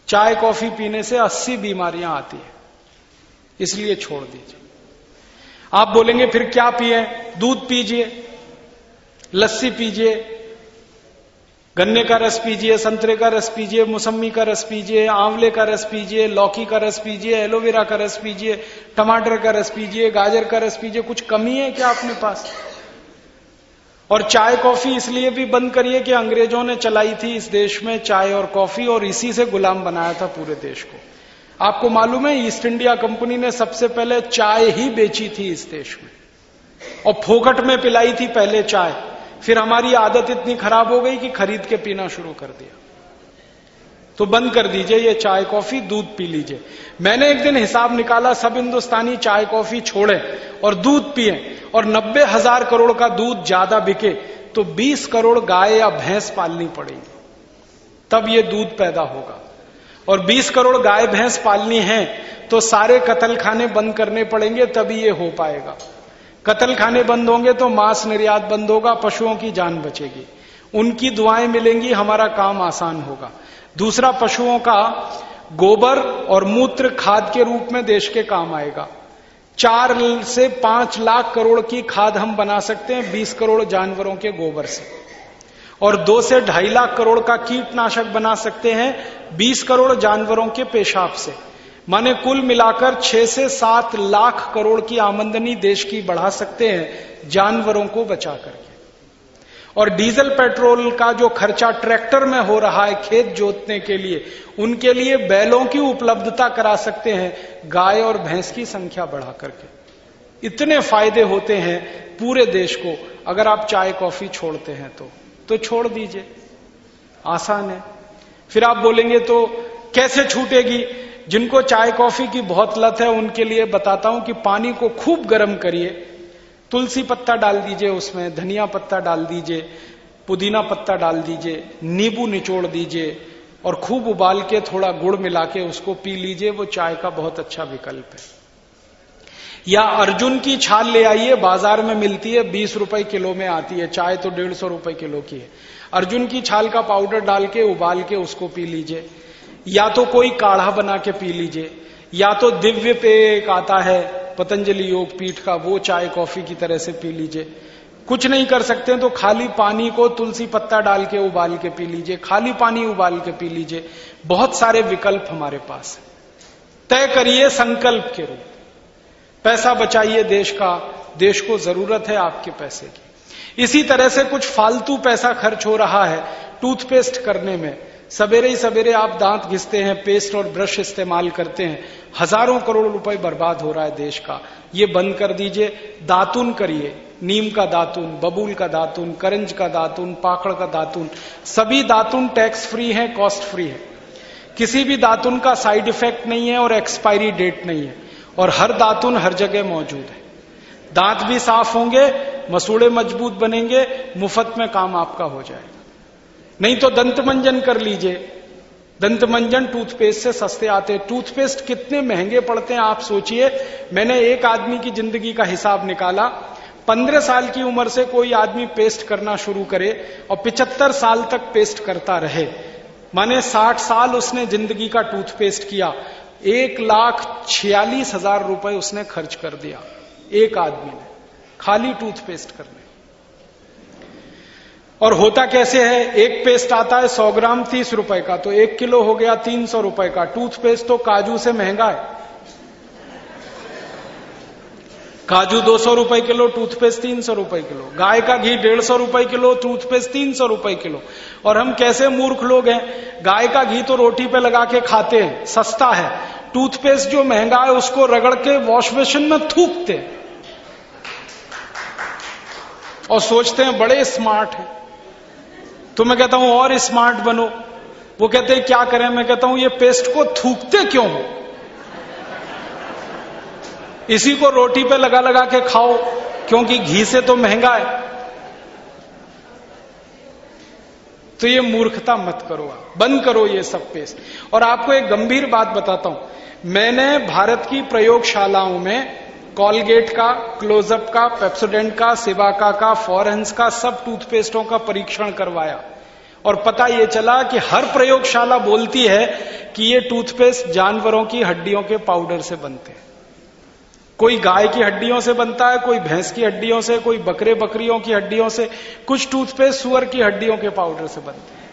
चाय, कॉफ़ी पीने से 80 बीमारियाँ आती है। इसलिए छोड़ दीजिए। आप बोलेंगे, फिर क्या पिए? दूध पीजिए, लस्सी पीजिए गन्ने का रस पीजिए, संतरे का रस पीजिए मौसमी का रस पीजिए, आंवले का रस पीजिए, लौकी का रस पीजिए, एलोवेरा का रस पीजिए, टमाटर का रस पीजिए, गाजर का रस पीजिए, कुछ कमी है क्या अपने पास? और चाय, कॉफ़ी इसलिए भी बंद करिए कि अंग्रेज़ों ने चलाई थी इस देश में चाय और कॉफ़ी और इसी से गुलाम बनाया था पूरे देश को। आपको मालूम है, ईस्ट इंडिया कंपनी ने सबसे पहले चाय ही बेची थी इस देश में। और फोकट में पिलाई थी पहले चाय। फिर हमारी आदत इतनी खराब हो गई कि खरीद के पीना शुरू कर दिया। तो बंद कर दीजिए ये चाय कॉफ़ी, दूध पी लीजिए। मैंने एक दिन हिसाब निकाला, सब हिंदुस्तानी चाय कॉफ़ी छोड़े और दूध पिए और नब्बे हज़ार करोड़ का दूध ज़्यादा बिके तो 20 करोड़ गाय या भैंस पालनी पड़ेगी। तब ये दूध पैदा होगा। और 20 करोड़ गाय भैंस पालनी है तो सारे कतल खाने बंद करने पड़ेंगे, तभी ये हो पाएगा। कतल खाने बंद होंगे तो मांस निर्यात बंद होगा, पशुओं की जान बचेगी। उनकी दुआएँ मिलेंगी, हमारा काम आसान होगा। दूसरा, पशुओं का गोबर और मूत्र खाद के रूप में देश के काम आएगा। चार से पाँच लाख करोड़ की खाद हम बना सकते हैं, बीस करोड़ जानवरों के गोबर से। और दो से ढाई लाख करोड़ का कीटनाशक बना सकते हैं, बीस करोड़ जानवरों के पेशाब से। माने कुल मिलाकर छह से सात लाख करोड़ की आमंदनी देश की बढ़ा सकते हैं, जानवरों को बचा करके। और डीजल पेट्रोल का जो खर्चा ट्रैक्टर में हो रहा है खेत जोतने के लिए, उनके लिए बैलों की उपलब्धता करा सकते हैं, गाय और भैंस की संख्या बढ़ा करके। इतने फ़ायदे होते हैं पूरे देश को। अगर आप चाय कॉफ़ी छोड़ते हैं तो तो छोड़ दीजिए। आसान है। फिर आप बोलेंगे तो कैसे छूटेगी? जिनको चाय कॉफ़ी की बहुत लत है, उनके लिए बताता हूँ कि पानी को खूब गर्म करिए। तुलसी पत्ता डाल दीजिए उसमें, धनिया पत्ता डाल दीजिए, पुदीना पत्ता डाल दीजिए, नींबू निचोड़ दीजिए और खूब उबाल के थोड़ा गुड़ मिला के उसको पी लीजिए, वो चाय का बहुत अच्छा विकल्प है। या अर्जुन की छाल ले आइए, बाज़ार में मिलती है, बीस रुपए किलो में आती है, चाय तो डेढ़ सौ रुपए किलो की है। अर्जुन की छाल का पाउडर डाल के, उबाल के उसको पी लीजिए। या तो कोई काढ़ा बना के पी लीजिए, या तो दिव्य पे एक आता है, पतंजलि योग पीठ का, वो चाय कॉफ़ी की तरह से पी लीजिए। कुछ नहीं कर सकते तो खाली पानी को तुलसी पत्ता डाल के उबाल के पी लीजिए, खाली पानी उबाल के पी लीजिए। बहुत सारे विकल्प हमारे पास है। तय करिए संकल्प के रूप। पैसा बचाइए देश का, देश को ज़रूरत है आपके पैसे की। इसी तरह से कुछ फालतू पैसा खर्च हो रहा है, टूथपेस्ट करने में। सवेरे ही सवेरे आप दांत घिसते हैं पेस्ट और ब्रश इस्तेमाल करते हैं। हज़ारों करोड़ रुपए बर्बाद हो रहा है देश का। ये बंद कर दीजिए। दातुन करिए। नीम का दातुन, बबूल का दातुन, करंज का दातुन, पाखड़ का दातुन, सभी दातुन टैक्स फ्री है कॉस्ट फ्री है। किसी भी दातुन का साइड इफ़ेक्ट नहीं है और एक्सपायरी डेट नहीं है। और हर दातुन हर जगह मौजूद है। दांत भी साफ़ होंगे, मसूड़े मज़बूत बनेंगे, मुफ़्त में काम आपका हो जाएगा। नहीं तो दंत मंजन कर लीजिए। दंत मंजन टूथपेस्ट से सस्ते आते हैं। टूथपेस्ट कितने महँगे पड़ते हैं, आप सोचिए। मैंने एक आदमी की ज़िंदगी का हिसाब निकाला। पंद्रह साल की उम्र से कोई आदमी पेस्ट करना शुरू करे और पिचहत्तर साल तक पेस्ट करता रहे। माने साठ साल उसने ज़िंदगी का टूथपेस्ट किया। एक लाख छियालीस हज़ार रुपए उसने खर्च कर दिया। एक आदमी ने खाली टूथपेस्ट करने। और होता कैसे है? एक पेस्ट आता है सौ ग्राम तीस रुपए का तो एक किलो हो गया तीन सौ रुपए का। टूथपेस्ट तो काजू से महँगा है। काजू दो सौ रुपए किलो टूथपेस्ट तीन सौ रुपए किलो। गाय का घी डेढ़ सौ रुपए किलो टूथपेस्ट तीन सौ रुपए किलो। और हम कैसे मूर्ख लोग हैं? गाय का घी तो रोटी पे लगा के खाते हैं, सस्ता है। टूथपेस्ट जो महँगा है, उसको रगड़ के वॉश बेसिन में थूकते और सोचते हैं बड़े स्मार्ट हैं। तो मैं कहता हूँ, और स्मार्ट बनो। वो कहते हैं, क्या करें? मैं कहता हूँ, ये पेस्ट को थूकते क्यों इसी को रोटी पे लगा लगा के खाओ, क्योंकि घी से तो महँगा है। तो ये मूर्खता मत करो आप। बंद करो ये सब पेस्ट और आपको एक गंभीर बात बताता हूँ। मैंने भारत की प्रयोगशालाओं में कॉलगेट का, क्लोजअप का, पेप्सोडेंट का, सिवाका का फॉरेंस का, सब टूथपेस्टों का परीक्षण करवाया। और पता यह चला कि हर प्रयोगशाला बोलती है कि ये टूथपेस्ट जानवरों की हड्डियों के पाउडर से बनते हैं। कोई गाय की हड्डियों से बनता है, कोई भैंस की हड्डियों से, कोई बकरे बकरियों की हड्डियों से, कुछ टूथपेस्ट सुअर की हड्डियों के पाउडर से बनते हैं।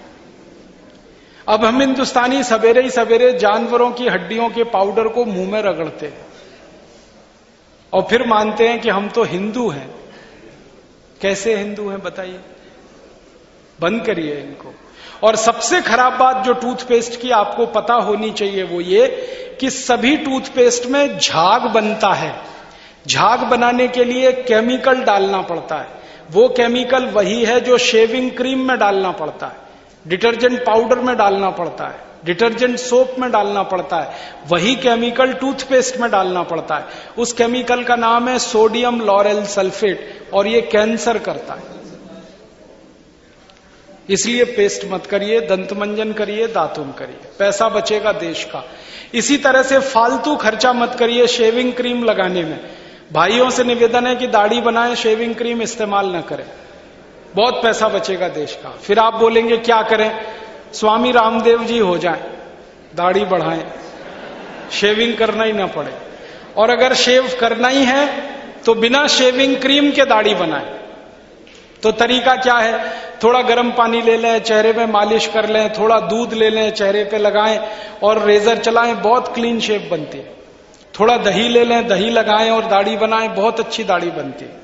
अब हम हिंदुस्तानी सवेरे ही सवेरे जानवरों की हड्डियों के पाउडर को मुँह में रगड़ते हैं। और फिर मानते हैं कि हम तो हिंदू हैं। कैसे हिंदू हैं बताइए? बंद करिए इनको। और सबसे खराब बात जो टूथपेस्ट की आपको पता होनी चाहिए वो ये कि सभी टूथपेस्ट में झाग बनता है। झाग बनाने के लिए केमिकल डालना पड़ता है। वो केमिकल वही है जो शेविंग क्रीम में डालना पड़ता है। डिटर्जेंट पाउडर में डालना पड़ता है। डिटर्जेंट सोप में डालना पड़ता है, वही केमिकल टूथपेस्ट में डालना पड़ता है। उस केमिकल का नाम है सोडियम लॉरेल सल्फेट, और ये कैंसर करता है। इसलिए पेस्ट मत करिए, दंतमंजन करिए, दातुन करिए। पैसा बचेगा देश का। इसी तरह से फालतू खर्चा मत करिए शेविंग क्रीम लगाने में। भाइयों से निवेदन है कि दाढ़ी बनाए, शेविंग क्रीम इस्तेमाल न करें। बहुत पैसा बचेगा देश का। फिर आप बोलेंगे, क्या करें? स्वामी रामदेव जी हो जाए, दाढ़ी बढ़ाएँ शेविंग करना ही ना पड़े। और अगर शेव करना ही है तो बिना शेविंग क्रीम के दाढ़ी बनाए। तो तरीका क्या है? थोड़ा गर्म पानी ले लें, चेहरे पे मालिश कर लें, थोड़ा दूध ले लें, चेहरे पे लगाएँ, और रेजर चलाएँ, बहुत क्लीन शेप बनती। है थोड़ा दही ले लें, दही लगाएँ और दाढ़ी बनाएँ, बहुत अच्छी दाढ़ी बनती। है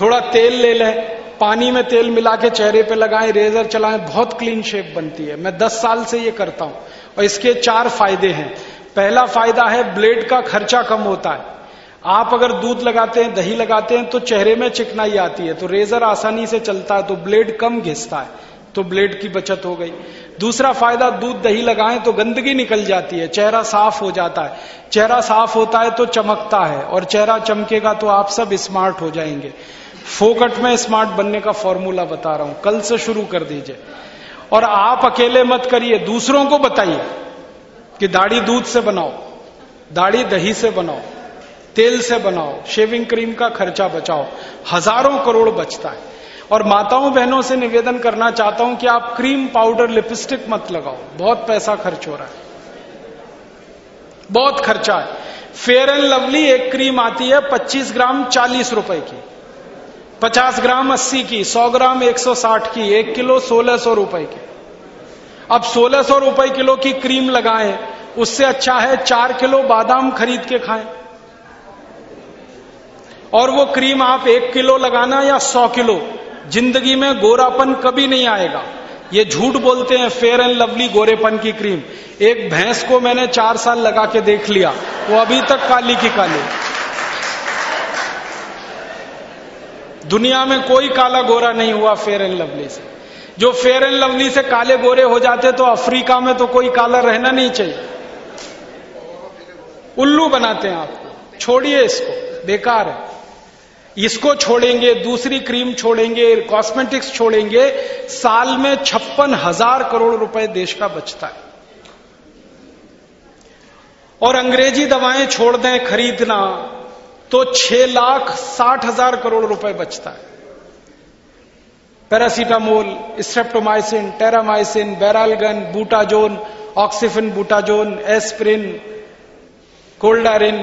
थोड़ा तेल ले लें पानी में तेल मिला के चेहरे पे लगाएँ, रेजर चलाएँ, बहुत क्लीन शेप बनती है। मैं दस साल से ये करता हूँ और इसके चार फ़ायदे हैं। पहला फ़ायदा है, ब्लेड का खर्चा कम होता है। आप अगर दूध लगाते हैं, दही लगाते हैं तो चेहरे में चिकनाई आती है। तो रेजर आसानी से चलता है तो ब्लेड कम घिसता है तो ब्लेड की बचत हो गई। दूसरा फ़ायदा, दूध दही लगाएँ तो गंदगी निकल जाती है, चेहरा साफ़ हो जाता है। चेहरा साफ़ होता है तो चमकता है, और चेहरा चमकेगा तो आप सब स्मार्ट हो जाएँगे। फोकट में स्मार्ट बनने का फॉर्मूला बता रहा हूँ। कल से शुरू कर दीजिए। और आप अकेले मत करिए, दूसरों को बताइए कि दाढ़ी दूध से बनाओ, दाढ़ी दही से बनाओ, तेल से बनाओ, शेविंग क्रीम का खर्चा बचाओ। हज़ारों करोड़ बचता है। और माताओं बहनों से निवेदन करना चाहता हूँ कि आप क्रीम पाउडर, लिपस्टिक मत लगाओ। बहुत पैसा खर्च हो रहा है। बहुत खर्चा है। फेयर एंड लवली एक क्रीम आती है 25 ग्राम चालीस रुपए की। 50 ग्राम 80 की 100 ग्राम 160 की, एक किलो सोलह सौ रुपए की। अब सोलह सौ रुपए किलो की क्रीम लगाएँ, उससे अच्छा है चार किलो बादाम खरीद के खाएँ। और वो क्रीम आप एक किलो लगाना या सौ किलो, ज़िंदगी में गोरापन कभी नहीं आएगा। ये झूठ बोलते हैं, फेयर एंड लवली गोरेपन की क्रीम। एक भैंस को मैंने चार साल लगा के देख लिया, वो अभी तक काली की काली। दुनिया में कोई काला गोरा नहीं हुआ फेयर एंड लवली से। जो फेयर एंड लवली से काले गोरे हो जाते तो अफ्रीका में तो कोई काला रहना नहीं चाहिए। उल्लू बनाते हैं आपको। छोड़िए इसको, बेकार है। इसको छोड़ेंगे, दूसरी क्रीम छोड़ेंगे कॉस्मेटिक्स छोड़ेंगे, साल में छप्पन हज़ार करोड़ रुपए देश का बचता है। और अंग्रेज़ी दवाएँ छोड़ दें, खरीदना तो छह लाख साठ हज़ार करोड़ रुपए बचता है। Paracetamol, streptomycin, Terramycin, Baralgan, Butazone, Oxyphen Butazone, aspirin, Coldarin,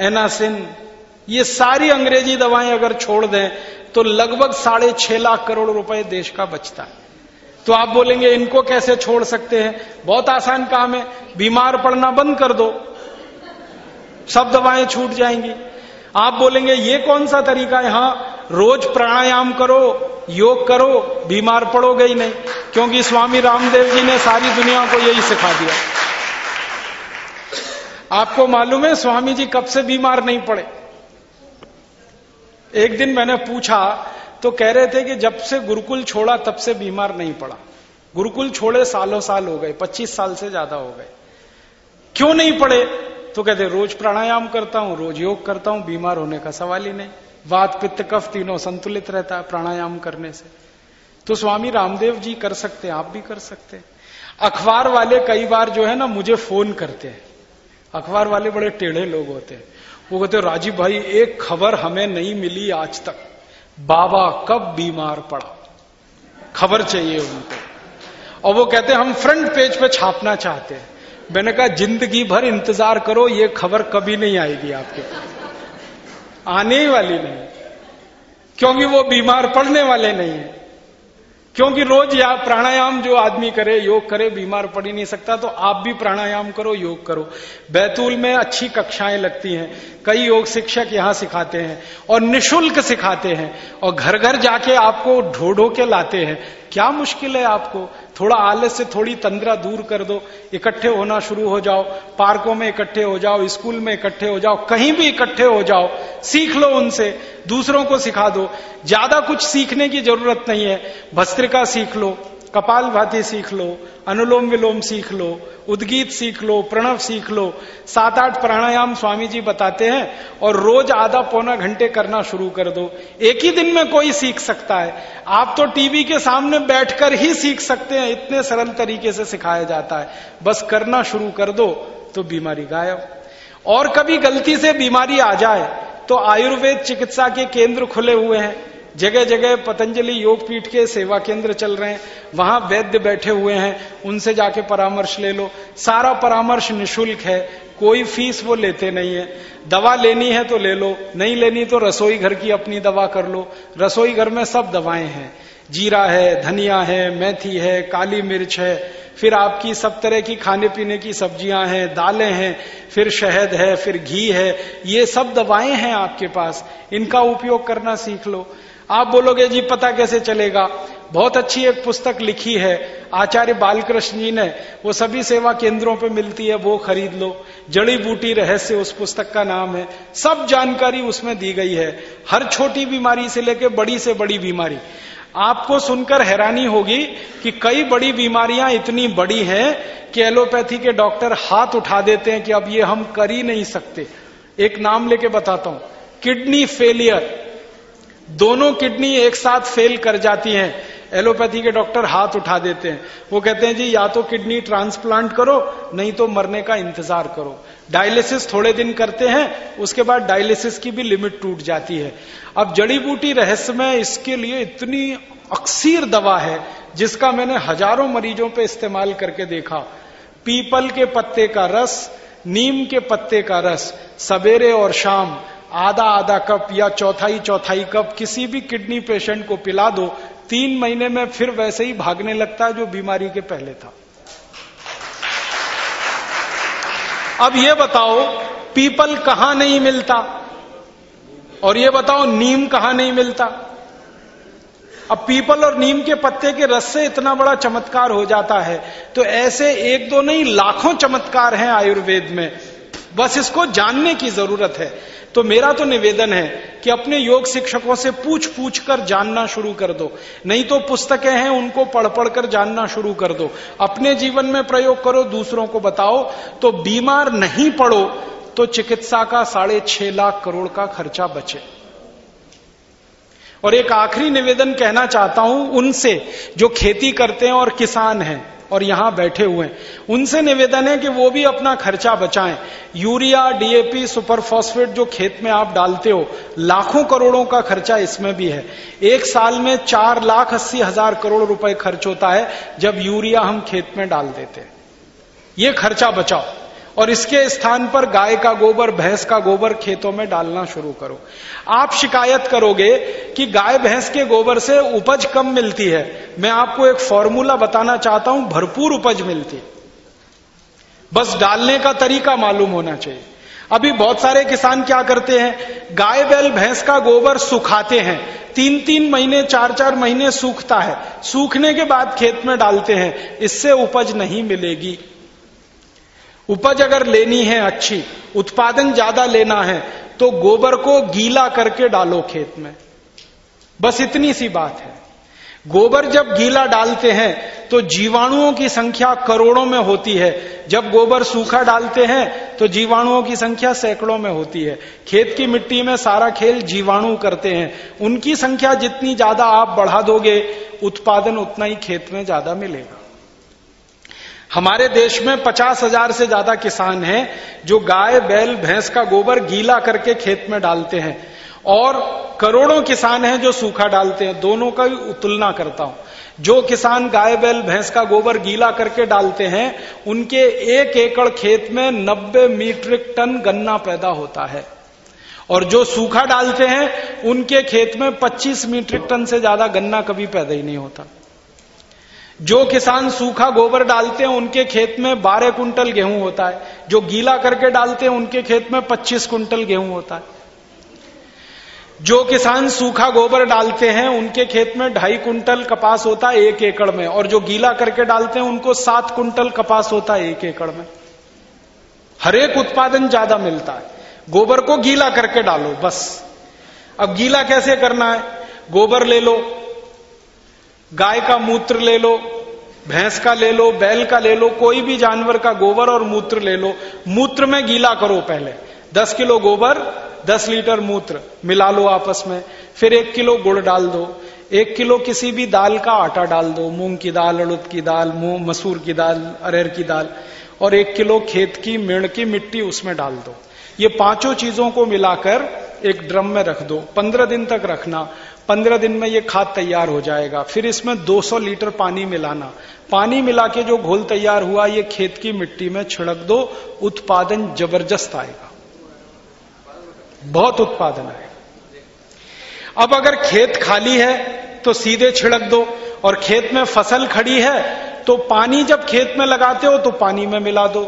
Anacin, ये सारी अंग्रेज़ी दवाएँ अगर छोड़ दें तो लगभग साढ़े छह लाख करोड़ रुपए देश का बचता है। तो आप बोलेंगे, इनको कैसे छोड़ सकते हैं? बहुत आसान काम है, बीमार पड़ना बंद कर दो। सब दवाएँ छूट जाएँगी। आप बोलेंगे, ये कौन सा तरीका है? हाँ रोज प्राणायाम करो, योग करो, बीमार पड़ोगे ही नहीं, क्योंकि स्वामी रामदेव जी ने सारी दुनिया को यही सिखा दिया। आपको मालूम है, स्वामी जी कब से बीमार नहीं पड़े? एक दिन मैंने पूछा तो कह रहे थे कि जब से गुरुकुल छोड़ा, तब से बीमार नहीं पड़ा। गुरुकुल छोड़े सालों साल हो गए 25 साल से ज़्यादा हो गए। क्यों नहीं पड़े? तो कहते, रोज प्राणायाम करता हूँ, रोज योग करता हूँ, बीमार होने का सवाल ही नहीं। वात, पित्त, कफ तीनों संतुलित रहता है प्राणायाम करने से। तो स्वामी रामदेव जी कर सकते हैं, आप भी कर सकते हैं। अखबार वाले कई बार जो है ना, मुझे फ़ोन करते हैं। अखबार वाले बड़े टेढ़े लोग होते हैं। वो कहते हैं राजीव भाई, एक खबर हमें नहीं मिली आज तक। बाबा कब बीमार पड़ा? खबर चाहिए उनको। और वो कहते हैं, हम फ्रंट पेज पे छापना चाहते हैं। मैंने कहा, ज़िंदगी भर इंतज़ार करो, ये खबर कभी नहीं आएगी आपके आने ही वाली नहीं। क्योंकि वो बीमार पड़ने वाले नहीं है। क्योंकि रोज या प्राणायाम जो आदमी करे, योग करे, बीमार पड़ ही नहीं सकता तो आप भी प्राणायाम करो, योग करो। बैतूल में अच्छी कक्षाएँ लगती हैं। कई योग शिक्षक यहाँ सिखाते हैं और निशुल्क सिखाते हैं। और घर घर जाके आपको ढो ढो के लाते हैं। क्या मुश्किल है आपको? थोड़ा आलस से थोड़ी तंद्रा दूर कर दो, इकट्ठे होना शुरू हो जाओ, पार्कों में इकट्ठे हो जाओ, स्कूल में इकट्ठे हो जाओ, कहीं भी इकट्ठे हो जाओ, सीख लो उनसे, दूसरों को सिखा दो। ज़्यादा कुछ सीखने की ज़रूरत नहीं है, भस्त्रिका सीख लो। कपाल भाती सीख लो, अनुलोम विलोम सीख लो, उद्गीत सीख लो, प्रणव सीख लो, सात आठ प्राणायाम स्वामी जी बताते हैं और रोज आधा पौना घंटे करना शुरू कर दो। एक ही दिन में कोई सीख सकता है। आप तो टीवी के सामने बैठकर ही सीख सकते हैं, इतने सरल तरीके से सिखाया जाता है। बस करना शुरू कर दो तो बीमारी गायब। और कभी गलती से बीमारी आ जाए तो आयुर्वेद चिकित्सा के केंद्र खुले हुए हैं। जगह जगह पतंजलि योग पीठ के सेवा केंद्र चल रहे हैं। वहाँ वैद्य बैठे हुए हैं। उनसे जाके परामर्श ले लो। सारा परामर्श निशुल्क है। कोई फ़ीस वो लेते नहीं है। दवा लेनी है तो ले लो। नहीं लेनी तो रसोई घर की अपनी दवा कर लो। रसोई घर में सब दवाएँ हैं। जीरा है, धनिया है, मेथी है, काली मिर्च है। फिर आपकी सब तरह की खाने पीने की सब्ज़ियाँ हैं, दालें हैं, फिर शहद है, फिर घी है। ये सब दवाएँ हैं आपके पास। इनका उपयोग करना सीख लो। आप बोलोगे, जी, पता कैसे चलेगा? बहुत अच्छी एक पुस्तक लिखी है, आचार्य बालकृष्ण जी ने वो सभी सेवा केंद्रों पे मिलती है, वो खरीद लो। जड़ी बूटी रहस्य, उस पुस्तक का नाम है। सब जानकारी उसमें दी गई है। हर छोटी बीमारी से लेकर बड़ी से बड़ी बीमारी। आपको सुनकर हैरानी होगी कि कई बड़ी बीमारियाँ इतनी बड़ी हैं कि एलोपैथी के डॉक्टर हाथ उठा देते हैं कि अब ये हम कर ही नहीं सकते। एक नाम लेके बताता हूँ। Kidney failure. दोनों किडनी एक साथ फेल कर जाती हैं। एलोपैथी के डॉक्टर हाथ उठा देते हैं। वो कहते हैं, जी, या तो किडनी ट्रांसप्लांट करो, नहीं तो मरने का इंतज़ार करो। डायलिसिस थोड़े दिन करते हैं, उसके बाद डायलिसिस की भी लिमिट टूट जाती है। अब जड़ी बूटी रहस्य में इसके लिए इतनी अक्सीर दवा है, जिसका मैंने हज़ारों मरीजों पर इस्तेमाल करके देखा। पीपल के पत्ते का रस, नीम के पत्ते का रस, सवेरे और शाम आधा आधा कप या चौथाई चौथाई कप किसी भी किडनी पेशेंट को पिला दो, तीन महीने में फिर वैसे ही भागने लगता है जो बीमारी के पहले था। अब ये बताओ, पीपल कहाँ नहीं मिलता? और ये बताओ, नीम कहाँ नहीं मिलता? अब पीपल और नीम के पत्ते के रस से इतना बड़ा चमत्कार हो जाता है। तो ऐसे एक दो नहीं, लाखों चमत्कार हैं आयुर्वेद में। बस इसको जानने की ज़रूरत है। तो मेरा तो निवेदन है कि अपने योग शिक्षकों से पूछ पूछ कर जानना शुरू कर दो। नहीं तो पुस्तकें हैं, उनको पढ़ पढ़ कर जानना शुरू कर दो। अपने जीवन में प्रयोग करो, दूसरों को बताओ। तो बीमार नहीं पड़ो तो चिकित्सा का साढ़े छह लाख करोड़ का खर्चा बचे। और एक आखिरी निवेदन कहना चाहता हूँ उनसे, जो खेती करते हैं और किसान हैं। और यहाँ बैठे हुए हैं। उनसे निवेदन है कि वो भी अपना खर्चा बचाएँ। यूरिया डीएपी सुपरफॉस्फेट जो खेत में आप डालते हो, लाखों करोड़ों का खर्चा इसमें भी है। एक साल में चार लाख अस्सी हज़ार करोड़ रुपए खर्च होता है जब यूरिया हम खेत में डाल देते हैं। ये खर्चा बचाओ। और इसके स्थान पर गाय का गोबर, भैंस का गोबर खेतों में डालना शुरू करो। आप शिकायत करोगे कि गाय, भैंस के गोबर से उपज कम मिलती है। मैं आपको एक फॉर्मूला बताना चाहता हूँ, भरपूर उपज मिलती बस डालने का तरीका मालूम होना चाहिए। अभी बहुत सारे किसान क्या करते हैं, गाय, बैल, भैंस का गोबर सुखाते हैं। तीन तीन महीने चार चार महीने सूखता है। सूखने के बाद खेत में डालते हैं। इससे उपज नहीं मिलेगी। उपज अगर लेनी है अच्छी, उत्पादन ज़्यादा लेना है तो गोबर को गीला करके डालो खेत में। बस इतनी सी बात है। गोबर जब गीला डालते हैं तो जीवाणुओं की संख्या करोड़ों में होती है। जब गोबर सूखा डालते हैं तो जीवाणुओं की संख्या सैकड़ों में होती है। खेत की मिट्टी में सारा खेल जीवाणु करते हैं। उनकी संख्या जितनी ज़्यादा आप बढ़ा दोगे, उत्पादन उतना ही खेत में ज़्यादा मिलेगा। हमारे देश में पचास हज़ार से ज़्यादा किसान हैं जो गाय, बैल, भैंस का गोबर गीला करके खेत में डालते हैं। और करोड़ों किसान हैं जो सूखा डालते हैं। दोनों का तुलना करता हूँ। जो किसान गाय, बैल, भैंस का गोबर गीला करके डालते हैं, उनके एक एकड़ खेत में 90 मीट्रिक टन गन्ना पैदा होता है। और जो सूखा डालते हैं, उनके खेत में 25 मीट्रिक टन से ज़्यादा गन्ना कभी पैदा ही नहीं होता। जो किसान सूखा गोबर डालते हैं, उनके खेत में 12 कुंटल गेहूँ होता है। जो गीला करके डालते हैं, उनके खेत में 25 कुंटल गेहूँ होता है। जो किसान सूखा गोबर डालते हैं, उनके खेत में ढाई कुंटल कपास होता है एक एकड़ में। और जो गीला करके डालते हैं, उनको सात कुंटल कपास होता है एक एकड़ में। हर एक उत्पादन ज़्यादा मिलता है। गोबर को गीला करके डालो, बस। अब गीला कैसे करना है? गोबर ले लो गाय का मूत्र ले लो, भैंस का ले लो, बैल का ले लो, कोई भी जानवर का गोबर और मूत्र ले लो। मूत्र में गीला करो पहले। दस किलो गोबर, दस लीटर मूत्र, मिला लो आपस में। फिर एक किलो गुड़ डाल दो। एक किलो किसी भी दाल का आटा डाल दो। मूंग की दाल अड़ुद की दाल मूंग मसूर की दाल अरेर की दाल। और एक किलो खेत की मेड़ की मिट्टी उसमें डाल दो। ये पाँचों चीज़ों को मिलाकर एक ड्रम में रख दो। पंद्रह दिन तक रखना। पंद्रह दिन में ये खाद तैयार हो जाएगा। फिर इसमें 200 लीटर पानी मिलाना। पानी मिला के जो घोल तैयार हुआ, ये खेत की मिट्टी में छिड़क दो, उत्पादन ज़बरदस्त आएगा। बहुत उत्पादन आएगा। अब अगर खेत खाली है तो सीधे छिड़क दो। और खेत में फ़सल खड़ी है तो पानी जब खेत में लगाते हो तो पानी में मिला दो।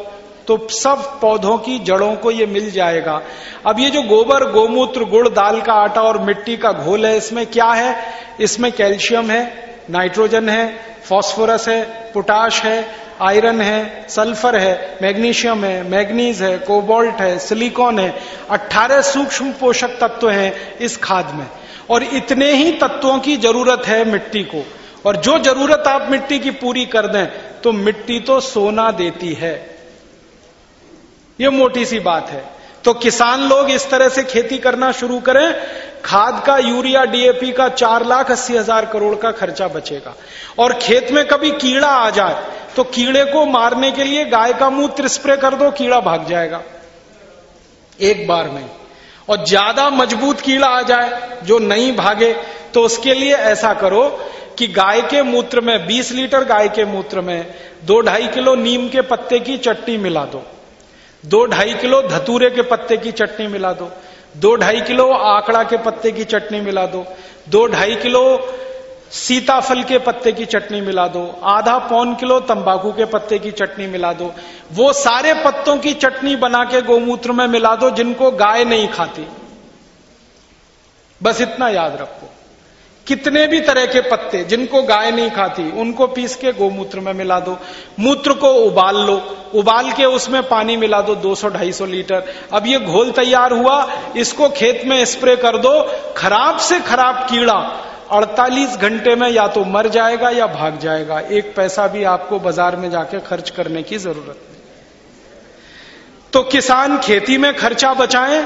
तो सब पौधों की जड़ों को ये मिल जाएगा। अब ये जो गोबर, गोमूत्र, गुड़, दाल का आटा और मिट्टी का घोल है, इसमें क्या है? इसमें कैल्शियम है, नाइट्रोजन है, फॉस्फोरस है, पोटाश है, आयरन है, सल्फ़र है, मैग्नीशियम है, मैग्नीज है, कोबाल्ट है, सिलिकॉन है। 18 सूक्ष्म पोषक तत्व हैं इस खाद में। और इतने ही तत्वों की ज़रूरत है मिट्टी को। और जो ज़रूरत आप मिट्टी की पूरी कर दें तो मिट्टी तो सोना देती है। ये मोटी सी बात है। तो किसान लोग इस तरह से खेती करना शुरू करें, खाद का, यूरिया, डीएपी का चार लाख अस्सी हज़ार करोड़ का खर्चा बचेगा। और खेत में कभी कीड़ा आ जाए तो कीड़े को मारने के लिए गाय का मूत्र स्प्रे कर दो, कीड़ा भाग जाएगा। एक बार में। और ज़्यादा मज़बूत कीड़ा आ जाए, जो नहीं भागे तो उसके लिए ऐसा करो कि गाय के मूत्र में 20 लीटर गाय के मूत्र में दो ढाई किलो नीम के पत्ते की चट्टी मिला दो। दो ढाई किलो धतूरे के पत्ते की चटनी मिला दो। दो ढाई किलो आंकड़ा के पत्ते की चटनी मिला दो। दो ढाई किलो सीताफल के पत्ते की चटनी मिला दो। आधा पौन किलो तंबाकू के पत्ते की चटनी मिला दो। वो सारे पत्तों की चटनी बना के गोमूत्र में मिला दो जिनको गाय नहीं खाती। बस इतना याद रखो। कितने भी तरह के पत्ते जिनको गाय नहीं खाती, उनको पीस के गोमूत्र में मिला दो। मूत्र को उबाल लो। उबाल के उसमें पानी मिला दो 200-250 लीटर। अब ये घोल तैयार हुआ, इसको खेत में स्प्रे कर दो। खराब से खराब कीड़ा 48 घंटे में या तो मर जाएगा या भाग जाएगा। एक पैसा भी आपको बाज़ार में जाके खर्च करने की ज़रूरत नहीं। तो किसान खेती में खर्चा बचाएँ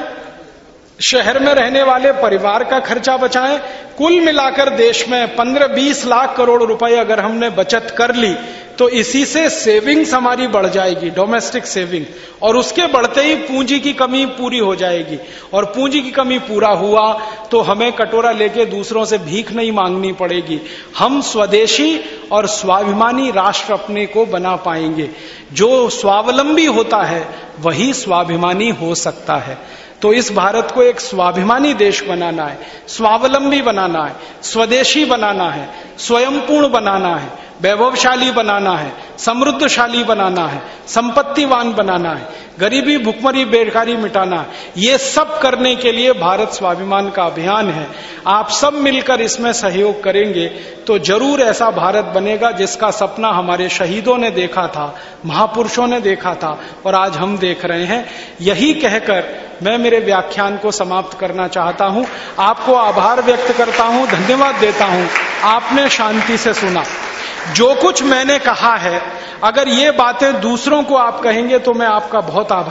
शहर में रहने वाले परिवार का खर्चा बचाएँ। कुल मिलाकर देश में 15-20 लाख करोड़ रुपए अगर हमने बचत कर ली तो इसी से सेविंग्स हमारी बढ़ जाएगी, डोमेस्टिक सेविंग। और उसके बढ़ते ही पूंजी की कमी पूरी हो जाएगी। और पूंजी की कमी पूरा हुआ तो हमें कटोरा लेके दूसरों से भीख नहीं मांगनी पड़ेगी। हम स्वदेशी और स्वाभिमानी राष्ट्र अपने को बना पाएँगे। जो स्वावलंबी होता है, वही स्वाभिमानी हो सकता है। तो इस भारत को एक स्वाभिमानी देश बनाना है, स्वावलंबी बनाना है, स्वदेशी बनाना है, स्वयंपूर्ण बनाना है। वैभवशाली बनाना है, समृद्धशाली बनाना है, संपत्तिवान बनाना है, गरीबी, भुखमरी बेकारी मिटाना है। ये सब करने के लिए भारत स्वाभिमान का अभियान है। आप सब मिलकर इसमें सहयोग करेंगे तो ज़रूर ऐसा भारत बनेगा जिसका सपना हमारे शहीदों ने देखा था, महापुरुषों ने देखा था, और आज हम देख रहे हैं। यही कहकर मैं मेरे व्याख्यान को समाप्त करना चाहता हूँ। आपको आभार व्यक्त करता हूँ, धन्यवाद देता हूँ। आपने शांति से सुना। जो कुछ मैंने कहा है, अगर ये बातें दूसरों को आप कहेंगे तो मैं आपका बहुत आभार